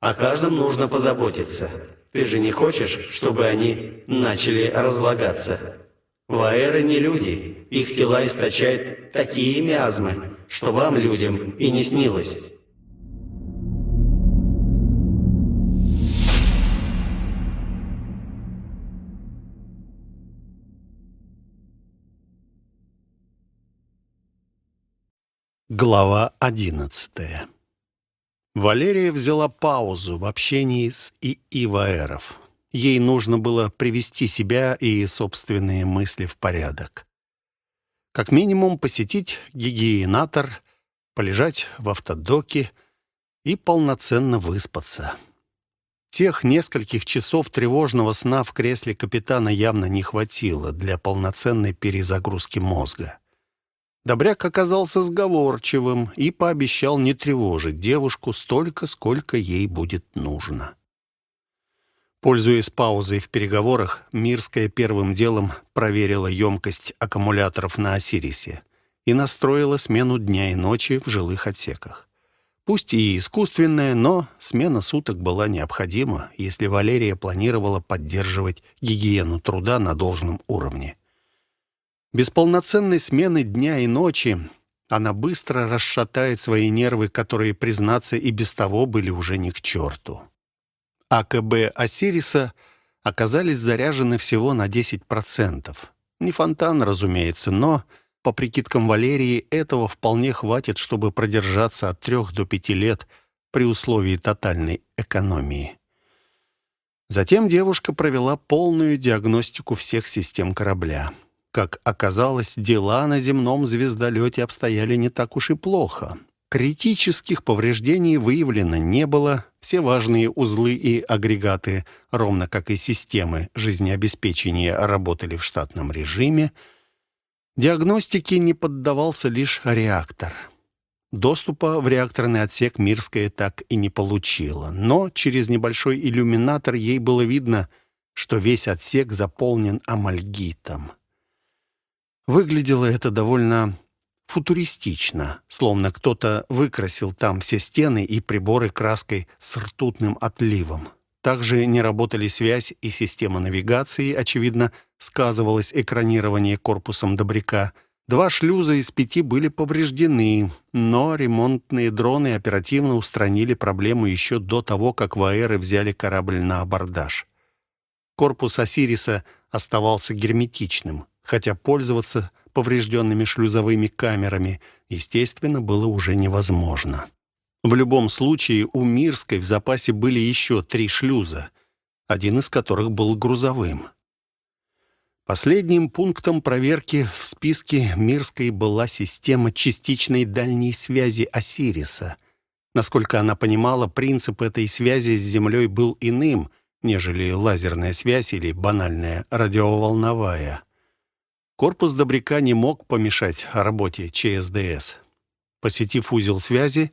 О каждом нужно позаботиться. Ты же не хочешь, чтобы они начали разлагаться? Ваэры не люди. Их тела источают такие миазмы, что вам, людям, и не снилось. Глава одиннадцатая Валерия взяла паузу в общении с ИИВАЭРов. Ей нужно было привести себя и собственные мысли в порядок. Как минимум посетить гигиенатор, полежать в автодоке и полноценно выспаться. Тех нескольких часов тревожного сна в кресле капитана явно не хватило для полноценной перезагрузки мозга. Добряк оказался сговорчивым и пообещал не тревожить девушку столько, сколько ей будет нужно. Пользуясь паузой в переговорах, Мирская первым делом проверила емкость аккумуляторов на «Осирисе» и настроила смену дня и ночи в жилых отсеках. Пусть и искусственная, но смена суток была необходима, если Валерия планировала поддерживать гигиену труда на должном уровне. Без полноценной смены дня и ночи она быстро расшатает свои нервы, которые, признаться, и без того были уже ни к черту. АКБ Осириса оказались заряжены всего на 10%. Не фонтан, разумеется, но, по прикидкам Валерии, этого вполне хватит, чтобы продержаться от 3 до 5 лет при условии тотальной экономии. Затем девушка провела полную диагностику всех систем корабля. Как оказалось, дела на земном звездолете обстояли не так уж и плохо. Критических повреждений выявлено не было, все важные узлы и агрегаты, ровно как и системы жизнеобеспечения, работали в штатном режиме. Диагностике не поддавался лишь реактор. Доступа в реакторный отсек Мирская так и не получила, но через небольшой иллюминатор ей было видно, что весь отсек заполнен амальгитом. Выглядело это довольно футуристично, словно кто-то выкрасил там все стены и приборы краской с ртутным отливом. Также не работали связь и система навигации, очевидно, сказывалось экранирование корпусом добряка. Два шлюза из пяти были повреждены, но ремонтные дроны оперативно устранили проблему еще до того, как ваэры взяли корабль на абордаж. Корпус «Осириса» оставался герметичным хотя пользоваться поврежденными шлюзовыми камерами, естественно, было уже невозможно. В любом случае, у Мирской в запасе были еще три шлюза, один из которых был грузовым. Последним пунктом проверки в списке Мирской была система частичной дальней связи Осириса. Насколько она понимала, принцип этой связи с Землей был иным, нежели лазерная связь или банальная радиоволновая. Корпус Добряка не мог помешать работе ЧСДС. Посетив узел связи,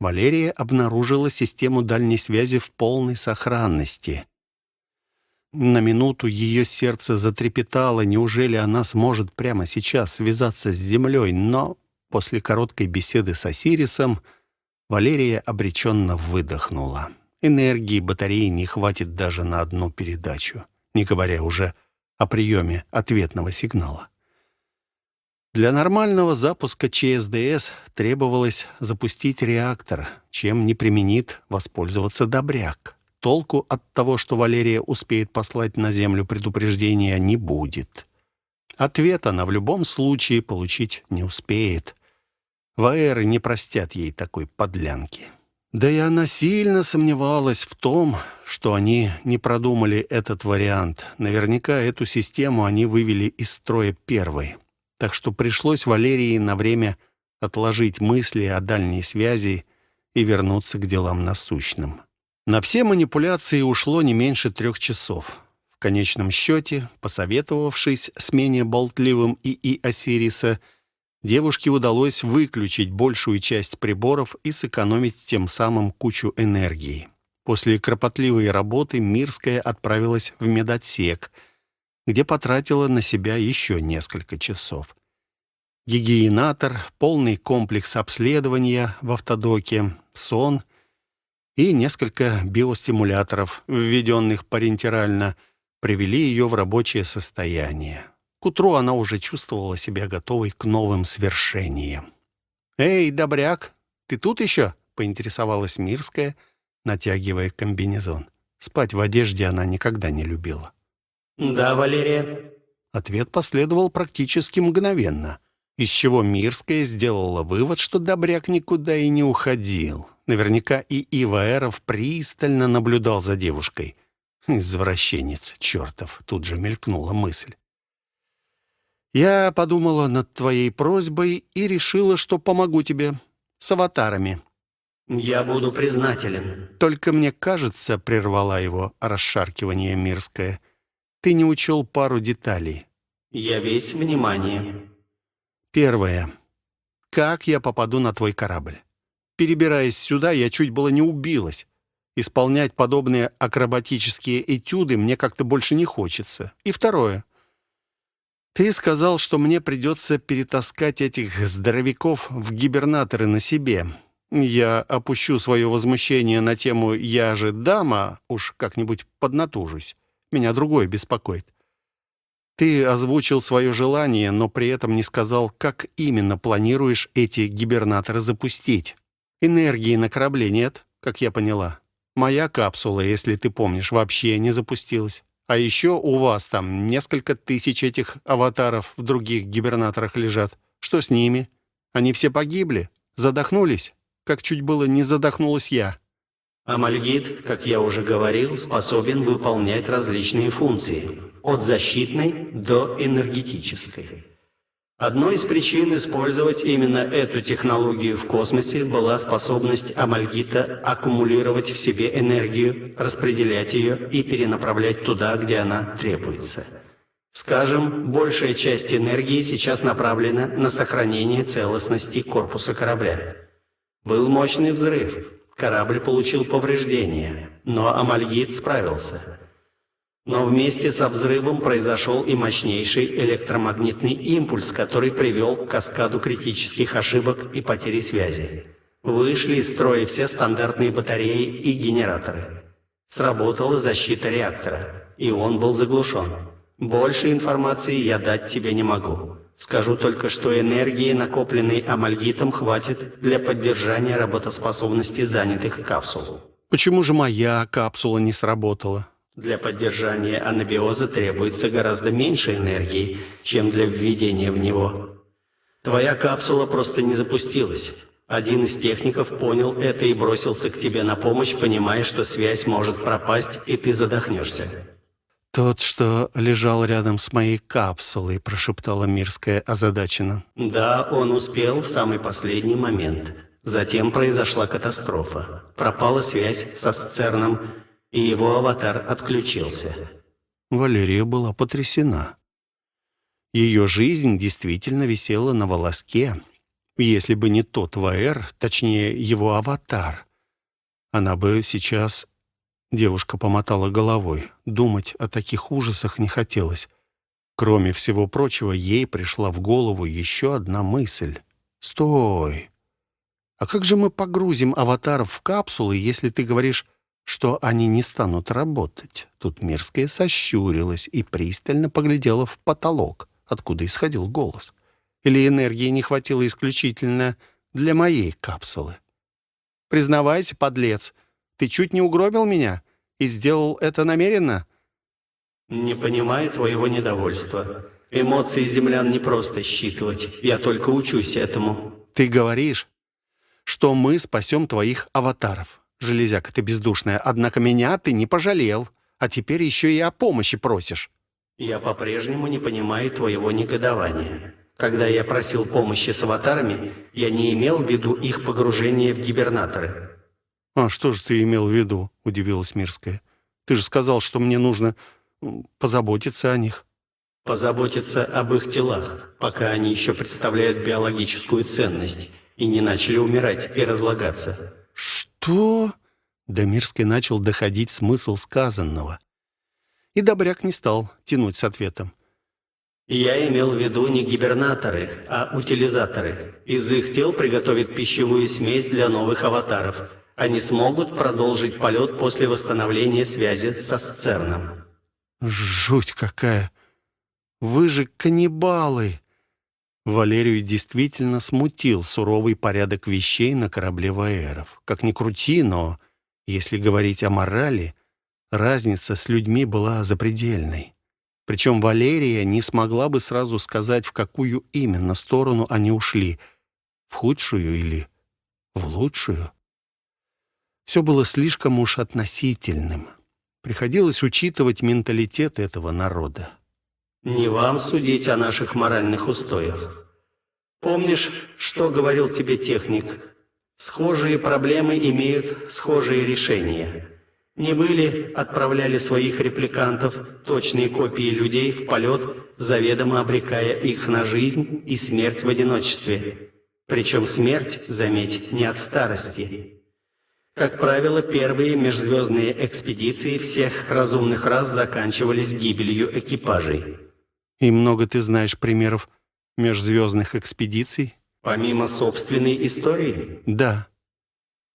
Валерия обнаружила систему дальней связи в полной сохранности. На минуту ее сердце затрепетало, неужели она сможет прямо сейчас связаться с Землей, но после короткой беседы с Осирисом Валерия обреченно выдохнула. Энергии батареи не хватит даже на одну передачу, не говоря уже о приеме ответного сигнала. Для нормального запуска ЧСДС требовалось запустить реактор, чем не применит воспользоваться добряк. Толку от того, что Валерия успеет послать на Землю предупреждение, не будет. Ответ она в любом случае получить не успеет. Ваэры не простят ей такой подлянки. Да и она сильно сомневалась в том, что они не продумали этот вариант. Наверняка эту систему они вывели из строя первой. Так что пришлось Валерии на время отложить мысли о дальней связи и вернуться к делам насущным. На все манипуляции ушло не меньше трех часов. В конечном счете, посоветовавшись с менее болтливым ИИ Осириса, девушке удалось выключить большую часть приборов и сэкономить тем самым кучу энергии. После кропотливой работы Мирская отправилась в медотсек, где потратила на себя еще несколько часов. Гигиенатор, полный комплекс обследования в автодоке, сон и несколько биостимуляторов, введенных парентерально, привели ее в рабочее состояние. К утру она уже чувствовала себя готовой к новым свершениям. «Эй, добряк, ты тут еще?» — поинтересовалась Мирская, натягивая комбинезон. Спать в одежде она никогда не любила. «Да, Валерия». Ответ последовал практически мгновенно, из чего Мирская сделала вывод, что добряк никуда и не уходил. Наверняка и Иваэров пристально наблюдал за девушкой. «Извращенец чертов!» — тут же мелькнула мысль. Я подумала над твоей просьбой и решила, что помогу тебе с аватарами. Я буду признателен. Только мне кажется, прервала его расшаркивание мирское. Ты не учел пару деталей. Я весь внимание. Первое. Как я попаду на твой корабль? Перебираясь сюда, я чуть было не убилась. Исполнять подобные акробатические этюды мне как-то больше не хочется. И второе. Ты сказал, что мне придется перетаскать этих здоровяков в гибернаторы на себе. Я опущу свое возмущение на тему «я же дама», уж как-нибудь поднатужусь. Меня другое беспокоит. Ты озвучил свое желание, но при этом не сказал, как именно планируешь эти гибернаторы запустить. Энергии на корабле нет, как я поняла. Моя капсула, если ты помнишь, вообще не запустилась. А еще у вас там несколько тысяч этих аватаров в других гибернаторах лежат. Что с ними? Они все погибли? Задохнулись? Как чуть было не задохнулась я. Амальгит, как я уже говорил, способен выполнять различные функции, от защитной до энергетической. Одной из причин использовать именно эту технологию в космосе была способность амальгита аккумулировать в себе энергию, распределять ее и перенаправлять туда, где она требуется. Скажем, большая часть энергии сейчас направлена на сохранение целостности корпуса корабля. Был мощный взрыв, корабль получил повреждения, но амальгит справился. Но вместе со взрывом произошел и мощнейший электромагнитный импульс, который привел к каскаду критических ошибок и потери связи. Вышли из строя все стандартные батареи и генераторы. Сработала защита реактора, и он был заглушен. Больше информации я дать тебе не могу. Скажу только, что энергии, накопленной амальгитом, хватит для поддержания работоспособности занятых капсул. Почему же моя капсула не сработала? Для поддержания анабиоза требуется гораздо меньше энергии, чем для введения в него. Твоя капсула просто не запустилась. Один из техников понял это и бросился к тебе на помощь, понимая, что связь может пропасть, и ты задохнешься. «Тот, что лежал рядом с моей капсулой», — прошептала Мирская озадаченно. «Да, он успел в самый последний момент. Затем произошла катастрофа. Пропала связь со Сцерном, и его аватар отключился. Валерия была потрясена. Ее жизнь действительно висела на волоске. Если бы не тот Ваэр, точнее, его аватар, она бы сейчас... Девушка помотала головой. Думать о таких ужасах не хотелось. Кроме всего прочего, ей пришла в голову еще одна мысль. «Стой! А как же мы погрузим аватаров в капсулы, если ты говоришь что они не станут работать. Тут Мирская сощурилась и пристально поглядела в потолок, откуда исходил голос. Или энергии не хватило исключительно для моей капсулы. «Признавайся, подлец, ты чуть не угробил меня и сделал это намеренно?» «Не понимаю твоего недовольства. Эмоции землян не просто считывать. Я только учусь этому». «Ты говоришь, что мы спасем твоих аватаров железяка ты бездушная, однако меня ты не пожалел, а теперь еще и о помощи просишь». «Я по-прежнему не понимаю твоего негодования. Когда я просил помощи с аватарами, я не имел в виду их погружение в гибернаторы». «А что же ты имел в виду?» — удивилась Мирская. «Ты же сказал, что мне нужно позаботиться о них». позаботиться об их телах, пока они еще представляют биологическую ценность и не начали умирать и разлагаться. «Что?» Дамирский начал доходить смысл сказанного. И Добряк не стал тянуть с ответом. Я имел в виду не гибернаторы, а утилизаторы. Из их тел приготовят пищевую смесь для новых аватаров. Они смогут продолжить полет после восстановления связи со Сцерном. Жуть какая! Вы же каннибалы! Валерию действительно смутил суровый порядок вещей на корабле Ваэров. Как ни крути, но, если говорить о морали, разница с людьми была запредельной. Причем Валерия не смогла бы сразу сказать, в какую именно сторону они ушли, в худшую или в лучшую. Все было слишком уж относительным. Приходилось учитывать менталитет этого народа. Не вам судить о наших моральных устоях. Помнишь, что говорил тебе техник? Схожие проблемы имеют схожие решения. Не были отправляли своих репликантов, точные копии людей, в полет, заведомо обрекая их на жизнь и смерть в одиночестве. Причем смерть, заметь, не от старости. Как правило, первые межзвездные экспедиции всех разумных рас заканчивались гибелью экипажей. И много ты знаешь примеров межзвездных экспедиций? Помимо собственной истории? Да.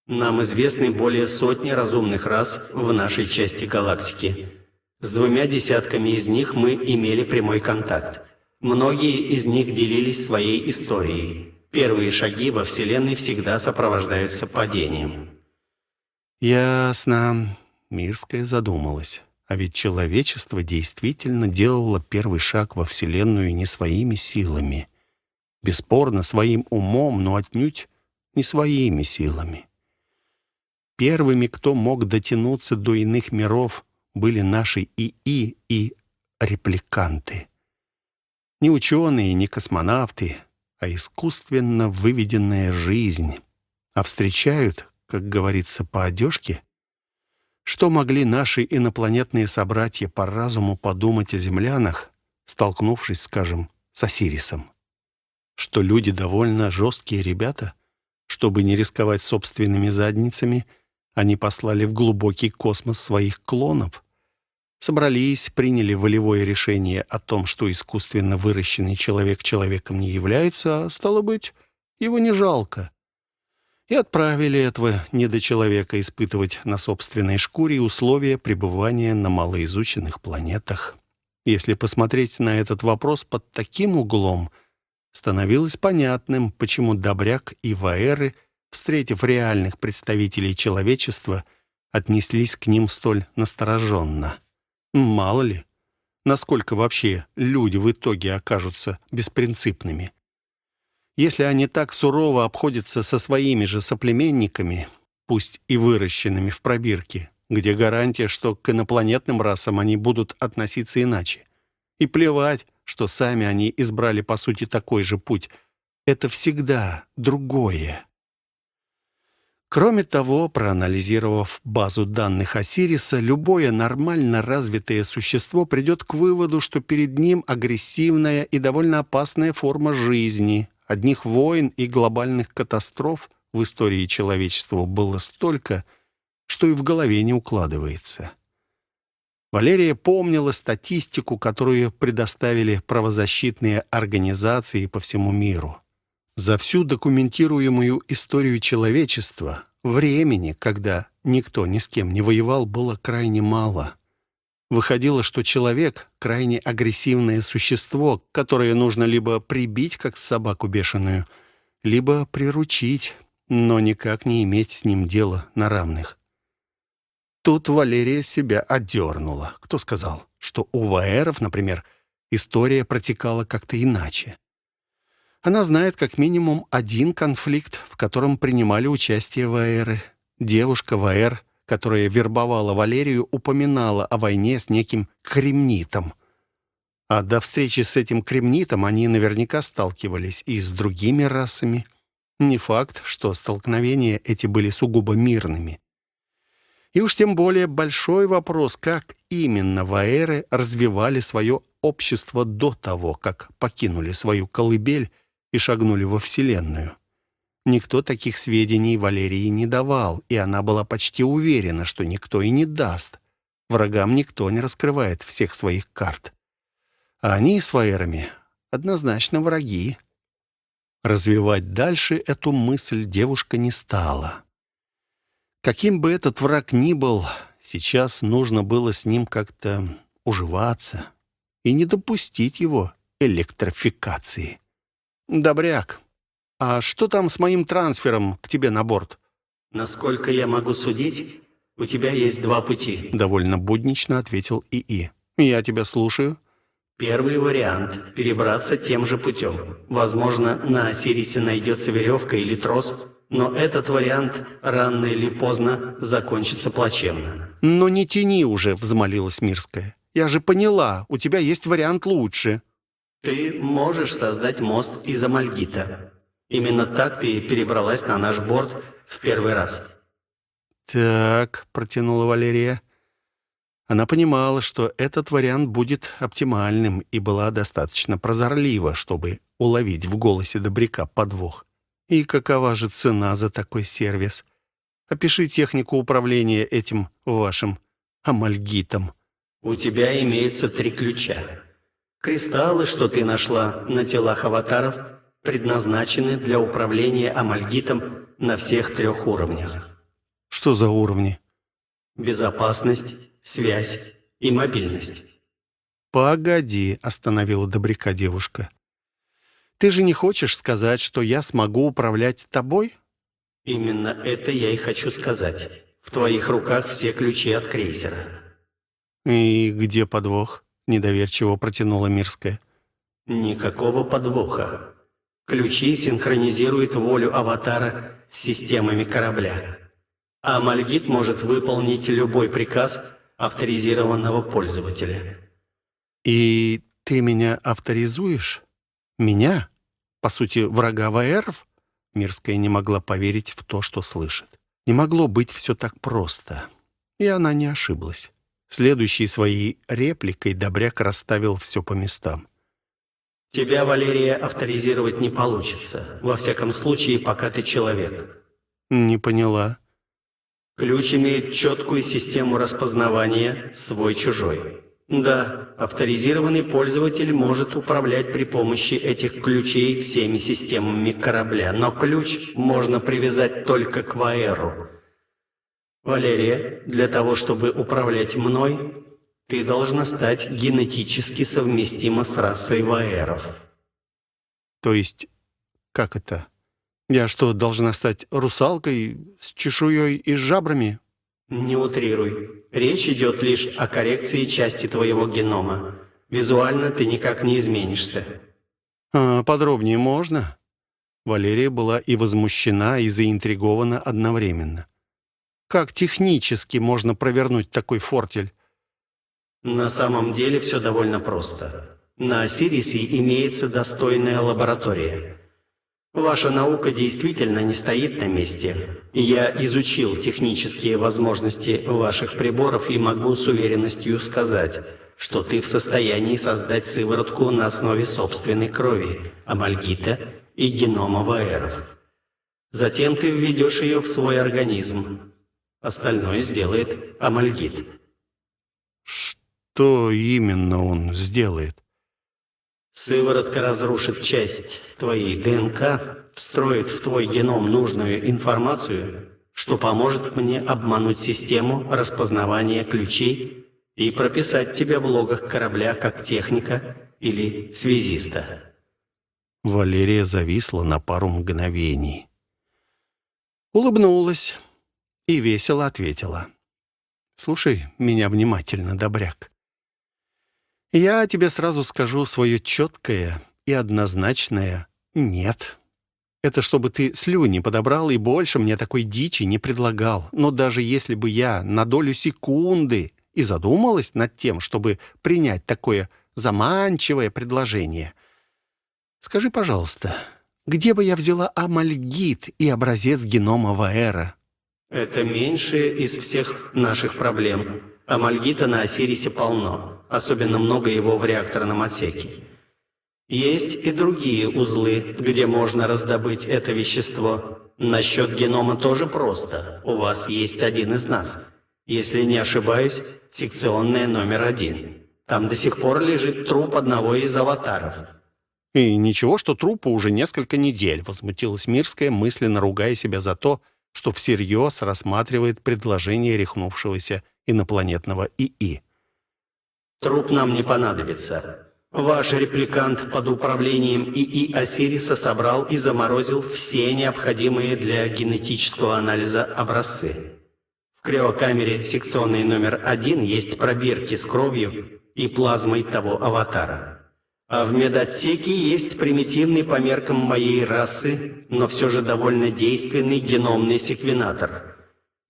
Нам известны более сотни разумных рас в нашей части галактики. С двумя десятками из них мы имели прямой контакт. Многие из них делились своей историей. Первые шаги во Вселенной всегда сопровождаются падением. Ясно. Мирская задумалась. А ведь человечество действительно делало первый шаг во Вселенную не своими силами. Бесспорно, своим умом, но отнюдь не своими силами. Первыми, кто мог дотянуться до иных миров, были наши ИИ и репликанты. Не ученые, не космонавты, а искусственно выведенная жизнь. А встречают, как говорится, по одежке, что могли наши инопланетные собратья по разуму подумать о землянах, столкнувшись, скажем, с Осирисом? Что люди довольно жесткие ребята? Чтобы не рисковать собственными задницами, они послали в глубокий космос своих клонов. Собрались, приняли волевое решение о том, что искусственно выращенный человек человеком не является, а, стало быть, его не жалко и отправили этого недочеловека испытывать на собственной шкуре условия пребывания на малоизученных планетах. Если посмотреть на этот вопрос под таким углом, становилось понятным, почему Добряк и Ваэры, встретив реальных представителей человечества, отнеслись к ним столь настороженно. Мало ли, насколько вообще люди в итоге окажутся беспринципными – если они так сурово обходятся со своими же соплеменниками, пусть и выращенными в пробирке, где гарантия, что к инопланетным расам они будут относиться иначе. И плевать, что сами они избрали, по сути, такой же путь. Это всегда другое. Кроме того, проанализировав базу данных Осириса, любое нормально развитое существо придет к выводу, что перед ним агрессивная и довольно опасная форма жизни, Одних войн и глобальных катастроф в истории человечества было столько, что и в голове не укладывается. Валерия помнила статистику, которую предоставили правозащитные организации по всему миру. За всю документируемую историю человечества времени, когда никто ни с кем не воевал, было крайне мало. Выходило, что человек — крайне агрессивное существо, которое нужно либо прибить, как собаку бешеную, либо приручить, но никак не иметь с ним дела на равных. Тут Валерия себя одернула. Кто сказал, что у Ваэров, например, история протекала как-то иначе? Она знает как минимум один конфликт, в котором принимали участие Ваэры. Девушка Ваэр которая вербовала Валерию, упоминала о войне с неким кремнитом. А до встречи с этим кремнитом они наверняка сталкивались и с другими расами. Не факт, что столкновения эти были сугубо мирными. И уж тем более большой вопрос, как именно ваэры развивали свое общества до того, как покинули свою колыбель и шагнули во Вселенную. Никто таких сведений Валерии не давал, и она была почти уверена, что никто и не даст. Врагам никто не раскрывает всех своих карт. А они с Ваерами однозначно враги. Развивать дальше эту мысль девушка не стала. Каким бы этот враг ни был, сейчас нужно было с ним как-то уживаться и не допустить его электрификации. «Добряк, а что там с моим трансфером к тебе на борт?» «Насколько я могу судить, у тебя есть два пути», — довольно буднично ответил ИИ. «Я тебя слушаю». Первый вариант – перебраться тем же путем. Возможно, на Осирисе найдется веревка или трос, но этот вариант рано или поздно закончится плачевно. «Но не тяни уже», – взмолилась Мирская. «Я же поняла, у тебя есть вариант лучше». «Ты можешь создать мост из амальгита. Именно так ты перебралась на наш борт в первый раз». «Так», – протянула Валерия. Она понимала, что этот вариант будет оптимальным и была достаточно прозорлива, чтобы уловить в голосе Добряка подвох. И какова же цена за такой сервис? Опиши технику управления этим вашим амальгитом. У тебя имеются три ключа. Кристаллы, что ты нашла на телах аватаров, предназначены для управления амальгитом на всех трех уровнях. Что за уровни? Безопасность, связь и мобильность. «Погоди», — остановила Добряка девушка. «Ты же не хочешь сказать, что я смогу управлять тобой?» «Именно это я и хочу сказать. В твоих руках все ключи от крейсера». «И где подвох?» — недоверчиво протянула Мирская. «Никакого подвоха. Ключи синхронизируют волю аватара с системами корабля. А Мальгит может выполнить любой приказ — авторизированного пользователя. «И ты меня авторизуешь? Меня? По сути, врага ВРов?» Мирская не могла поверить в то, что слышит. Не могло быть все так просто. И она не ошиблась. Следующей своей репликой Добряк расставил все по местам. «Тебя, Валерия, авторизировать не получится. Во всяком случае, пока ты человек». «Не поняла». Ключ имеет четкую систему распознавания свой-чужой. Да, авторизированный пользователь может управлять при помощи этих ключей всеми системами корабля, но ключ можно привязать только к Ваэру. Валерия, для того, чтобы управлять мной, ты должна стать генетически совместима с расой Ваэров. То есть, как это? Я что, должна стать русалкой с чешуей и жабрами? Не утрируй. Речь идет лишь о коррекции части твоего генома. Визуально ты никак не изменишься. А, подробнее можно? Валерия была и возмущена, и заинтригована одновременно. Как технически можно провернуть такой фортель? На самом деле все довольно просто. На Осирисе имеется достойная лаборатория. Ваша наука действительно не стоит на месте. Я изучил технические возможности ваших приборов и могу с уверенностью сказать, что ты в состоянии создать сыворотку на основе собственной крови, амальгита и генома ваэров. Затем ты введешь ее в свой организм. Остальное сделает амальгит. Что именно он сделает? Сыворотка разрушит часть твоей ДНК, встроит в твой геном нужную информацию, что поможет мне обмануть систему распознавания ключей и прописать тебя в логах корабля как техника или связиста. Валерия зависла на пару мгновений. Улыбнулась и весело ответила. «Слушай меня внимательно, добряк. Я тебе сразу скажу свое четкое и однозначное «нет». Это чтобы ты слюни подобрал и больше мне такой дичи не предлагал. Но даже если бы я на долю секунды и задумалась над тем, чтобы принять такое заманчивое предложение, скажи, пожалуйста, где бы я взяла амальгит и образец генома Ваэра? Это меньшее из всех наших проблем. Амальгита на Осирисе полно. Особенно много его в реакторном отсеке. Есть и другие узлы, где можно раздобыть это вещество. Насчет генома тоже просто. У вас есть один из нас. Если не ошибаюсь, секционная номер один. Там до сих пор лежит труп одного из аватаров. «И ничего, что трупу уже несколько недель», — возмутилась Мирская, мысленно ругая себя за то, что всерьез рассматривает предложение рехнувшегося инопланетного ИИ. «Труп нам не понадобится. Ваш репликант под управлением ИИ Осириса собрал и заморозил все необходимые для генетического анализа образцы. В криокамере секционной номер один есть пробирки с кровью и плазмой того аватара. А в медотсеке есть примитивный по меркам моей расы, но все же довольно действенный геномный секвенатор.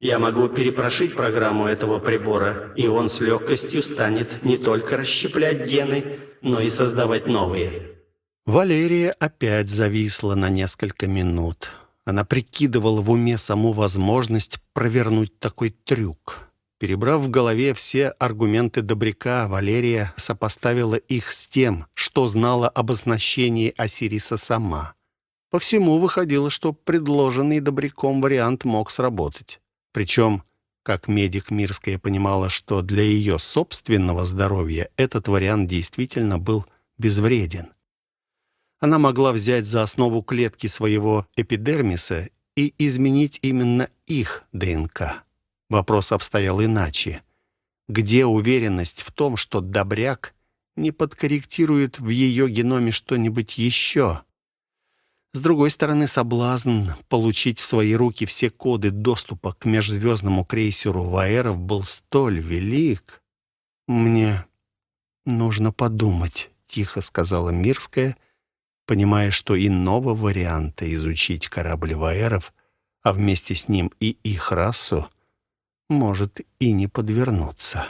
Я могу перепрошить программу этого прибора, и он с легкостью станет не только расщеплять гены, но и создавать новые. Валерия опять зависла на несколько минут. Она прикидывала в уме саму возможность провернуть такой трюк. Перебрав в голове все аргументы Добряка, Валерия сопоставила их с тем, что знала об оснащении Осириса сама. По всему выходило, что предложенный Добряком вариант мог сработать. Причем, как медик Мирская понимала, что для ее собственного здоровья этот вариант действительно был безвреден. Она могла взять за основу клетки своего эпидермиса и изменить именно их ДНК. Вопрос обстоял иначе. Где уверенность в том, что добряк не подкорректирует в ее геноме что-нибудь еще? С другой стороны, соблазн получить в свои руки все коды доступа к межзвездному крейсеру Ваэров был столь велик. «Мне нужно подумать», — тихо сказала Мирская, понимая, что иного варианта изучить корабль Ваэров, а вместе с ним и их расу, может и не подвернуться.